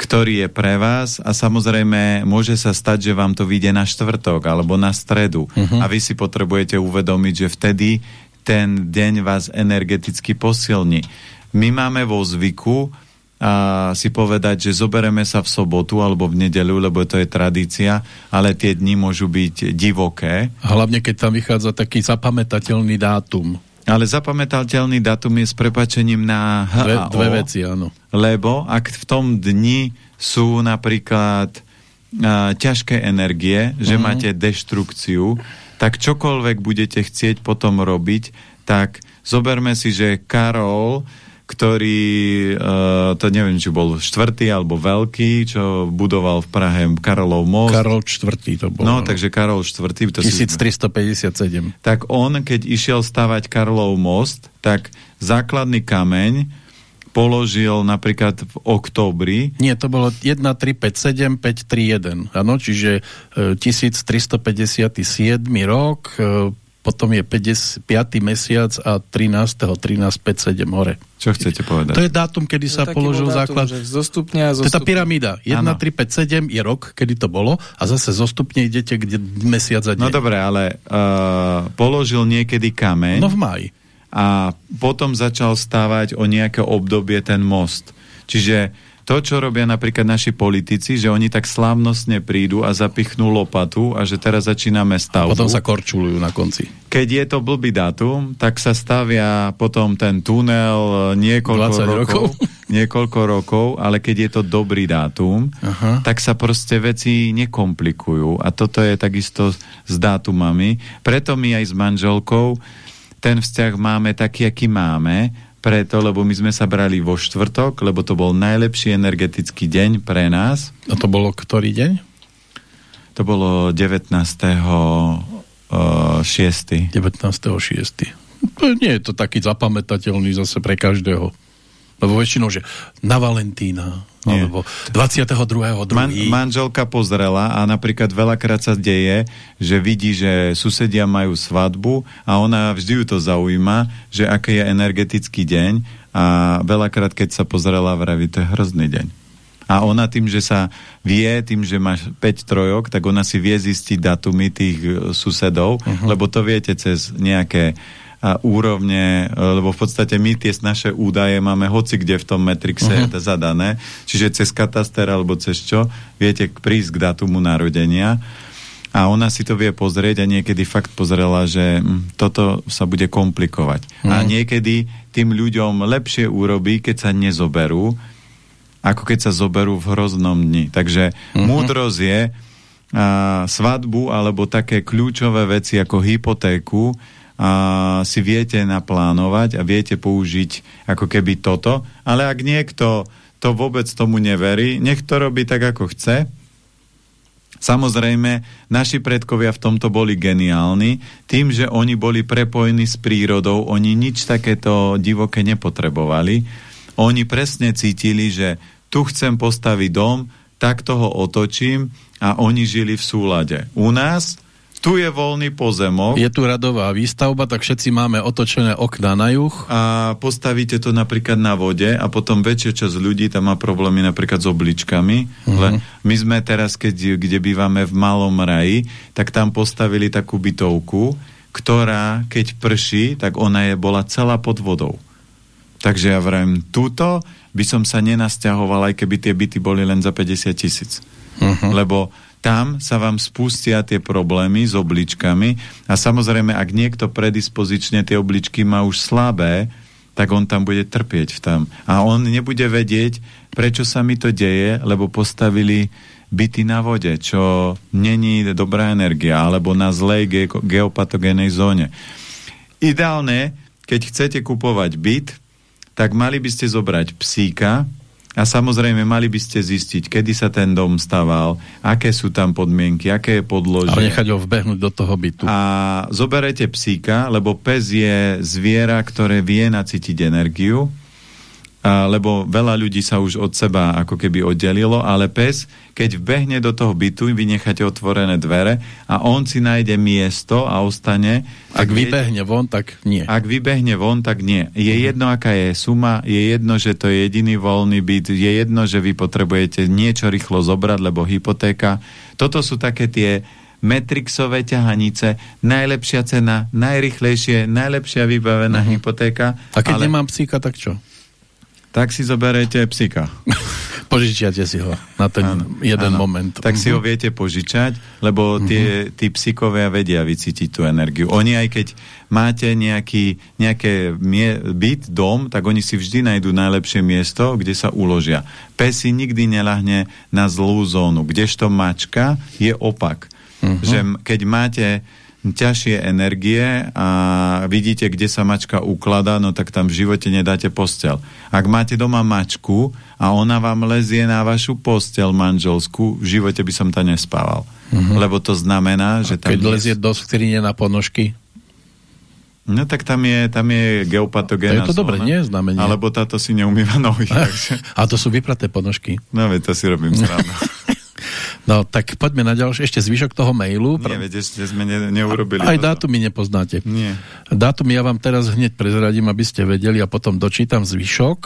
Speaker 1: ktorý je pre vás a samozrejme môže sa stať, že vám to vyjde na štvrtok alebo na stredu uh-huh. a vy si potrebujete uvedomiť, že vtedy ten deň vás energeticky posilní. My máme vo zvyku a si povedať, že zobereme sa v sobotu alebo v nedeľu, lebo to je tradícia, ale tie dni môžu byť divoké.
Speaker 3: Hlavne, keď tam vychádza taký zapamätateľný dátum.
Speaker 1: Ale zapamätateľný dátum je s prepačením na H
Speaker 3: Dve, dve veci, áno.
Speaker 1: lebo ak v tom dni sú napríklad a, ťažké energie, že
Speaker 3: Mhm.
Speaker 1: máte deštrukciu, tak čokoľvek budete chcieť potom robiť, tak zoberme si, že Karol, ktorý, uh, to neviem, či bol štvrtý alebo veľký, čo budoval v Prahe Karolov most.
Speaker 3: Karol IV. to bol.
Speaker 1: No, takže Karol IV. To si-
Speaker 3: 1357.
Speaker 1: tak on, keď išiel stavať Karlov most, tak základný kameň položil napríklad v októbri.
Speaker 3: Nie, to bolo 1, 3, 5, 7, 5, 3, 1. Áno, čiže e, 1357 rok, e, potom je 55. mesiac a 13. 13, 5, 7 hore.
Speaker 1: Čo chcete povedať?
Speaker 3: To je dátum, kedy sa položil dátum, základ.
Speaker 2: Zostupne a
Speaker 3: zostupne. To je tá pyramída. 1, ano. 3, 5, 7 je rok, kedy to bolo a zase zostupne idete kde mesiac a deň.
Speaker 1: No dobre, ale uh, položil niekedy kameň.
Speaker 3: No v máji.
Speaker 1: A potom začal stávať o nejaké obdobie ten most. Čiže to, čo robia napríklad naši politici, že oni tak slávnostne prídu a zapichnú lopatu a že teraz začíname stavbu.
Speaker 3: A potom sa korčulujú na konci.
Speaker 1: Keď je to blbý dátum, tak sa stavia potom ten tunel niekoľko rokov, rokov, (laughs) niekoľko rokov, ale keď je to dobrý dátum, Aha. tak sa proste veci nekomplikujú. A toto je takisto s dátumami. Preto my aj s manželkou ten vzťah máme taký, aký máme, preto, lebo my sme sa brali vo štvrtok, lebo to bol najlepší energetický deň pre nás.
Speaker 3: A to bolo ktorý deň?
Speaker 1: To bolo 19. Uh, 6.
Speaker 3: 19. 6. Nie je to taký zapamätateľný zase pre každého. Lebo väčšinou, že na Valentína, Nie. alebo 22. Man,
Speaker 1: manželka pozrela a napríklad veľakrát sa deje, že vidí, že susedia majú svadbu a ona vždy ju to zaujíma, že aký je energetický deň a veľakrát, keď sa pozrela, vraví, to je hrozný deň. A ona tým, že sa vie, tým, že máš 5 trojok, tak ona si vie zistiť datumy tých e, susedov, uh -huh. lebo to viete cez nejaké úrovne, e, lebo v podstate my tie naše údaje máme hoci kde v tom Matrixe uh mhm. -huh. zadané, čiže cez kataster alebo cez čo viete prísť k datumu narodenia a ona si to vie pozrieť a niekedy fakt pozrela, že hm, toto sa bude komplikovať. -huh. A mhm. niekedy tým ľuďom lepšie urobí, keď sa nezoberú, ako keď sa zoberú v hroznom dni. Takže mhm. -huh. múdrosť je a, svadbu alebo také kľúčové veci ako hypotéku a si viete naplánovať a viete použiť ako keby toto, ale ak niekto to vôbec tomu neverí, nech to robí tak, ako chce. Samozrejme, naši predkovia v tomto boli geniálni, tým, že oni boli prepojení s prírodou, oni nič takéto divoké nepotrebovali. Oni presne cítili, že tu chcem postaviť dom, tak toho otočím a oni žili v súlade. U nás tu je voľný pozemok.
Speaker 3: Je tu radová výstavba, tak všetci máme otočené okná na juh.
Speaker 1: A postavíte to napríklad na vode a potom väčšia časť ľudí tam má problémy napríklad s obličkami. Uh mhm. -huh. my sme teraz, keď, kde bývame v Malom raji, tak tam postavili takú bytovku, ktorá, keď prší, tak ona je bola celá pod vodou. Takže ja vravím, túto by som sa nenasťahoval, aj keby tie byty boli len za 50 tisíc. Uh mhm. -huh. Lebo tam sa vám spustia tie problémy s obličkami a samozrejme, ak niekto predispozične tie obličky má už slabé, tak on tam bude trpieť tam. A on nebude vedieť, prečo sa mi to deje, lebo postavili byty na vode, čo není dobrá energia, alebo na zlej ge geopatogénej zóne. Ideálne, keď chcete kupovať byt, tak mali by ste zobrať psíka, a samozrejme, mali by ste zistiť, kedy sa ten dom staval, aké sú tam podmienky, aké je podložie.
Speaker 3: A nechať ho vbehnúť do toho bytu.
Speaker 1: A zoberete psíka, lebo pes je zviera, ktoré vie nacítiť energiu lebo veľa ľudí sa už od seba ako keby oddelilo, ale pes, keď vbehne do toho bytu, vy necháte otvorené dvere a on si nájde miesto a ostane.
Speaker 3: Ak vybehne von, tak nie.
Speaker 1: Ak vybehne von, tak nie. Je mhm. jedno, aká je suma, je jedno, že to je jediný voľný byt, je jedno, že vy potrebujete niečo rýchlo zobrať, lebo hypotéka. Toto sú také tie metrixové ťahanice, najlepšia cena, najrychlejšie, najlepšia vybavená mhm. hypotéka.
Speaker 3: A keď ale... nemám psíka, tak čo?
Speaker 1: Tak si zoberete psika. (laughs)
Speaker 3: Požičiate si ho na ten ano, jeden ano. moment.
Speaker 1: Tak si ho mhm. viete požičať, lebo mhm. tie, tí psikovia vedia vycítiť tú energiu. Oni aj keď máte nejaký, nejaké byt, dom, tak oni si vždy nájdú najlepšie miesto, kde sa uložia. Pes si nikdy nelahne na zlú zónu, kdežto mačka je opak. Uh mhm. -huh. Že keď máte ťažšie energie a vidíte, kde sa mačka ukladá, no tak tam v živote nedáte postel. Ak máte doma mačku a ona vám lezie na vašu postel manželskú, v živote by som tam nespával. Mm -hmm. Lebo to znamená, že
Speaker 3: tam... Keď lezie do skrine na ponožky?
Speaker 1: No tak tam je, tam je geopatogénna
Speaker 3: To je to dobre, nie? Znamenie.
Speaker 1: Alebo táto si neumýva nohy. (laughs) takže...
Speaker 3: A to sú vypraté ponožky.
Speaker 1: No veď to si robím srandu. (laughs)
Speaker 3: No tak poďme na ďalšie, ešte zvyšok toho mailu.
Speaker 1: Nie, veď ešte sme ne, neurobili
Speaker 3: Aj
Speaker 1: toto.
Speaker 3: dátumy nepoznáte.
Speaker 1: Nie.
Speaker 3: Dátum ja vám teraz hneď prezradím, aby ste vedeli a potom dočítam zvyšok.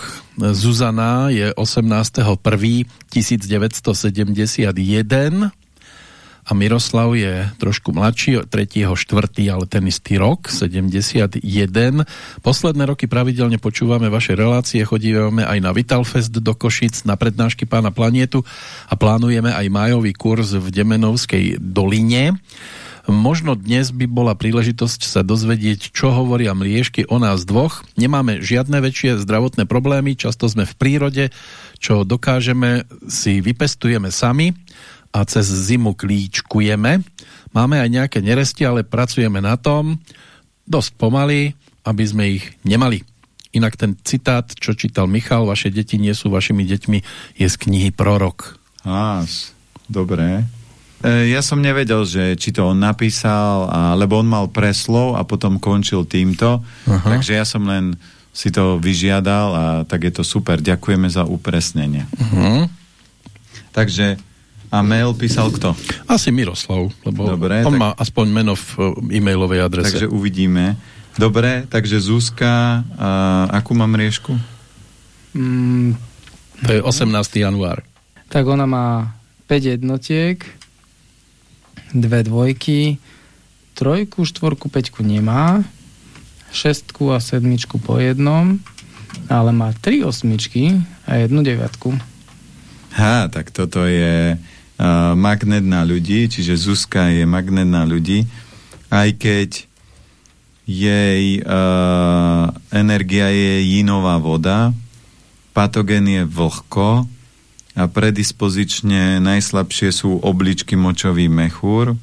Speaker 3: Zuzana je 18.1.1971 a Miroslav je trošku mladší, 3.4., ale ten istý rok, 71. Posledné roky pravidelne počúvame vaše relácie, chodíme aj na Vitalfest do Košic, na prednášky pána Planietu a plánujeme aj májový kurz v Demenovskej doline. Možno dnes by bola príležitosť sa dozvedieť, čo hovoria mliežky o nás dvoch. Nemáme žiadne väčšie zdravotné problémy, často sme v prírode, čo dokážeme si vypestujeme sami a cez zimu klíčkujeme. Máme aj nejaké neresti, ale pracujeme na tom dosť pomaly, aby sme ich nemali. Inak ten citát, čo čítal Michal, vaše deti nie sú vašimi deťmi, je z knihy Prorok.
Speaker 1: Á, dobré. E, ja som nevedel, že či to on napísal, a, lebo on mal preslov a potom končil týmto, Aha. takže ja som len si to vyžiadal a tak je to super. Ďakujeme za upresnenie. Uh-huh. Takže a mail písal kto?
Speaker 3: Asi Miroslav, lebo
Speaker 1: Dobre,
Speaker 3: on
Speaker 1: tak...
Speaker 3: má aspoň meno v e, e-mailovej adrese.
Speaker 1: Takže uvidíme. Dobre, takže Zuzka, a akú mám riešku?
Speaker 2: Mm,
Speaker 3: to je 18. január.
Speaker 2: Tak ona má 5 jednotiek, dve dvojky, trojku, štvorku, peťku nemá, šestku a sedmičku po jednom, ale má tri osmičky a jednu deviatku.
Speaker 1: Ha, tak toto je uh, magnet na ľudí, čiže Zuzka je magnet na ľudí, aj keď jej uh, energia je jinová voda, patogen je vlhko a predispozične najslabšie sú obličky močový mechúr.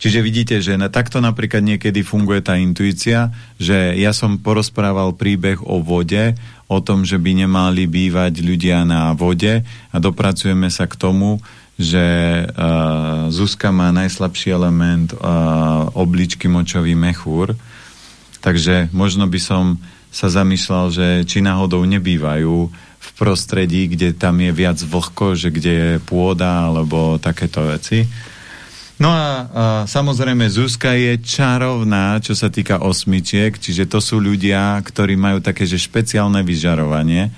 Speaker 1: Čiže vidíte, že na, takto napríklad niekedy funguje tá intuícia, že ja som porozprával príbeh o vode, o tom, že by nemali bývať ľudia na vode a dopracujeme sa k tomu, že uh, Zuzka má najslabší element uh, obličky močový mechúr. Takže možno by som sa zamýšľal, že či náhodou nebývajú v prostredí, kde tam je viac vlhko, že kde je pôda alebo takéto veci. No a, a samozrejme Zuzka je čarovná, čo sa týka osmičiek, čiže to sú ľudia, ktorí majú také, špeciálne vyžarovanie.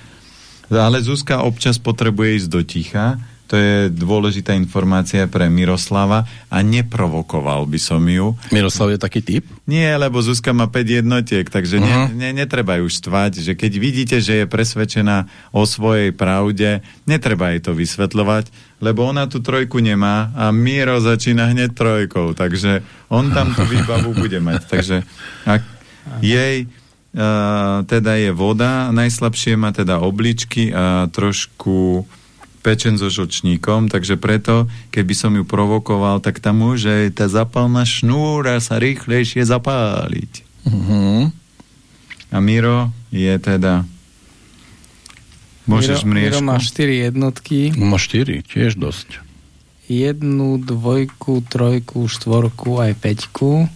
Speaker 1: Ale Zuzka občas potrebuje ísť do ticha, to je dôležitá informácia pre Miroslava a neprovokoval by som ju.
Speaker 3: Miroslav je taký typ?
Speaker 1: Nie, lebo Zuzka má 5 jednotiek, takže uh -huh. ne, ne, netreba ju štvať, že keď vidíte, že je presvedčená o svojej pravde, netreba jej to vysvetľovať, lebo ona tu trojku nemá a Miro začína hneď trojkou, takže on tam tú výbavu (laughs) bude mať. Takže ak jej uh, teda je voda, najslabšie má teda obličky a trošku pečen so žočníkom, takže preto, keby som ju provokoval, tak tam môže tá zapálna šnúra sa rýchlejšie zapáliť. Uh-huh. A Miro je teda... Môžeš
Speaker 2: Miro, Miro má 4 jednotky.
Speaker 3: Má 4, tiež dosť.
Speaker 2: Jednu, dvojku, trojku, štvorku, aj peťku.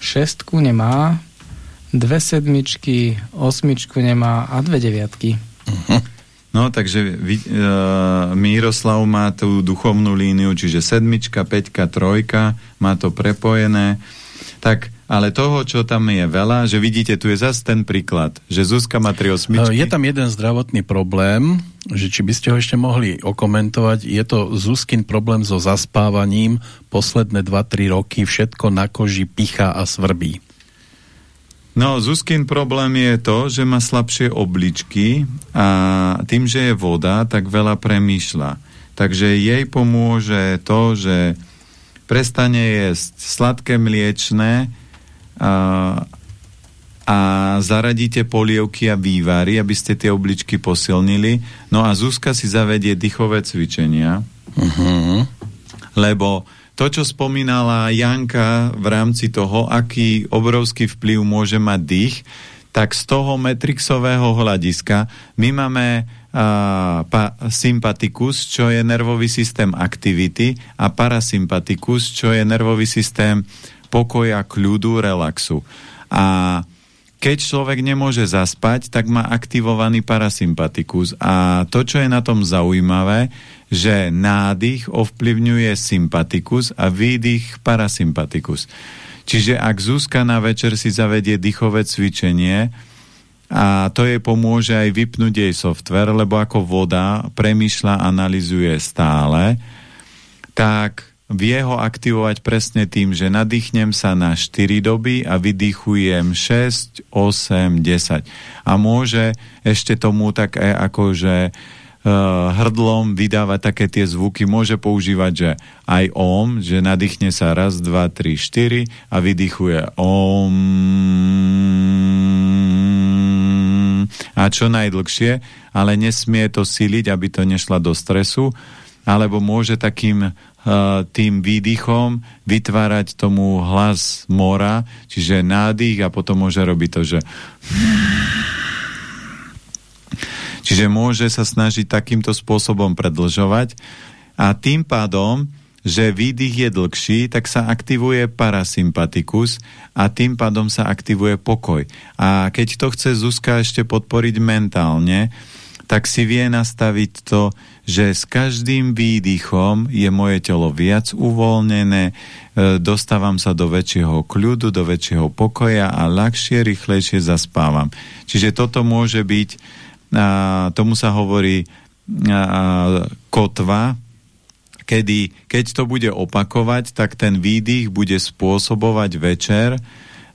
Speaker 2: Šestku nemá. Dve sedmičky, osmičku nemá a dve deviatky.
Speaker 1: Uh-huh. No, takže uh, Miroslav má tú duchovnú líniu, čiže sedmička, peťka, trojka, má to prepojené. Tak, ale toho, čo tam je veľa, že vidíte, tu je zase ten príklad, že Zuzka má tri osmičky.
Speaker 3: Je tam jeden zdravotný problém, že či by ste ho ešte mohli okomentovať, je to Zuzkin problém so zaspávaním, posledné 2-3 roky všetko na koži picha a svrbí.
Speaker 1: No, Zuzkin problém je to, že má slabšie obličky a tým, že je voda, tak veľa premýšľa. Takže jej pomôže to, že prestane jesť sladké mliečné a, a zaradíte polievky a vývary, aby ste tie obličky posilnili. No a Zuzka si zavedie dýchové cvičenia, uh-huh. lebo to, čo spomínala Janka v rámci toho, aký obrovský vplyv môže mať dých, tak z toho metrixového hľadiska my máme pa, sympatikus, čo je nervový systém aktivity a parasympatikus, čo je nervový systém pokoja, kľudu, relaxu. A keď človek nemôže zaspať, tak má aktivovaný parasympatikus. A to, čo je na tom zaujímavé, že nádych ovplyvňuje sympatikus a výdych parasympatikus. Čiže ak Zuzka na večer si zavedie dýchové cvičenie, a to jej pomôže aj vypnúť jej software, lebo ako voda premýšľa, analizuje stále, tak vie ho aktivovať presne tým, že nadýchnem sa na 4 doby a vydýchujem 6, 8, 10. A môže ešte tomu tak akože hrdlom vydávať také tie zvuky, môže používať, že aj om, že nadýchne sa raz, dva, tri, štyri a vydýchuje om. A čo najdlhšie, ale nesmie to siliť, aby to nešla do stresu, alebo môže takým uh, tým výdychom vytvárať tomu hlas mora, čiže nádych a potom môže robiť to, že Čiže môže sa snažiť takýmto spôsobom predlžovať a tým pádom, že výdych je dlhší, tak sa aktivuje parasympatikus a tým pádom sa aktivuje pokoj. A keď to chce Zuzka ešte podporiť mentálne, tak si vie nastaviť to, že s každým výdychom je moje telo viac uvoľnené, e, dostávam sa do väčšieho kľudu, do väčšieho pokoja a ľahšie, rýchlejšie zaspávam. Čiže toto môže byť a tomu sa hovorí a, kotva, kedy keď to bude opakovať, tak ten výdych bude spôsobovať večer,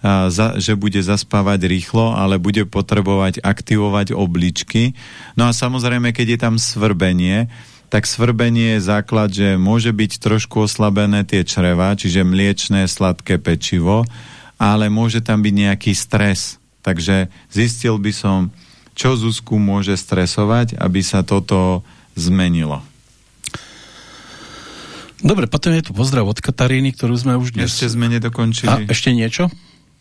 Speaker 1: a, za, že bude zaspávať rýchlo, ale bude potrebovať aktivovať obličky. No a samozrejme, keď je tam svrbenie, tak svrbenie je základ, že môže byť trošku oslabené tie čreva, čiže mliečné, sladké pečivo, ale môže tam byť nejaký stres. Takže zistil by som, čo Zuzku môže stresovať, aby sa toto zmenilo.
Speaker 3: Dobre, potom je tu pozdrav od Kataríny, ktorú sme už dnes...
Speaker 1: Ešte sme nedokončili.
Speaker 3: A ešte niečo?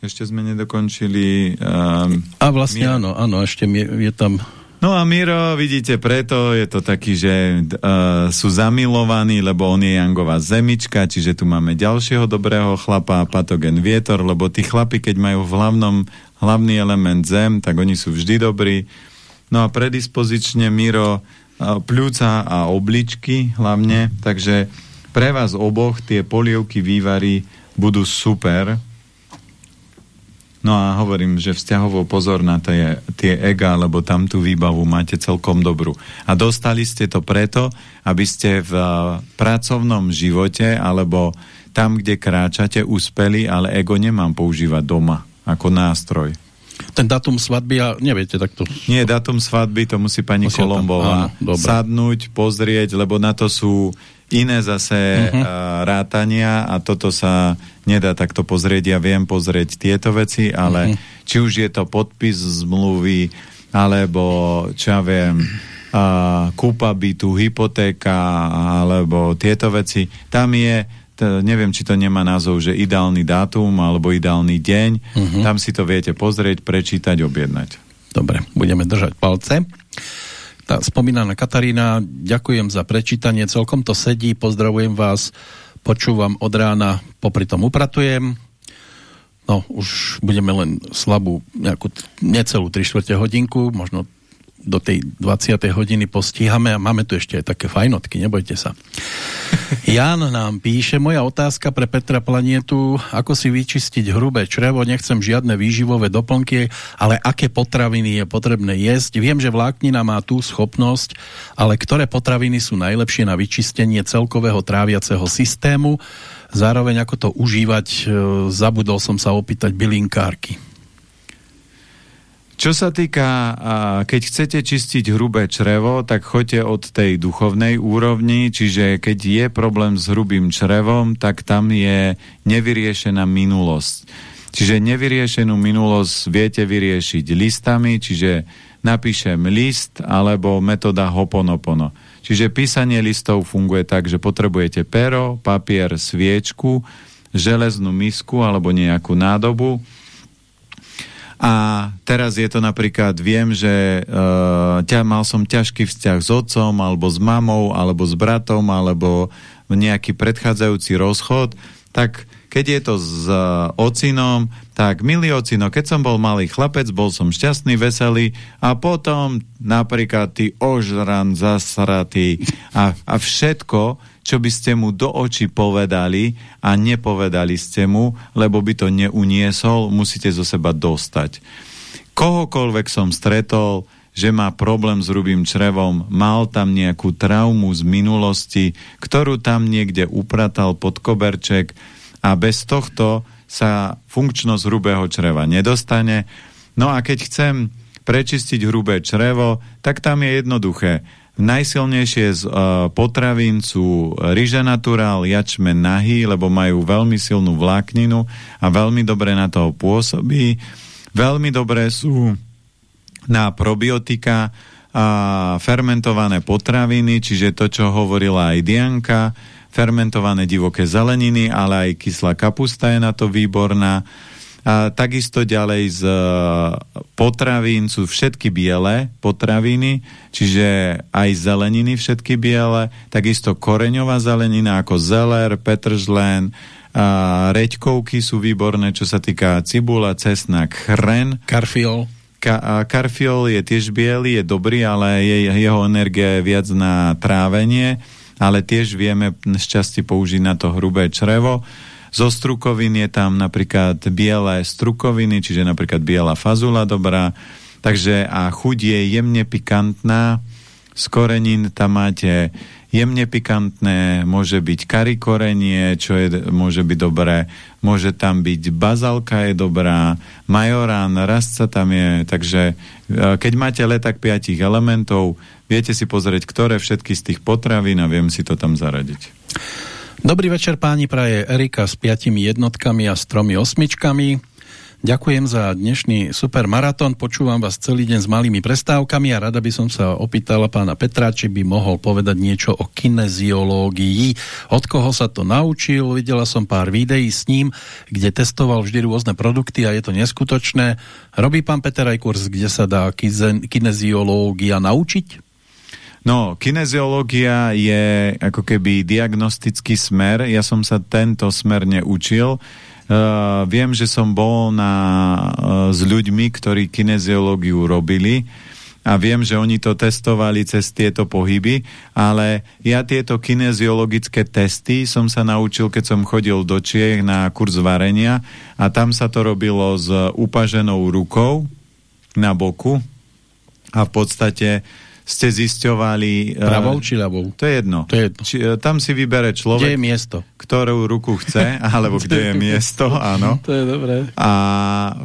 Speaker 1: Ešte sme nedokončili... Um,
Speaker 3: a vlastne Miro. áno, áno, ešte je tam...
Speaker 1: No a Miro, vidíte, preto je to taký, že uh, sú zamilovaní, lebo on je Jangová zemička, čiže tu máme ďalšieho dobrého chlapa, patogen vietor, lebo tí chlapi, keď majú v hlavnom hlavný element zem, tak oni sú vždy dobrí. No a predispozične Miro pľúca a obličky hlavne, takže pre vás oboch tie polievky vývary budú super. No a hovorím, že vzťahovo pozor na tie, tie ega, lebo tam tú výbavu máte celkom dobrú. A dostali ste to preto, aby ste v pracovnom živote alebo tam, kde kráčate, uspeli, ale ego nemám používať doma ako nástroj.
Speaker 3: Ten datum svadby, a neviete takto...
Speaker 1: Nie, datum svadby, to musí pani musí Kolombová áno, sadnúť, pozrieť, lebo na to sú iné zase uh -huh. uh, rátania a toto sa nedá takto pozrieť. Ja viem pozrieť tieto veci, ale uh -huh. či už je to podpis zmluvy, alebo čo ja viem, uh, kúpa bytu, hypotéka, alebo tieto veci, tam je neviem, či to nemá názov, že ideálny dátum alebo ideálny deň. Uh mhm. -huh. Tam si to viete pozrieť, prečítať, objednať.
Speaker 3: Dobre, budeme držať palce. Tá spomínaná Katarína, ďakujem za prečítanie, celkom to sedí, pozdravujem vás, počúvam od rána, popri tom upratujem. No, už budeme len slabú, nejakú necelú 3 čtvrte hodinku, možno do tej 20. hodiny postíhame a máme tu ešte aj také fajnotky, nebojte sa. (laughs) Jan nám píše, moja otázka pre Petra Planietu, ako si vyčistiť hrubé črevo, nechcem žiadne výživové doplnky, ale aké potraviny je potrebné jesť. Viem, že vláknina má tú schopnosť, ale ktoré potraviny sú najlepšie na vyčistenie celkového tráviaceho systému, zároveň ako to užívať, e, zabudol som sa opýtať bylinkárky.
Speaker 1: Čo sa týka, keď chcete čistiť hrubé črevo, tak choďte od tej duchovnej úrovni, čiže keď je problém s hrubým črevom, tak tam je nevyriešená minulosť. Čiže nevyriešenú minulosť viete vyriešiť listami, čiže napíšem list alebo metóda Hoponopono. Čiže písanie listov funguje tak, že potrebujete pero, papier, sviečku, železnú misku alebo nejakú nádobu, a teraz je to napríklad, viem, že uh, ťa, mal som ťažký vzťah s otcom, alebo s mamou, alebo s bratom, alebo nejaký predchádzajúci rozchod, tak keď je to s uh, ocinom, tak milý ocino, keď som bol malý chlapec, bol som šťastný, veselý a potom napríklad ty ožran, zasratý a, a všetko, čo by ste mu do očí povedali a nepovedali ste mu, lebo by to neuniesol, musíte zo seba dostať. Kohokoľvek som stretol, že má problém s hrubým črevom, mal tam nejakú traumu z minulosti, ktorú tam niekde upratal pod koberček a bez tohto sa funkčnosť hrubého čreva nedostane. No a keď chcem prečistiť hrubé črevo, tak tam je jednoduché Najsilnejšie z uh, potravín sú ryže naturál, jačmen nahý, lebo majú veľmi silnú vlákninu a veľmi dobre na toho pôsobí. Veľmi dobré sú na probiotika a fermentované potraviny, čiže to, čo hovorila aj Dianka, fermentované divoké zeleniny, ale aj kyslá kapusta je na to výborná. A takisto ďalej z e, potravín sú všetky biele potraviny, čiže aj zeleniny všetky biele, takisto koreňová zelenina ako zeler, petržlen, a reďkovky sú výborné, čo sa týka cibula, cesnak, chren.
Speaker 3: Karfiol.
Speaker 1: Ka karfiol je tiež biely, je dobrý, ale je, jeho energia je viac na trávenie, ale tiež vieme šťastie použiť na to hrubé črevo. Zo strukovín je tam napríklad biele strukoviny, čiže napríklad biela fazula dobrá, takže a chuť je jemne pikantná, z korenín tam máte jemne pikantné, môže byť karikorenie, čo je, môže byť dobré, môže tam byť bazalka je dobrá, majorán, rastca tam je, takže e, keď máte letak piatich elementov, viete si pozrieť, ktoré všetky z tých potravín a viem si to tam zaradiť.
Speaker 3: Dobrý večer páni, praje Erika s piatimi jednotkami a s tromi osmičkami. Ďakujem za dnešný super maratón, počúvam vás celý deň s malými prestávkami a rada by som sa opýtala pána Petra, či by mohol povedať niečo o kineziológii. Od koho sa to naučil? Videla som pár videí s ním, kde testoval vždy rôzne produkty a je to neskutočné. Robí pán Peter aj kurz, kde sa dá kineziológia naučiť?
Speaker 1: No, kineziológia je ako keby diagnostický smer. Ja som sa tento smer neučil. Uh, viem, že som bol na, uh, s ľuďmi, ktorí kineziológiu robili a viem, že oni to testovali cez tieto pohyby, ale ja tieto kineziologické testy som sa naučil, keď som chodil do Čiech na kurz varenia a tam sa to robilo s upaženou rukou na boku a v podstate ste zisťovali...
Speaker 3: Eh, Pravou či ľavou?
Speaker 1: To je jedno.
Speaker 3: To je jedno.
Speaker 1: Či, eh, tam si vybere človek...
Speaker 3: Kde je miesto?
Speaker 1: Ktorú ruku chce, (laughs) alebo kde je miesto, áno.
Speaker 3: To je dobré.
Speaker 1: A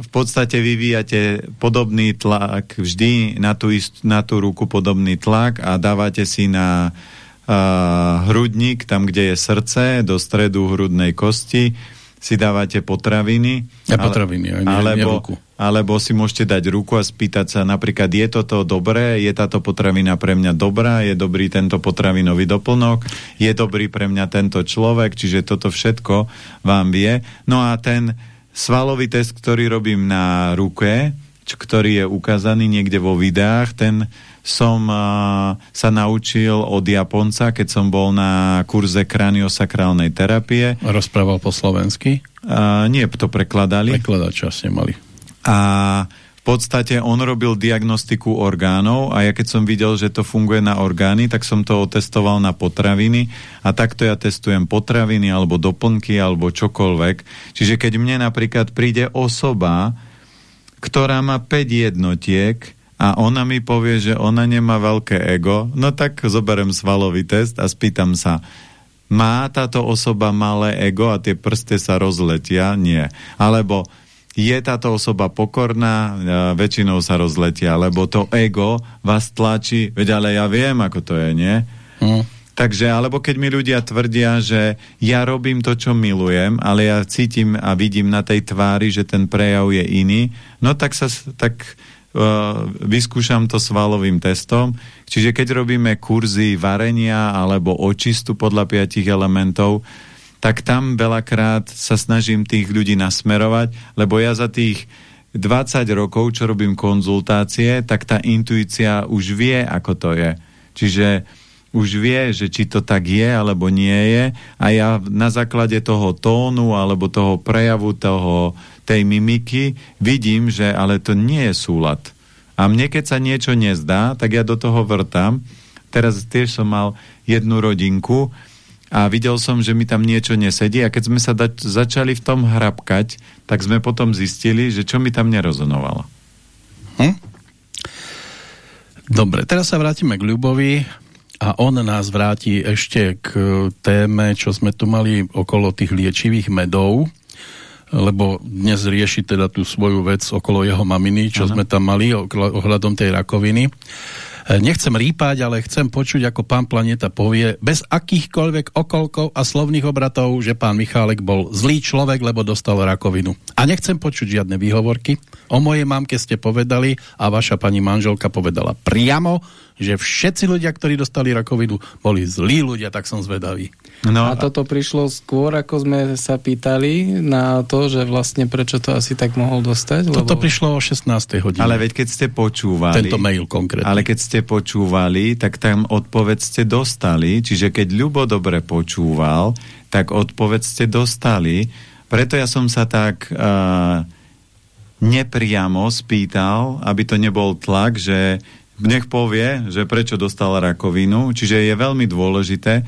Speaker 1: v podstate vyvíjate podobný tlak, vždy na tú, ist, na tú ruku podobný tlak a dávate si na uh, hrudník, tam, kde je srdce, do stredu hrudnej kosti, si dávate potraviny.
Speaker 3: Ja potraviny, ale,
Speaker 1: alebo,
Speaker 3: ruku
Speaker 1: alebo si môžete dať ruku a spýtať sa napríklad, je toto dobré, je táto potravina pre mňa dobrá, je dobrý tento potravinový doplnok, je dobrý pre mňa tento človek, čiže toto všetko vám vie. No a ten svalový test, ktorý robím na ruke, ktorý je ukázaný niekde vo videách, ten som uh, sa naučil od Japonca, keď som bol na kurze kraniosakrálnej terapie.
Speaker 3: Rozprával po slovensky?
Speaker 1: Uh, nie, to prekladali.
Speaker 3: Prekladača ste mali
Speaker 1: a v podstate on robil diagnostiku orgánov a ja keď som videl, že to funguje na orgány, tak som to otestoval na potraviny a takto ja testujem potraviny alebo doplnky alebo čokoľvek. Čiže keď mne napríklad príde osoba, ktorá má 5 jednotiek a ona mi povie, že ona nemá veľké ego, no tak zoberem svalový test a spýtam sa, má táto osoba malé ego a tie prste sa rozletia? Nie. Alebo je táto osoba pokorná, väčšinou sa rozletia, lebo to ego vás tlačí, veď ale ja viem, ako to je, nie? Mm. Takže, alebo keď mi ľudia tvrdia, že ja robím to, čo milujem, ale ja cítim a vidím na tej tvári, že ten prejav je iný, no tak sa tak uh, vyskúšam to svalovým testom. Čiže keď robíme kurzy varenia alebo očistu podľa piatich elementov, tak tam veľakrát sa snažím tých ľudí nasmerovať, lebo ja za tých 20 rokov, čo robím konzultácie, tak tá intuícia už vie, ako to je. Čiže už vie, že či to tak je alebo nie je a ja na základe toho tónu alebo toho prejavu toho, tej mimiky vidím, že ale to nie je súlad. A mne keď sa niečo nezdá, tak ja do toho vrtám. Teraz tiež som mal jednu rodinku a videl som, že mi tam niečo nesedí a keď sme sa začali v tom hrabkať, tak sme potom zistili, že čo mi tam nerozonovalo. Hm?
Speaker 3: Dobre, teraz sa vrátime k Ľubovi a on nás vráti ešte k téme, čo sme tu mali okolo tých liečivých medov, lebo dnes rieši teda tú svoju vec okolo jeho maminy, čo ano. sme tam mali ohľadom tej rakoviny. E, nechcem rýpať, ale chcem počuť, ako pán Planeta povie, bez akýchkoľvek okolkov a slovných obratov, že pán Michálek bol zlý človek, lebo dostal rakovinu. A nechcem počuť žiadne výhovorky. O mojej mamke ste povedali a vaša pani manželka povedala priamo, že všetci ľudia, ktorí dostali rakovinu, boli zlí ľudia, tak som zvedavý.
Speaker 2: No, a toto prišlo skôr, ako sme sa pýtali na to, že vlastne prečo to asi tak mohol dostať?
Speaker 3: Toto lebo... prišlo o 16. hodine.
Speaker 1: Ale veď keď ste počúvali...
Speaker 3: Tento mail konkrétne.
Speaker 1: Ale keď ste počúvali, tak tam odpoveď ste dostali, čiže keď Ľubo dobre počúval, tak odpoveď ste dostali. Preto ja som sa tak... Uh, nepriamo spýtal, aby to nebol tlak, že nech povie, že prečo dostal rakovinu, čiže je veľmi dôležité.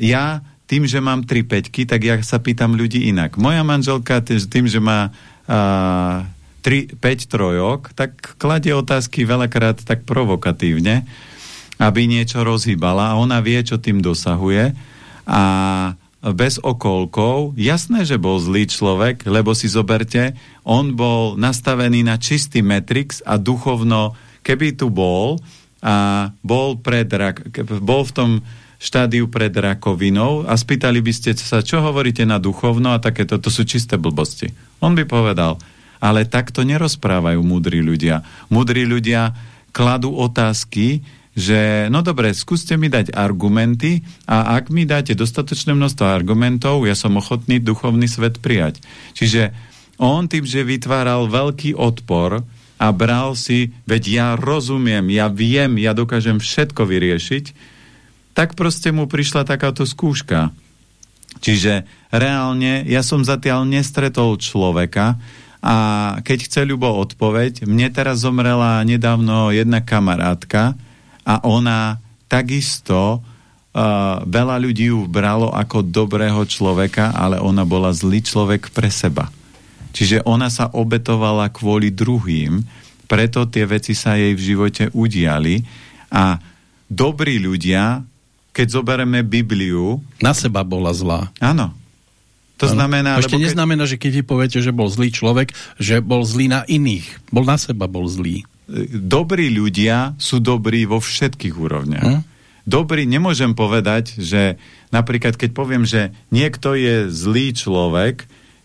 Speaker 1: Ja tým, že mám tri peťky, tak ja sa pýtam ľudí inak. Moja manželka tým, že má a, 3, 5 trojok, tak kladie otázky veľakrát tak provokatívne, aby niečo rozhýbala a ona vie, čo tým dosahuje a bez okolkov. Jasné, že bol zlý človek, lebo si zoberte, on bol nastavený na čistý metrix a duchovno keby tu bol a bol, pred bol v tom štádiu pred rakovinou a spýtali by ste sa, čo hovoríte na duchovno a takéto, to sú čisté blbosti. On by povedal, ale takto nerozprávajú múdri ľudia. Múdri ľudia kladú otázky, že no dobre, skúste mi dať argumenty a ak mi dáte dostatočné množstvo argumentov, ja som ochotný duchovný svet prijať. Čiže on tým, že vytváral veľký odpor, a bral si, veď ja rozumiem, ja viem, ja dokážem všetko vyriešiť, tak proste mu prišla takáto skúška. Čiže reálne ja som zatiaľ nestretol človeka a keď chce ľubo odpoveď, mne teraz zomrela nedávno jedna kamarátka a ona takisto uh, veľa ľudí ju bralo ako dobrého človeka, ale ona bola zlý človek pre seba. Čiže ona sa obetovala kvôli druhým, preto tie veci sa jej v živote udiali a dobrí ľudia, keď zoberieme Bibliu...
Speaker 3: Na seba bola zlá.
Speaker 1: Áno. To ano. znamená...
Speaker 3: Ešte keď... neznamená, že keď vy poviete, že bol zlý človek, že bol zlý na iných. Bol na seba bol zlý.
Speaker 1: Dobrí ľudia sú dobrí vo všetkých úrovniach. Hm? Dobrý, nemôžem povedať, že napríklad keď poviem, že niekto je zlý človek,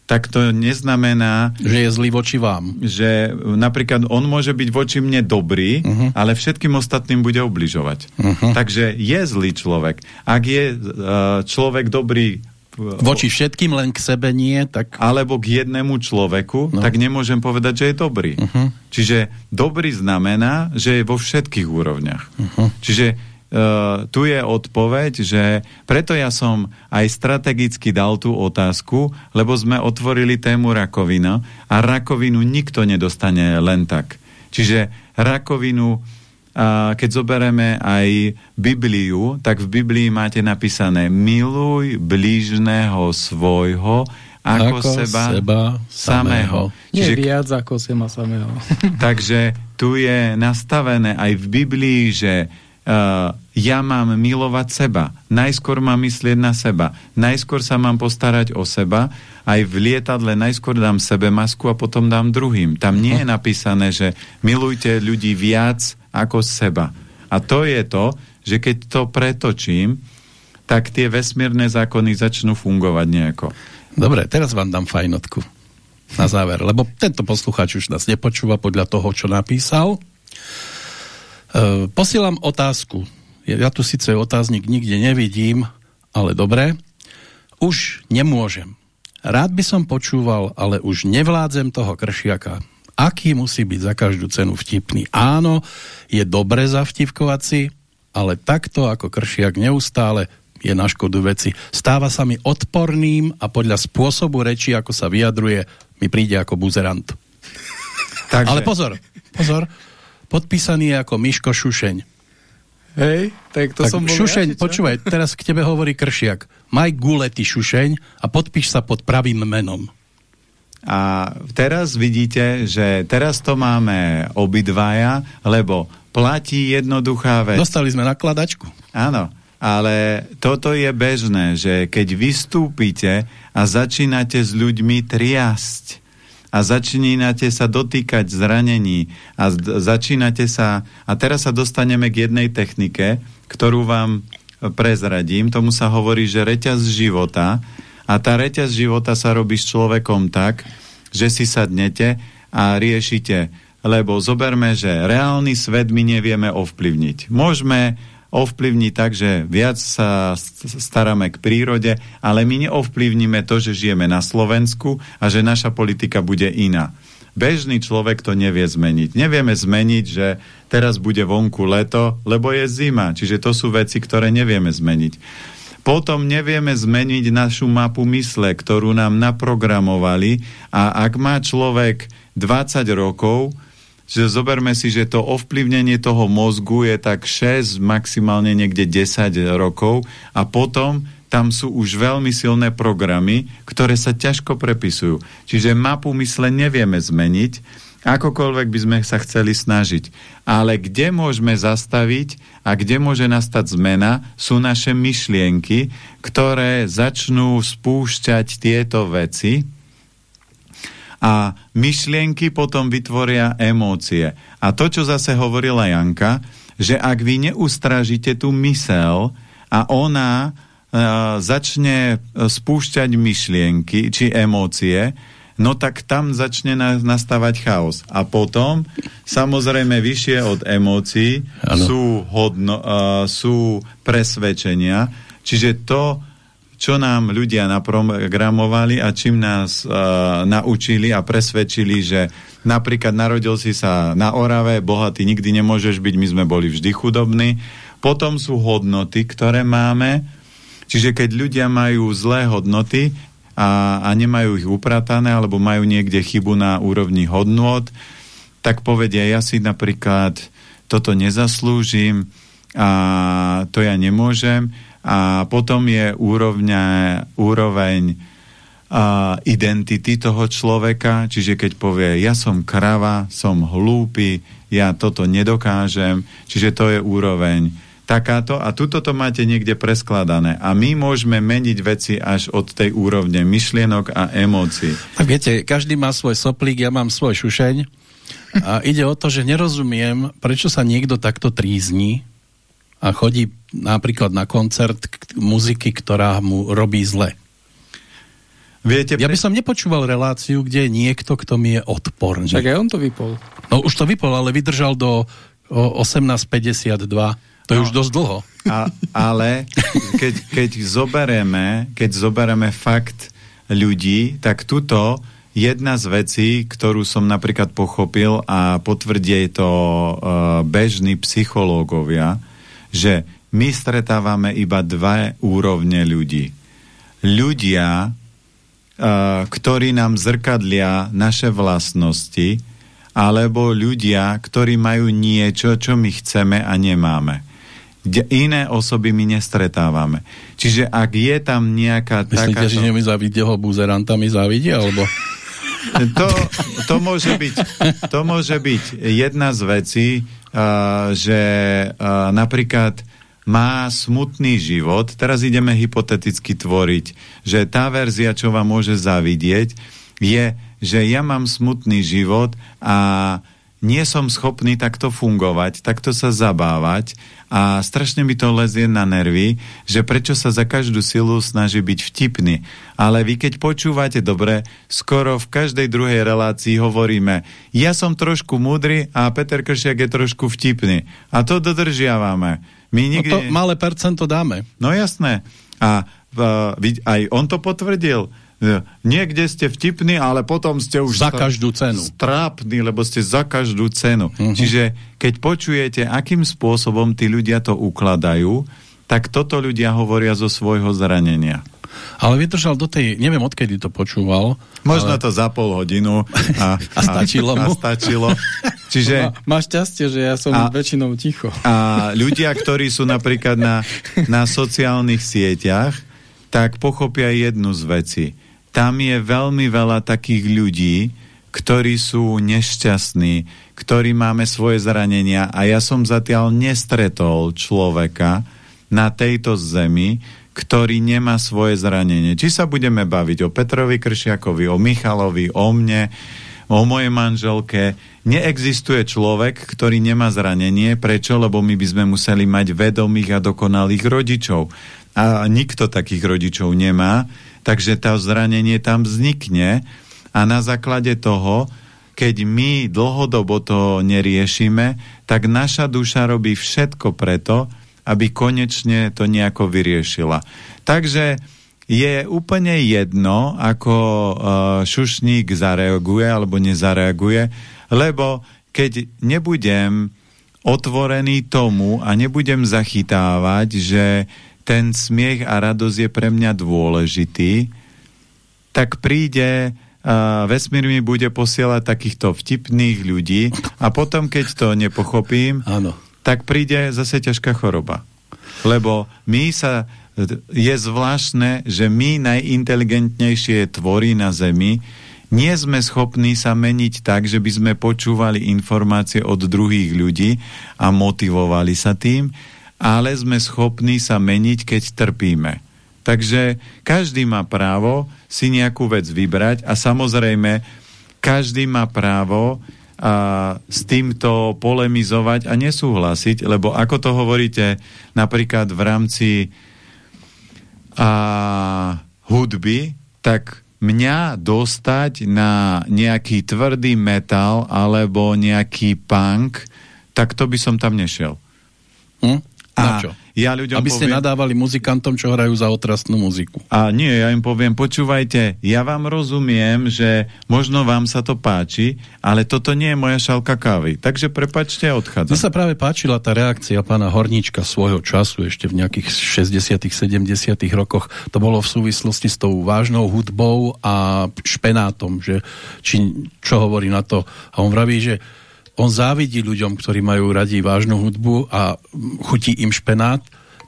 Speaker 1: tak to neznamená...
Speaker 3: Že je zlý voči vám.
Speaker 1: Že napríklad on môže byť voči mne dobrý, uh mhm. -huh. ale všetkým ostatným bude ubližovať. Uh mhm. -huh. Takže je zlý človek. Ak je uh, človek dobrý
Speaker 3: Voči všetkým, len k sebe nie, tak...
Speaker 1: Alebo k jednému človeku, no. tak nemôžem povedať, že je dobrý. Uh -huh. Čiže dobrý znamená, že je vo všetkých úrovniach. Uh -huh. Čiže tu je odpoveď, že preto ja som aj strategicky dal tú otázku, lebo sme otvorili tému rakovina a rakovinu nikto nedostane len tak. Čiže rakovinu, uh, keď zoberieme aj Bibliu, tak v Biblii máte napísané miluj blížneho svojho ako, ako seba,
Speaker 3: seba samého.
Speaker 2: samého. Nie Čiže, viac ako seba samého. (laughs) (laughs)
Speaker 1: takže tu je nastavené aj v Biblii, že uh, ja mám milovať seba. Najskôr mám myslieť na seba. Najskôr sa mám postarať o seba. Aj v lietadle najskôr dám sebe masku a potom dám druhým. Tam nie je napísané, že milujte ľudí viac ako seba. A to je to, že keď to pretočím, tak tie vesmírne zákony začnú fungovať nejako.
Speaker 3: Dobre, teraz vám dám fajnotku na záver, lebo tento poslucháč už nás nepočúva podľa toho, čo napísal. E, posielam otázku. Ja tu síce otáznik nikde nevidím, ale dobre. Už nemôžem. Rád by som počúval, ale už nevládzem toho kršiaka. Aký musí byť za každú cenu vtipný? Áno, je dobre zavtipkovať si, ale takto ako kršiak neustále je na škodu veci. Stáva sa mi odporným a podľa spôsobu reči, ako sa vyjadruje, mi príde ako buzerant. Takže... Ale pozor, pozor, podpísaný je ako Miško Šušeň.
Speaker 2: Hej, tak to tak som bol
Speaker 3: Šušeň, ja, počúvaj, teraz k tebe hovorí Kršiak. Maj gulety Šušeň a podpíš sa pod pravým menom.
Speaker 1: A teraz vidíte, že teraz to máme obidvaja, lebo platí jednoduchá vec.
Speaker 3: Dostali sme nakladačku.
Speaker 1: Áno, ale toto je bežné, že keď vystúpite a začínate s ľuďmi triasť a začínate sa dotýkať zranení a začínate sa, a teraz sa dostaneme k jednej technike, ktorú vám prezradím, tomu sa hovorí, že reťaz života a tá reťaz života sa robí s človekom tak, že si sadnete a riešite lebo zoberme, že reálny svet my nevieme ovplyvniť. Môžeme ovplyvniť tak, že viac sa staráme k prírode, ale my neovplyvníme to, že žijeme na Slovensku a že naša politika bude iná. Bežný človek to nevie zmeniť. Nevieme zmeniť, že teraz bude vonku leto, lebo je zima. Čiže to sú veci, ktoré nevieme zmeniť. Potom nevieme zmeniť našu mapu mysle, ktorú nám naprogramovali a ak má človek 20 rokov, že zoberme si, že to ovplyvnenie toho mozgu je tak 6, maximálne niekde 10 rokov a potom tam sú už veľmi silné programy, ktoré sa ťažko prepisujú. Čiže mapu mysle nevieme zmeniť, akokoľvek by sme sa chceli snažiť. Ale kde môžeme zastaviť a kde môže nastať zmena, sú naše myšlienky, ktoré začnú spúšťať tieto veci, a myšlienky potom vytvoria emócie. A to, čo zase hovorila Janka, že ak vy neustražíte tú mysel a ona e, začne e, spúšťať myšlienky či emócie, no tak tam začne na, nastávať chaos. A potom, samozrejme, vyššie od emócií sú, hodno, uh, sú presvedčenia, čiže to, čo nám ľudia naprogramovali a čím nás uh, naučili a presvedčili, že napríklad narodil si sa na Orave, bohatý nikdy nemôžeš byť, my sme boli vždy chudobní. Potom sú hodnoty, ktoré máme, čiže keď ľudia majú zlé hodnoty a, a nemajú ich upratané, alebo majú niekde chybu na úrovni hodnot, tak povedia, ja si napríklad toto nezaslúžim a to ja nemôžem a potom je úrovňa, úroveň a, identity toho človeka, čiže keď povie, ja som krava, som hlúpy, ja toto nedokážem, čiže to je úroveň takáto a tuto to máte niekde preskladané. A my môžeme meniť veci až od tej úrovne myšlienok a emócií.
Speaker 3: Tak viete, každý má svoj soplík, ja mám svoj šušeň a ide o to, že nerozumiem, prečo sa niekto takto trízni a chodí napríklad na koncert muziky, ktorá mu robí zle. Viete, ja by som nepočúval reláciu, kde je niekto, kto mi je odporný.
Speaker 2: Však aj on to vypol.
Speaker 3: No už to vypol, ale vydržal do 1852. To je no, už dosť dlho.
Speaker 1: A, ale keď, keď, zoberieme, keď zoberieme fakt ľudí, tak tuto jedna z vecí, ktorú som napríklad pochopil a potvrdie to uh, bežní psychológovia, že my stretávame iba dva úrovne ľudí. Ľudia, uh, ktorí nám zrkadlia naše vlastnosti, alebo ľudia, ktorí majú niečo, čo my chceme a nemáme. Iné osoby my nestretávame. Čiže ak je tam nejaká
Speaker 3: Myslíte, taká... že mi zavidie ho buzerantami závidie, alebo...
Speaker 1: To, to, môže byť, to môže byť jedna z vecí, že uh, napríklad má smutný život, teraz ideme hypoteticky tvoriť, že tá verzia, čo vám môže zavidieť, je, že ja mám smutný život a nie som schopný takto fungovať, takto sa zabávať a strašne mi to lezie na nervy, že prečo sa za každú silu snaží byť vtipný. Ale vy keď počúvate dobre, skoro v každej druhej relácii hovoríme, ja som trošku múdry a Peter Kršiak je trošku vtipný. A to dodržiavame. My
Speaker 3: nikdy... No to malé percento dáme.
Speaker 1: No jasné. A aj on to potvrdil, niekde ste vtipní, ale potom ste už
Speaker 3: za každú cenu.
Speaker 1: strápni, lebo ste za každú cenu. Uh-huh. Čiže keď počujete, akým spôsobom tí ľudia to ukladajú, tak toto ľudia hovoria zo svojho zranenia.
Speaker 3: Ale vydržal do tej, neviem odkedy to počúval.
Speaker 1: Možno
Speaker 3: ale...
Speaker 1: to za pol hodinu. (laughs)
Speaker 3: A, a stačilo mu.
Speaker 1: A stačilo. (laughs) Čiže...
Speaker 2: Má, má šťastie, že ja som a, väčšinou ticho.
Speaker 1: A ľudia, ktorí sú napríklad na, na sociálnych sieťach, tak pochopia jednu z vecí tam je veľmi veľa takých ľudí, ktorí sú nešťastní, ktorí máme svoje zranenia a ja som zatiaľ nestretol človeka na tejto zemi, ktorý nemá svoje zranenie. Či sa budeme baviť o Petrovi Kršiakovi, o Michalovi, o mne, o mojej manželke. Neexistuje človek, ktorý nemá zranenie. Prečo? Lebo my by sme museli mať vedomých a dokonalých rodičov. A nikto takých rodičov nemá takže to zranenie tam vznikne a na základe toho, keď my dlhodobo to neriešime, tak naša duša robí všetko preto, aby konečne to nejako vyriešila. Takže je úplne jedno, ako uh, šušník zareaguje alebo nezareaguje, lebo keď nebudem otvorený tomu a nebudem zachytávať, že ten smiech a radosť je pre mňa dôležitý, tak príde a vesmír mi bude posielať takýchto vtipných ľudí a potom, keď to nepochopím,
Speaker 3: Áno.
Speaker 1: tak príde zase ťažká choroba. Lebo my sa, je zvláštne, že my najinteligentnejšie tvorí na Zemi nie sme schopní sa meniť tak, že by sme počúvali informácie od druhých ľudí a motivovali sa tým, ale sme schopní sa meniť, keď trpíme. Takže každý má právo si nejakú vec vybrať a samozrejme každý má právo a s týmto polemizovať a nesúhlasiť, lebo ako to hovoríte napríklad v rámci a, hudby, tak mňa dostať na nejaký tvrdý metal alebo nejaký punk, tak to by som tam nešiel.
Speaker 3: Hm? Na čo?
Speaker 1: Ja ľuďom
Speaker 3: Aby ste
Speaker 1: poviem,
Speaker 3: nadávali muzikantom, čo hrajú za otrastnú muziku.
Speaker 1: A nie, ja im poviem, počúvajte, ja vám rozumiem, že možno vám sa to páči, ale toto nie je moja šalka kávy. Takže prepačte a odchádzam.
Speaker 3: Mne sa práve páčila tá reakcia pána Horníčka svojho času, ešte v nejakých 60 70 rokoch. To bolo v súvislosti s tou vážnou hudbou a špenátom, že či, čo hovorí na to. A on vraví, že on závidí ľuďom, ktorí majú radi vážnu hudbu a chutí im špenát.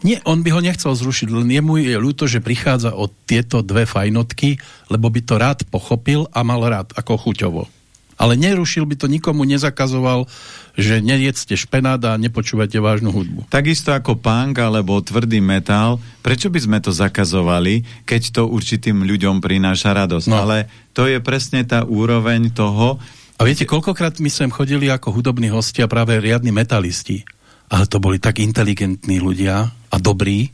Speaker 3: Nie, on by ho nechcel zrušiť, len jemu je ľúto, že prichádza od tieto dve fajnotky, lebo by to rád pochopil a mal rád ako chuťovo. Ale nerušil by to nikomu, nezakazoval, že nejedzte špenát a nepočúvate vážnu hudbu.
Speaker 1: Takisto ako punk alebo tvrdý metal, prečo by sme to zakazovali, keď to určitým ľuďom prináša radosť? No. Ale to je presne tá úroveň toho,
Speaker 3: a viete, koľkokrát my sem chodili ako hudobní hostia práve riadni metalisti. Ale to boli tak inteligentní ľudia a dobrí,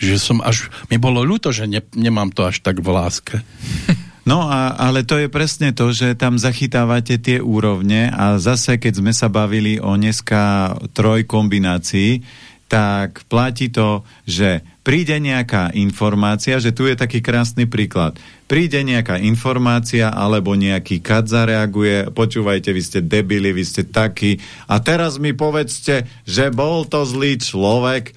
Speaker 3: že som až... Mi bolo ľúto, že ne, nemám to až tak v láske. (laughs)
Speaker 1: No a, ale to je presne to, že tam zachytávate tie úrovne a zase, keď sme sa bavili o dneska troj kombinácií, tak platí to, že príde nejaká informácia, že tu je taký krásny príklad. Príde nejaká informácia, alebo nejaký kat zareaguje, počúvajte, vy ste debili, vy ste takí, a teraz mi povedzte, že bol to zlý človek,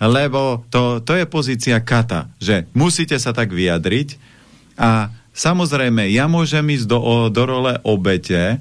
Speaker 1: lebo to, to je pozícia kata, že musíte sa tak vyjadriť. A samozrejme, ja môžem ísť do, do role obete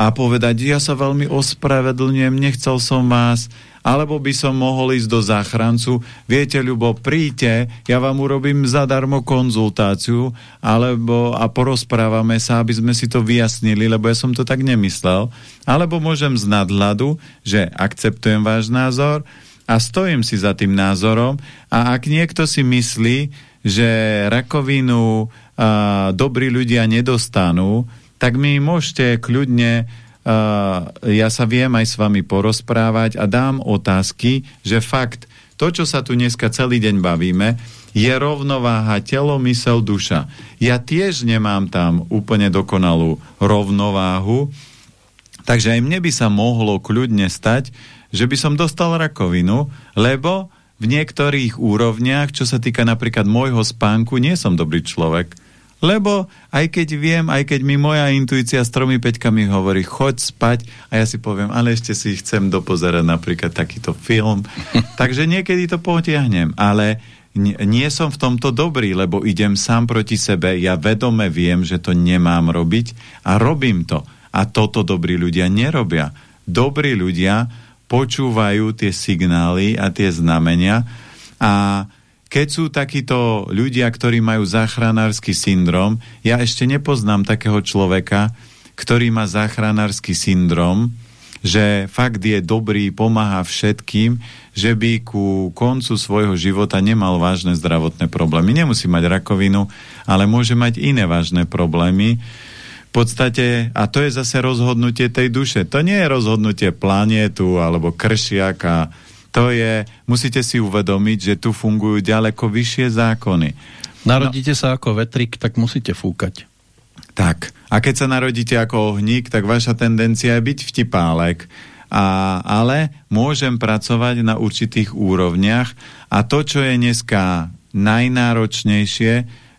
Speaker 1: a povedať, ja sa veľmi ospravedlňujem, nechcel som vás, alebo by som mohol ísť do záchrancu. Viete, Ľubo, príďte, ja vám urobím zadarmo konzultáciu, alebo a porozprávame sa, aby sme si to vyjasnili, lebo ja som to tak nemyslel. Alebo môžem z nadhľadu, že akceptujem váš názor a stojím si za tým názorom a ak niekto si myslí, že rakovinu a, dobrí ľudia nedostanú, tak mi môžete kľudne ja sa viem aj s vami porozprávať a dám otázky, že fakt, to, čo sa tu dneska celý deň bavíme, je rovnováha telo, mysel, duša. Ja tiež nemám tam úplne dokonalú rovnováhu, takže aj mne by sa mohlo kľudne stať, že by som dostal rakovinu, lebo v niektorých úrovniach, čo sa týka napríklad môjho spánku, nie som dobrý človek. Lebo aj keď viem, aj keď mi moja intuícia s tromi peťkami hovorí, choď spať a ja si poviem, ale ešte si chcem dopozerať napríklad takýto film. (laughs) Takže niekedy to potiahnem, ale nie som v tomto dobrý, lebo idem sám proti sebe, ja vedome viem, že to nemám robiť a robím to. A toto dobrí ľudia nerobia. Dobrí ľudia počúvajú tie signály a tie znamenia a keď sú takíto ľudia, ktorí majú záchranársky syndrom, ja ešte nepoznám takého človeka, ktorý má záchranársky syndrom, že fakt je dobrý, pomáha všetkým, že by ku koncu svojho života nemal vážne zdravotné problémy. Nemusí mať rakovinu, ale môže mať iné vážne problémy. V podstate, a to je zase rozhodnutie tej duše. To nie je rozhodnutie planétu alebo kršiaka, to je, musíte si uvedomiť, že tu fungujú ďaleko vyššie zákony.
Speaker 3: Narodíte no, sa ako vetrik, tak musíte fúkať.
Speaker 1: Tak. A keď sa narodíte ako ohník, tak vaša tendencia je byť vtipálek. A, ale môžem pracovať na určitých úrovniach a to, čo je dneska najnáročnejšie,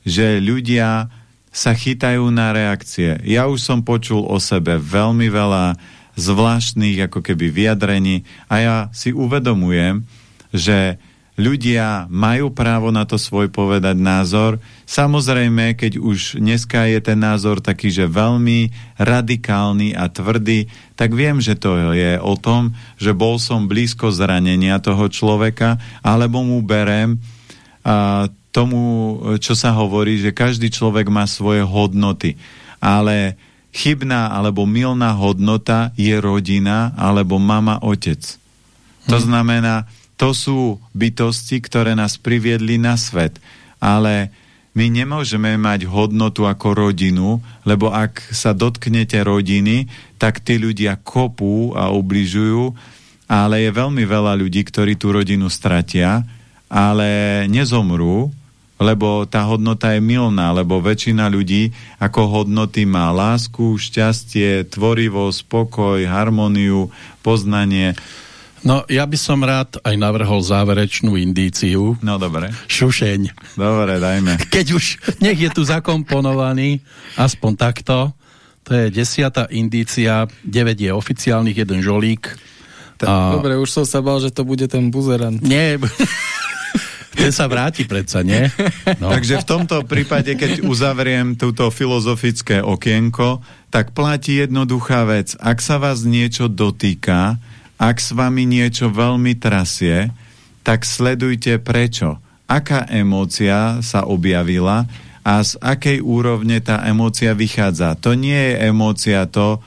Speaker 1: že ľudia sa chytajú na reakcie. Ja už som počul o sebe veľmi veľa zvláštnych ako keby vyjadrení a ja si uvedomujem, že ľudia majú právo na to svoj povedať názor. Samozrejme, keď už dneska je ten názor taký, že veľmi radikálny a tvrdý, tak viem, že to je o tom, že bol som blízko zranenia toho človeka, alebo mu berem a, tomu, čo sa hovorí, že každý človek má svoje hodnoty. Ale chybná alebo milná hodnota je rodina alebo mama, otec. To znamená, to sú bytosti, ktoré nás priviedli na svet. Ale my nemôžeme mať hodnotu ako rodinu, lebo ak sa dotknete rodiny, tak tí ľudia kopú a ubližujú, ale je veľmi veľa ľudí, ktorí tú rodinu stratia, ale nezomrú, lebo tá hodnota je milná, lebo väčšina ľudí ako hodnoty má lásku, šťastie, tvorivosť, spokoj, harmóniu, poznanie.
Speaker 3: No, ja by som rád aj navrhol záverečnú indíciu.
Speaker 1: No, dobre.
Speaker 3: Šušeň.
Speaker 1: Dobre, dajme. (laughs)
Speaker 3: Keď už nech je tu zakomponovaný, aspoň takto, to je desiatá indícia, 9 je oficiálnych, jeden žolík.
Speaker 2: A... Dobre, už som sa bal, že to bude ten buzerant.
Speaker 3: Nie, (laughs) ten sa vráti predsa, nie?
Speaker 1: No. Takže v tomto prípade, keď uzavriem túto filozofické okienko, tak platí jednoduchá vec. Ak sa vás niečo dotýka, ak s vami niečo veľmi trasie, tak sledujte prečo. Aká emócia sa objavila a z akej úrovne tá emócia vychádza. To nie je emócia to,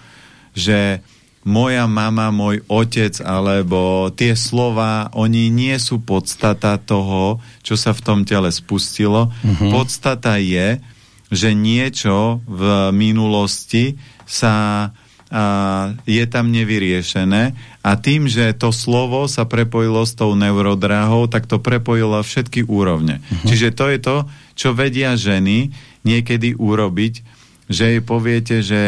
Speaker 1: že moja mama, môj otec, alebo tie slova, oni nie sú podstata toho, čo sa v tom tele spustilo. Uh-huh. Podstata je, že niečo v minulosti sa a, je tam nevyriešené a tým, že to slovo sa prepojilo s tou neurodráhou, tak to prepojilo všetky úrovne. Uh-huh. Čiže to je to, čo vedia ženy niekedy urobiť, že jej poviete, že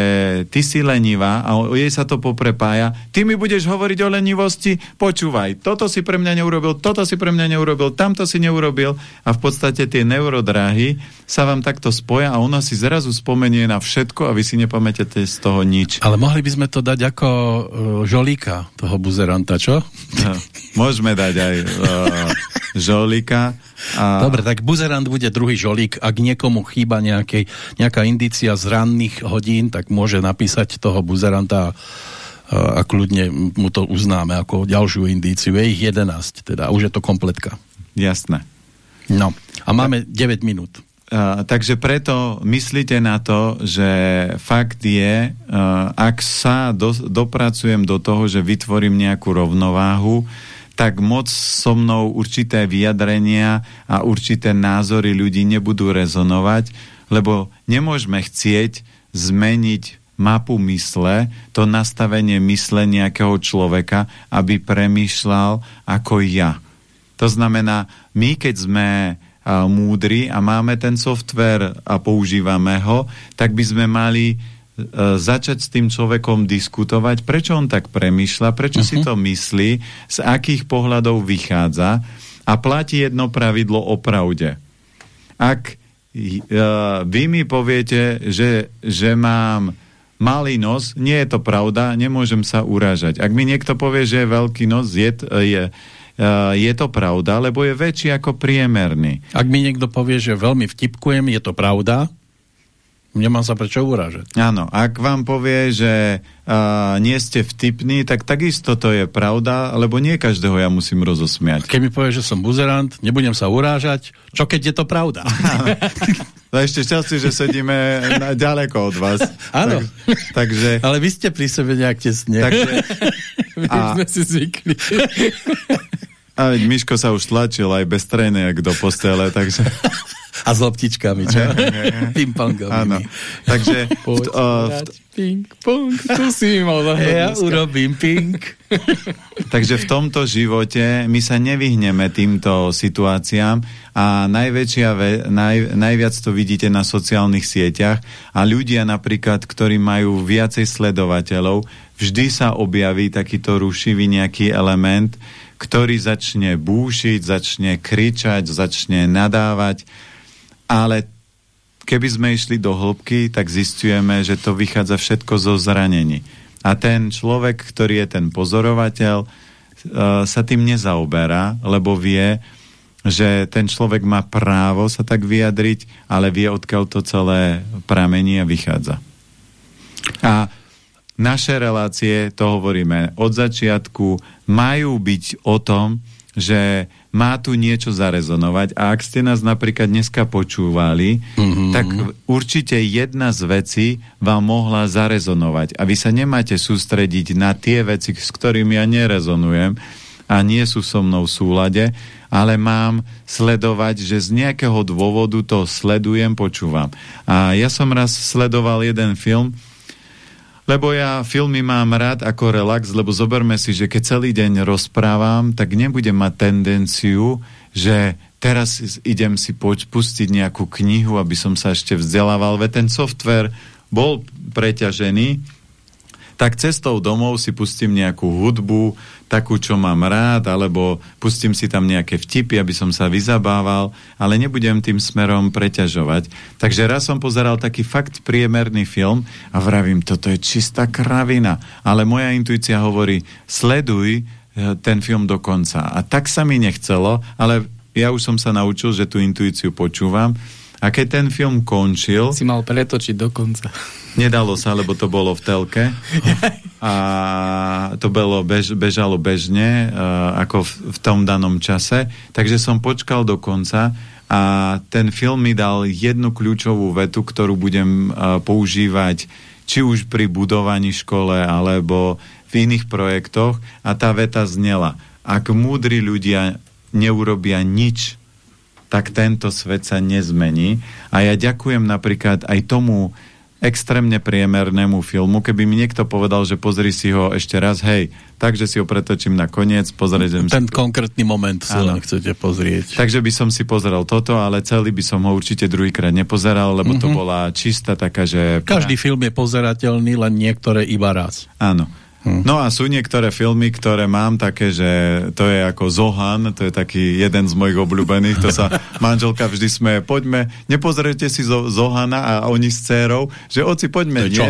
Speaker 1: ty si lenivá a jej sa to poprepája. Ty mi budeš hovoriť o lenivosti, počúvaj, toto si pre mňa neurobil, toto si pre mňa neurobil, tamto si neurobil a v podstate tie neurodráhy sa vám takto spoja a ona si zrazu spomenie na všetko a vy si nepamätáte z toho nič.
Speaker 3: Ale mohli by sme to dať ako uh, žolíka toho buzeranta, čo?
Speaker 1: No, môžeme dať aj uh, žolíka
Speaker 3: a... Dobre, tak buzerant bude druhý žolík. Ak niekomu chýba nejakej, nejaká indícia z ranných hodín, tak môže napísať toho buzeranta a kľudne mu to uznáme ako ďalšiu indíciu. Je ich 11, teda už je to kompletka.
Speaker 1: Jasné.
Speaker 3: No, a máme 9 minút.
Speaker 1: Uh, takže preto myslíte na to, že fakt je, uh, ak sa do, dopracujem do toho, že vytvorím nejakú rovnováhu, tak moc so mnou určité vyjadrenia a určité názory ľudí nebudú rezonovať, lebo nemôžeme chcieť zmeniť mapu mysle, to nastavenie mysle nejakého človeka, aby premýšľal ako ja. To znamená, my keď sme múdri a máme ten software a používame ho, tak by sme mali začať s tým človekom diskutovať, prečo on tak premýšľa, prečo uh -huh. si mhm. to myslí, z akých pohľadov vychádza a A platí jedno pravidlo o pravde. Ak uh, vy mi poviete, že, že mám malý nos, nie je to pravda, nemôžem sa urážať. Ak mi niekto povie, že je veľký nos, je, je, je to pravda, lebo je väčší ako priemerný.
Speaker 3: Ak mi niekto povie, že veľmi vtipkujem, je to pravda, Nemám sa prečo urážať.
Speaker 1: Áno, ak vám povie, že uh, nie ste vtipní, tak takisto to je pravda, lebo nie každého ja musím rozosmiať.
Speaker 3: Keď mi povie, že som buzerant, nebudem sa urážať, čo keď je to pravda? (laughs)
Speaker 1: No ešte šťastie, že sedíme na, ďaleko od vás.
Speaker 3: Áno.
Speaker 1: Tak, takže...
Speaker 3: Ale vy ste pri sebe nejak tesne.
Speaker 1: Takže... (laughs)
Speaker 2: My a... sme si zvykli.
Speaker 1: A Miško sa už tlačil aj bez trének do postele, takže... (laughs)
Speaker 3: A s loptičkami, čo? Ping-pongovými.
Speaker 1: Takže... (laughs)
Speaker 2: Poď uh, ping-pong, tu si mal (laughs)
Speaker 3: Ja dneska. urobím ping. (laughs)
Speaker 1: Takže v tomto živote my sa nevyhneme týmto situáciám a najväčšia naj, najviac to vidíte na sociálnych sieťach a ľudia napríklad, ktorí majú viacej sledovateľov, vždy sa objaví takýto rušivý nejaký element, ktorý začne búšiť, začne kričať, začne nadávať, ale keby sme išli do hĺbky, tak zistujeme, že to vychádza všetko zo zranení. A ten človek, ktorý je ten pozorovateľ, e, sa tým nezaoberá, lebo vie, že ten človek má právo sa tak vyjadriť, ale vie, odkiaľ to celé pramení a vychádza. A naše relácie, to hovoríme od začiatku, majú byť o tom, že má tu niečo zarezonovať a ak ste nás napríklad dneska počúvali, mm-hmm. tak určite jedna z vecí vám mohla zarezonovať a vy sa nemáte sústrediť na tie veci, s ktorými ja nerezonujem a nie sú so mnou v súlade, ale mám sledovať, že z nejakého dôvodu to sledujem, počúvam. A ja som raz sledoval jeden film, lebo ja filmy mám rád ako relax, lebo zoberme si, že keď celý deň rozprávam, tak nebudem mať tendenciu, že teraz idem si pustiť nejakú knihu, aby som sa ešte vzdelával, veď ten software bol preťažený, tak cestou domov si pustím nejakú hudbu, takú, čo mám rád, alebo pustím si tam nejaké vtipy, aby som sa vyzabával, ale nebudem tým smerom preťažovať. Takže raz som pozeral taký fakt priemerný film a vravím, toto je čistá kravina. Ale moja intuícia hovorí, sleduj eh, ten film do konca. A tak sa mi nechcelo, ale ja už som sa naučil, že tú intuíciu počúvam a keď ten film končil...
Speaker 2: Si mal pretočiť do konca.
Speaker 1: Nedalo sa, lebo to bolo v telke. (laughs) A to bolo bež, bežalo bežne, uh, ako v, v tom danom čase. Takže som počkal do konca a ten film mi dal jednu kľúčovú vetu, ktorú budem uh, používať či už pri budovaní škole, alebo v iných projektoch. A tá veta znela. Ak múdri ľudia neurobia nič tak tento svet sa nezmení. A ja ďakujem napríklad aj tomu extrémne priemernému filmu, keby mi niekto povedal, že pozri si ho ešte raz, hej, takže si ho pretočím na koniec, pozrieť
Speaker 3: Ten si... konkrétny moment si len chcete pozrieť.
Speaker 1: Takže by som si pozrel toto, ale celý by som ho určite druhýkrát nepozeral, lebo mm-hmm. to mhm. bola čistá taká, že...
Speaker 3: Každý film je pozerateľný, len niektoré iba raz.
Speaker 1: Áno. Hm. No a sú niektoré filmy, ktoré mám také, že to je ako Zohan, to je taký jeden z mojich obľúbených, to sa (laughs) manželka vždy smeje, poďme, nepozrite si Zohana a oni s dcerou, že oci, poďme.
Speaker 3: To je čo?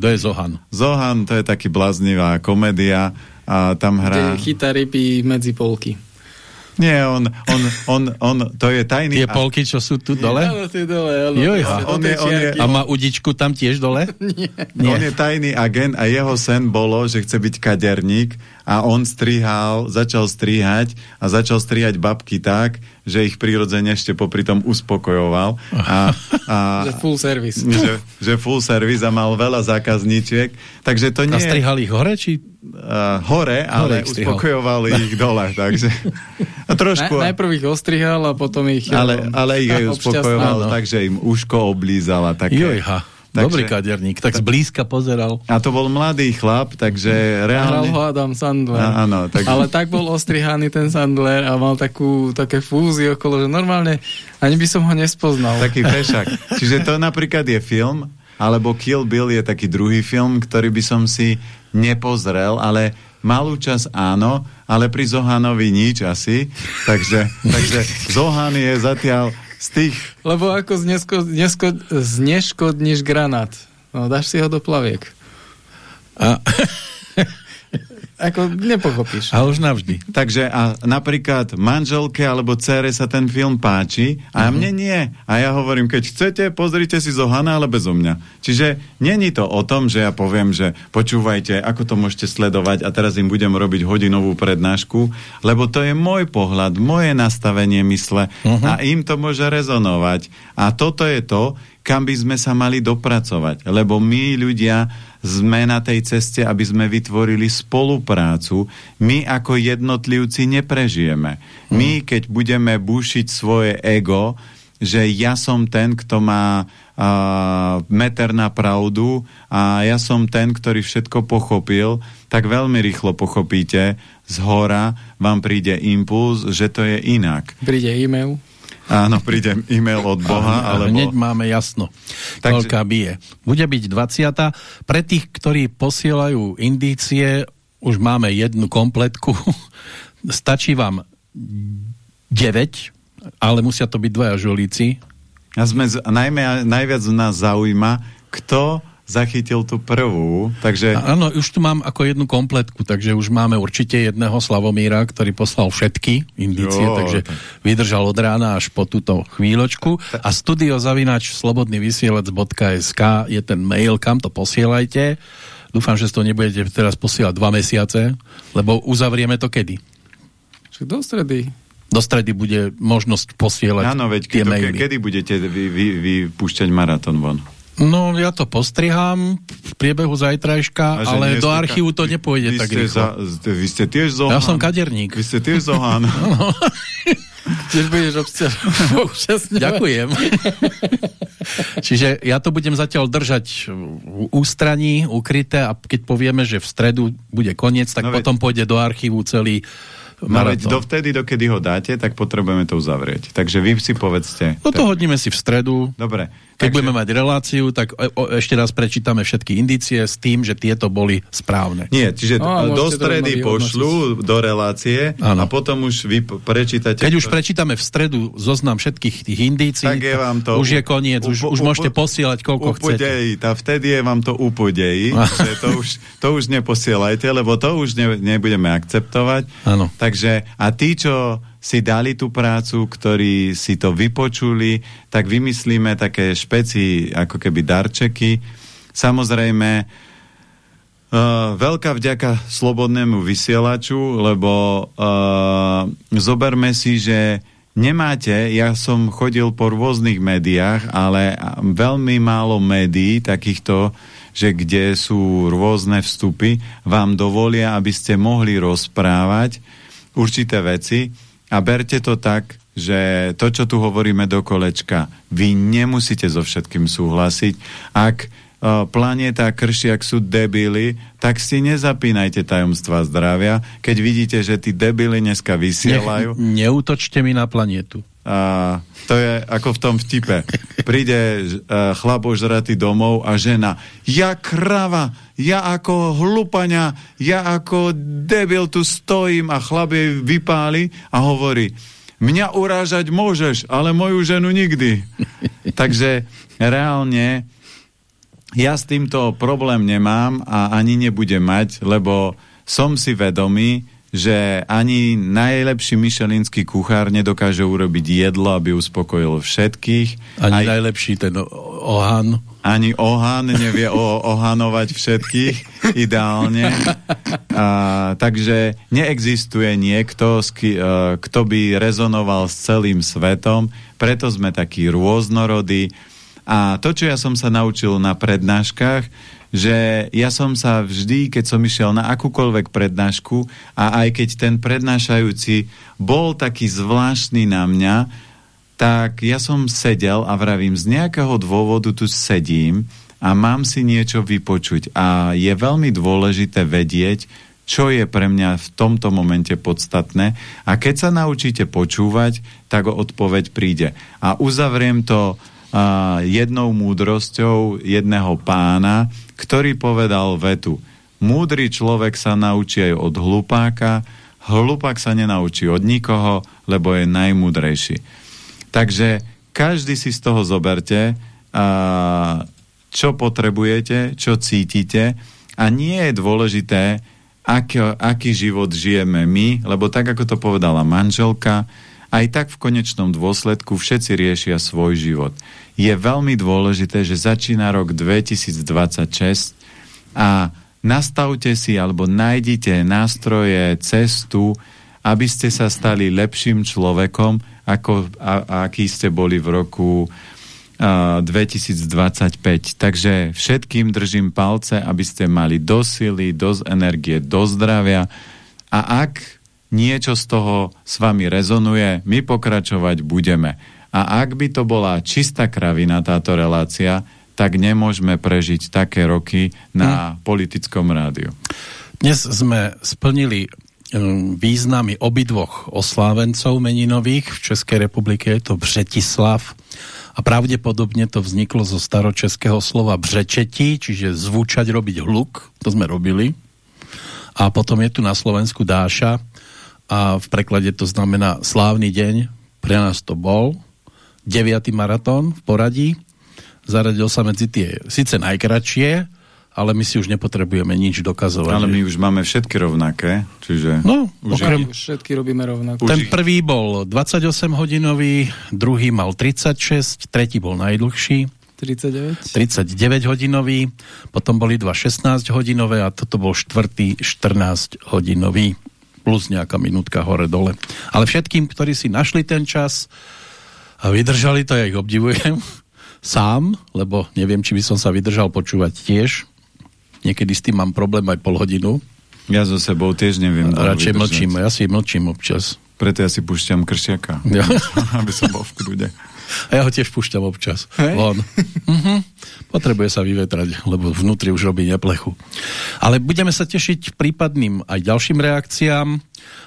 Speaker 3: Kto je Zohan?
Speaker 1: Zohan, to je taký bláznivá komédia a tam hrá...
Speaker 2: Kde chytá ryby medzi polky.
Speaker 1: Nie, on, on, on, on, to je tajný...
Speaker 3: Tie polky, čo sú tu dole?
Speaker 2: Áno, tu dole, áno.
Speaker 3: on je, on je, a má udičku tam tiež dole?
Speaker 2: Nie.
Speaker 1: Nie. On je tajný agent a jeho sen bolo, že chce byť kaderník a on strihal, začal strihať a začal strihať babky tak, že ich prirodzene ešte popri tom uspokojoval. A,
Speaker 2: a, (laughs) že full service. (laughs)
Speaker 1: Že, že full service a mal veľa zákazníčiek. Takže to nie... A
Speaker 3: strihal ich hore, či
Speaker 1: uh, hore, ale uspokojoval (laughs) ich dole, takže a trošku...
Speaker 2: Na, najprv ich ostrihal a potom ich...
Speaker 1: Ale, ale ich aj uspokojoval, takže im uško oblízala. Také.
Speaker 3: Jojha. Takže, Dobrý kaderník, tak zblízka pozeral.
Speaker 1: A to bol mladý chlap, takže reálne...
Speaker 2: Hral ho Adam Sandler.
Speaker 1: A, áno,
Speaker 2: tak... Ale tak bol ostrihaný ten Sandler a mal takú, také fúzy okolo, že normálne ani by som ho nespoznal.
Speaker 1: Taký fešak. (laughs) Čiže to napríklad je film, alebo Kill Bill je taký druhý film, ktorý by som si nepozrel, ale malú časť áno, ale pri Zohanovi nič asi. Takže, takže Zohan je zatiaľ z tých...
Speaker 2: Lebo ako znesko, znesko, zneškodníš granát? No, dáš si ho do plaviek. A... (laughs) Ako nepochopíš.
Speaker 3: A už navždy.
Speaker 1: Takže a napríklad manželke alebo cére sa ten film páči a uh-huh. mne nie. A ja hovorím, keď chcete, pozrite si Zohana, ale bezo mňa. Čiže není to o tom, že ja poviem, že počúvajte, ako to môžete sledovať a teraz im budem robiť hodinovú prednášku, lebo to je môj pohľad, moje nastavenie mysle uh-huh. a im to môže rezonovať. A toto je to, kam by sme sa mali dopracovať. Lebo my ľudia sme na tej ceste, aby sme vytvorili spoluprácu. My ako jednotlivci neprežijeme. My, keď budeme bušiť svoje ego, že ja som ten, kto má uh, meter na pravdu a ja som ten, ktorý všetko pochopil, tak veľmi rýchlo pochopíte, z hora vám príde impuls, že to je inak.
Speaker 2: Príde e-mail.
Speaker 1: Áno, príde e-mail od Boha.
Speaker 3: A, alebo... Hneď máme jasno, Takže... koľká bije. Bude byť 20. Pre tých, ktorí posielajú indície, už máme jednu kompletku. (laughs) Stačí vám 9, ale musia to byť dvaja žolíci.
Speaker 1: A sme, najmä, najviac nás zaujíma, kto zachytil tú prvú, takže...
Speaker 3: Áno, už tu mám ako jednu kompletku, takže už máme určite jedného Slavomíra, ktorý poslal všetky indície, jo, takže tak. vydržal od rána až po túto chvíľočku. A studiozavinač slobodnyvysielec.sk je ten mail, kam to posielajte. Dúfam, že to nebudete teraz posielať dva mesiace, lebo uzavrieme to kedy?
Speaker 2: do stredy.
Speaker 3: Do stredy bude možnosť posielať
Speaker 1: Áno, veď tie maily. kedy budete vy, vy, vypúšťať maratón von?
Speaker 3: No, ja to postrihám v priebehu zajtrajška, ale do archívu to nepôjde tak rýchlo.
Speaker 1: Za, vy ste tiež Zohan.
Speaker 3: Ja som kaderník.
Speaker 1: Vy ste tiež Zohan. (laughs)
Speaker 2: no. Tiež budeš (laughs)
Speaker 3: Ďakujem. Čiže ja to budem zatiaľ držať v ústraní, ukryté a keď povieme, že v stredu bude koniec, tak no potom veď... pôjde do archívu celý
Speaker 1: No veď dovtedy, dokedy ho dáte, tak potrebujeme to uzavrieť. Takže vy si povedzte.
Speaker 3: No to hodíme si v stredu.
Speaker 1: Dobre.
Speaker 3: Keď Takže... budeme mať reláciu, tak o, ešte raz prečítame všetky indície s tým, že tieto boli správne.
Speaker 1: Nie, čiže no, do stredy pošlu do relácie ano. a potom už vy prečítate...
Speaker 3: Keď už prečítame v stredu zoznam všetkých tých indícií, tak je vám to, už je koniec, už, už môžete posielať koľko
Speaker 1: upodej, chcete. Tá vtedy je vám to upodejí, (laughs) že to už, to už neposielajte, lebo to už ne, nebudeme akceptovať.
Speaker 3: Ano.
Speaker 1: Takže a tí, čo si dali tú prácu, ktorí si to vypočuli, tak vymyslíme také špeci, ako keby darčeky. Samozrejme, Uh, veľká vďaka slobodnému vysielaču, lebo uh, zoberme si, že nemáte, ja som chodil po rôznych médiách, ale veľmi málo médií takýchto, že kde sú rôzne vstupy, vám dovolia, aby ste mohli rozprávať určité veci a berte to tak, že to, čo tu hovoríme do kolečka, vy nemusíte so všetkým súhlasiť. Ak uh, planéta kršiak sú debily, tak si nezapínajte tajomstva zdravia, keď vidíte, že tí debily dneska vysielajú.
Speaker 3: Ne, neutočte mi na planetu.
Speaker 1: A to je ako v tom vtipe. Príde uh, chlap ožratý domov a žena, ja krava, ja ako hlupania, ja ako debil tu stojím a chlap jej vypáli a hovorí, mňa urážať môžeš, ale moju ženu nikdy. (laughs) Takže reálne ja s týmto problém nemám a ani nebudem mať, lebo som si vedomý, že ani najlepší myšelinský kuchár nedokáže urobiť jedlo, aby uspokojil všetkých.
Speaker 3: Ani Aj... najlepší ten ohan.
Speaker 1: Ani ohan nevie o, ohanovať všetkých (laughs) ideálne. A, takže neexistuje niekto, sky, a, e, kto by rezonoval s celým svetom, preto sme takí rôznorodí. A to, čo ja som sa naučil na prednáškach, že ja som sa vždy, keď som išiel na akúkoľvek prednášku a aj keď ten prednášajúci bol taký zvláštny na mňa, tak ja som sedel a vravím, z nejakého dôvodu tu sedím a mám si niečo vypočuť. A je veľmi dôležité vedieť, čo je pre mňa v tomto momente podstatné. A keď sa naučíte počúvať, tak odpoveď príde. A uzavriem to jednou múdrosťou jedného pána, ktorý povedal vetu. múdry človek sa naučí aj od hlupáka, hlupák sa nenaučí od nikoho, lebo je najmúdrejší. Takže každý si z toho zoberte, čo potrebujete, čo cítite a nie je dôležité, aký, aký život žijeme my, lebo tak, ako to povedala manželka, aj tak v konečnom dôsledku všetci riešia svoj život. Je veľmi dôležité, že začína rok 2026 a nastavte si alebo nájdite nástroje, cestu, aby ste sa stali lepším človekom, ako a, aký ste boli v roku 2025. Takže všetkým držím palce, aby ste mali do dosť energie, do zdravia a ak niečo z toho s vami rezonuje, my pokračovať budeme. A ak by to bola čistá kravina táto relácia, tak nemôžeme prežiť také roky na hm. politickom rádiu.
Speaker 3: Dnes sme splnili hm, významy obidvoch oslávencov meninových. V Českej republike je to Břetislav a pravdepodobne to vzniklo zo staročeského slova břečeti, čiže zvučať, robiť hluk, to sme robili. A potom je tu na Slovensku Dáša a v preklade to znamená slávny deň, pre nás to bol, 9. maratón v poradí, zaradil sa medzi tie síce najkračšie, ale my si už nepotrebujeme nič dokazovať.
Speaker 1: Ale my už máme všetky rovnaké, čiže...
Speaker 3: No,
Speaker 2: už okrem... všetky robíme rovnako.
Speaker 3: Ten prvý bol 28 hodinový, druhý mal 36, tretí bol najdlhší.
Speaker 2: 39.
Speaker 3: 39 hodinový, potom boli dva 16 hodinové a toto bol štvrtý 14 hodinový plus nejaká minútka hore-dole. Ale všetkým, ktorí si našli ten čas a vydržali to, ja ich obdivujem (laughs) sám, lebo neviem, či by som sa vydržal počúvať tiež Niekedy s tým mám problém aj pol hodinu.
Speaker 1: Ja so sebou tiež neviem.
Speaker 3: Radšej mlčím, ja si mlčím občas.
Speaker 1: Preto ja si púšťam kršiaka, ja. (laughs) aby som bol v kľude.
Speaker 3: A ja ho tiež púšťam občas. Hey? Von. uh-huh. Potrebuje sa vyvetrať, lebo vnútri už robí neplechu. Ale budeme sa tešiť prípadným aj ďalším reakciám.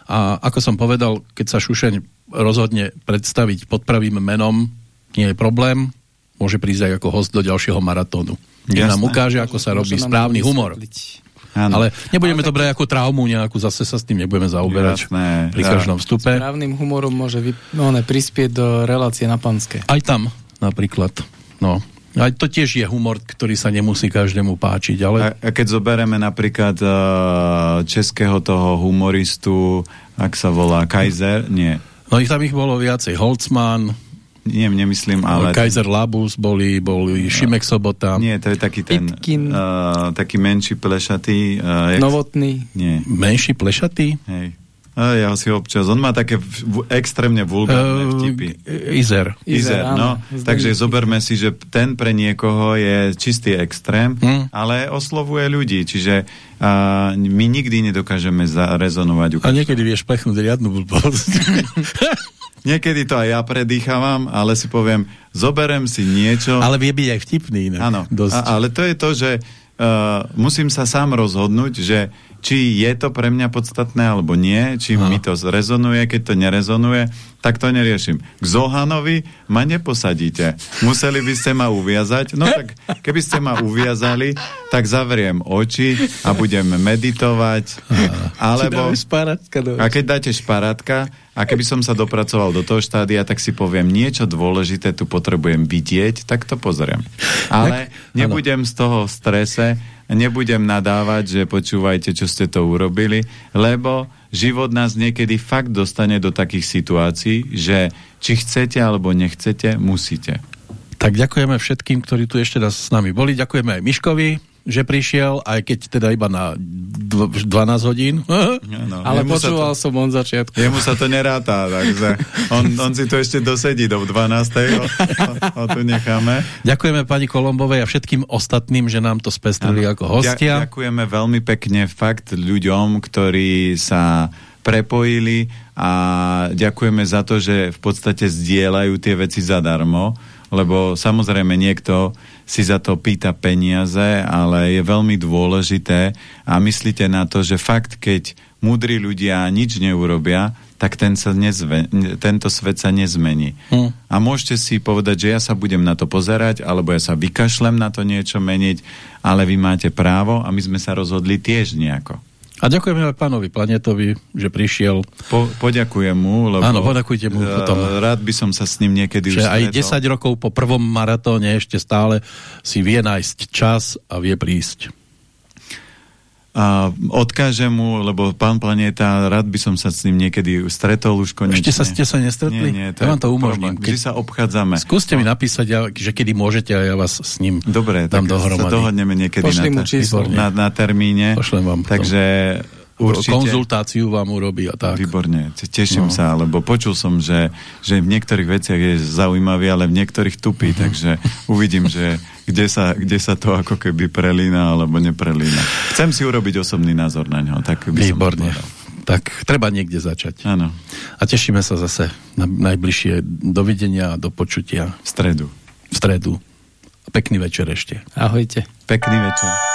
Speaker 3: A ako som povedal, keď sa Šušeň rozhodne predstaviť pod pravým menom, nie je problém. Môže prísť aj ako host do ďalšieho maratónu. Keď nám ukáže, ako sa robí správny humor. Áno. Ale nebudeme Ale to brať ako traumu nejakú, zase sa s tým nebudeme zaoberať Jasné, pri každom vstupe.
Speaker 2: Správnym humorom môže vy, no, ne, prispieť do relácie na panske.
Speaker 3: Aj tam napríklad. No. Aj to tiež je humor, ktorý sa nemusí každému páčiť. Ale...
Speaker 1: A, a keď zoberieme napríklad uh, českého toho humoristu, ak sa volá Kaiser, nie.
Speaker 3: No ich tam ich bolo viacej. Holtzmann,
Speaker 1: nie, nemyslím, ale...
Speaker 3: Kaiser Labus, boli, boli Šimek Sobota.
Speaker 1: Nie, to je taký ten... Uh, taký menší plešatý.
Speaker 2: Uh, Novotný.
Speaker 1: Nie.
Speaker 3: Menší plešatý?
Speaker 1: Hej. A ja si občas, on má také v, extrémne vulgárne vtipy.
Speaker 3: Uh, Izer.
Speaker 1: Izer, Izer no. Takže zoberme si, že ten pre niekoho je čistý extrém, hmm. ale oslovuje ľudí, čiže uh, my nikdy nedokážeme zarezonovať.
Speaker 3: A niekedy vieš pechnúť riadnu blbosť. (laughs)
Speaker 1: Niekedy to aj ja predýchavam, ale si poviem, zoberem si niečo...
Speaker 3: Ale vie byť aj vtipný.
Speaker 1: Áno, ale to je to, že uh, musím sa sám rozhodnúť, že či je to pre mňa podstatné alebo nie, či Aha. mi to rezonuje, keď to nerezonuje, tak to neriešim. K Zohanovi ma neposadíte. Museli by ste ma uviazať. No tak keby ste ma uviazali, tak zavriem oči a budem meditovať. Alebo, a keď dáte šparátka, a keby som sa dopracoval do toho štádia, tak si poviem, niečo dôležité tu potrebujem vidieť, tak to pozriem. Ale nebudem z toho strese, nebudem nadávať, že počúvajte, čo ste to urobili, lebo život nás niekedy fakt dostane do takých situácií, že či chcete alebo nechcete, musíte.
Speaker 3: Tak ďakujeme všetkým, ktorí tu ešte raz s nami boli. Ďakujeme aj Miškovi, že prišiel, aj keď teda iba na 12 hodín. (laughs)
Speaker 2: No, Ale počúval to, som on začiatku.
Speaker 1: Jemu sa to neráta, takže on, on si to ešte dosedí do 12. O, o, tu necháme.
Speaker 3: Ďakujeme pani Kolombovej a všetkým ostatným, že nám to spestrili ano. ako hostia.
Speaker 1: Ďakujeme veľmi pekne fakt ľuďom, ktorí sa prepojili a ďakujeme za to, že v podstate zdieľajú tie veci zadarmo, lebo samozrejme niekto si za to pýta peniaze, ale je veľmi dôležité a myslíte na to, že fakt, keď múdri ľudia nič neurobia, tak ten sa nezve, tento svet sa nezmení.
Speaker 3: Hm.
Speaker 1: A môžete si povedať, že ja sa budem na to pozerať, alebo ja sa vykašlem na to niečo meniť, ale vy máte právo a my sme sa rozhodli tiež nejako.
Speaker 3: A ďakujeme aj pánovi Planetovi, že prišiel.
Speaker 1: Po, poďakujem mu, lebo...
Speaker 3: Áno, poďakujte mu potom.
Speaker 1: Rád by som sa s ním niekedy
Speaker 3: Že
Speaker 1: už
Speaker 3: aj
Speaker 1: stretol.
Speaker 3: 10 rokov po prvom maratóne ešte stále si vie nájsť čas a vie prísť.
Speaker 1: A odkážem mu, lebo pán Planeta, rád by som sa s ním niekedy stretol už konečne.
Speaker 3: Ešte sa ste sa nestretli?
Speaker 1: Nie, nie,
Speaker 3: ja vám to umožním.
Speaker 1: problém. Vždy sa obchádzame.
Speaker 3: Skúste mi napísať, ja, že kedy môžete a ja vás s ním
Speaker 1: Dobre,
Speaker 3: dám
Speaker 1: tak sa
Speaker 3: dohromady.
Speaker 1: dohodneme niekedy
Speaker 2: Pošli
Speaker 1: na, na, na termíne.
Speaker 3: Pošlem vám
Speaker 1: Takže určite...
Speaker 3: Konzultáciu vám urobí a tak.
Speaker 1: Výborne, te- teším
Speaker 3: No.
Speaker 1: sa, lebo počul som, že, že v niektorých veciach je zaujímavý, ale v niektorých tupý,
Speaker 3: Mhm.
Speaker 1: takže uvidím, že kde sa, kde sa to ako keby prelína alebo neprelína. Chcem si urobiť osobný názor na ňo, tak by
Speaker 3: Výborne.
Speaker 1: som povedal.
Speaker 3: Tak treba niekde začať.
Speaker 1: Áno,
Speaker 3: A tešíme sa zase na najbližšie dovidenia a do počutia
Speaker 1: v stredu.
Speaker 3: v stredu. Pekný večer ešte.
Speaker 2: Ahojte.
Speaker 1: Pekný večer.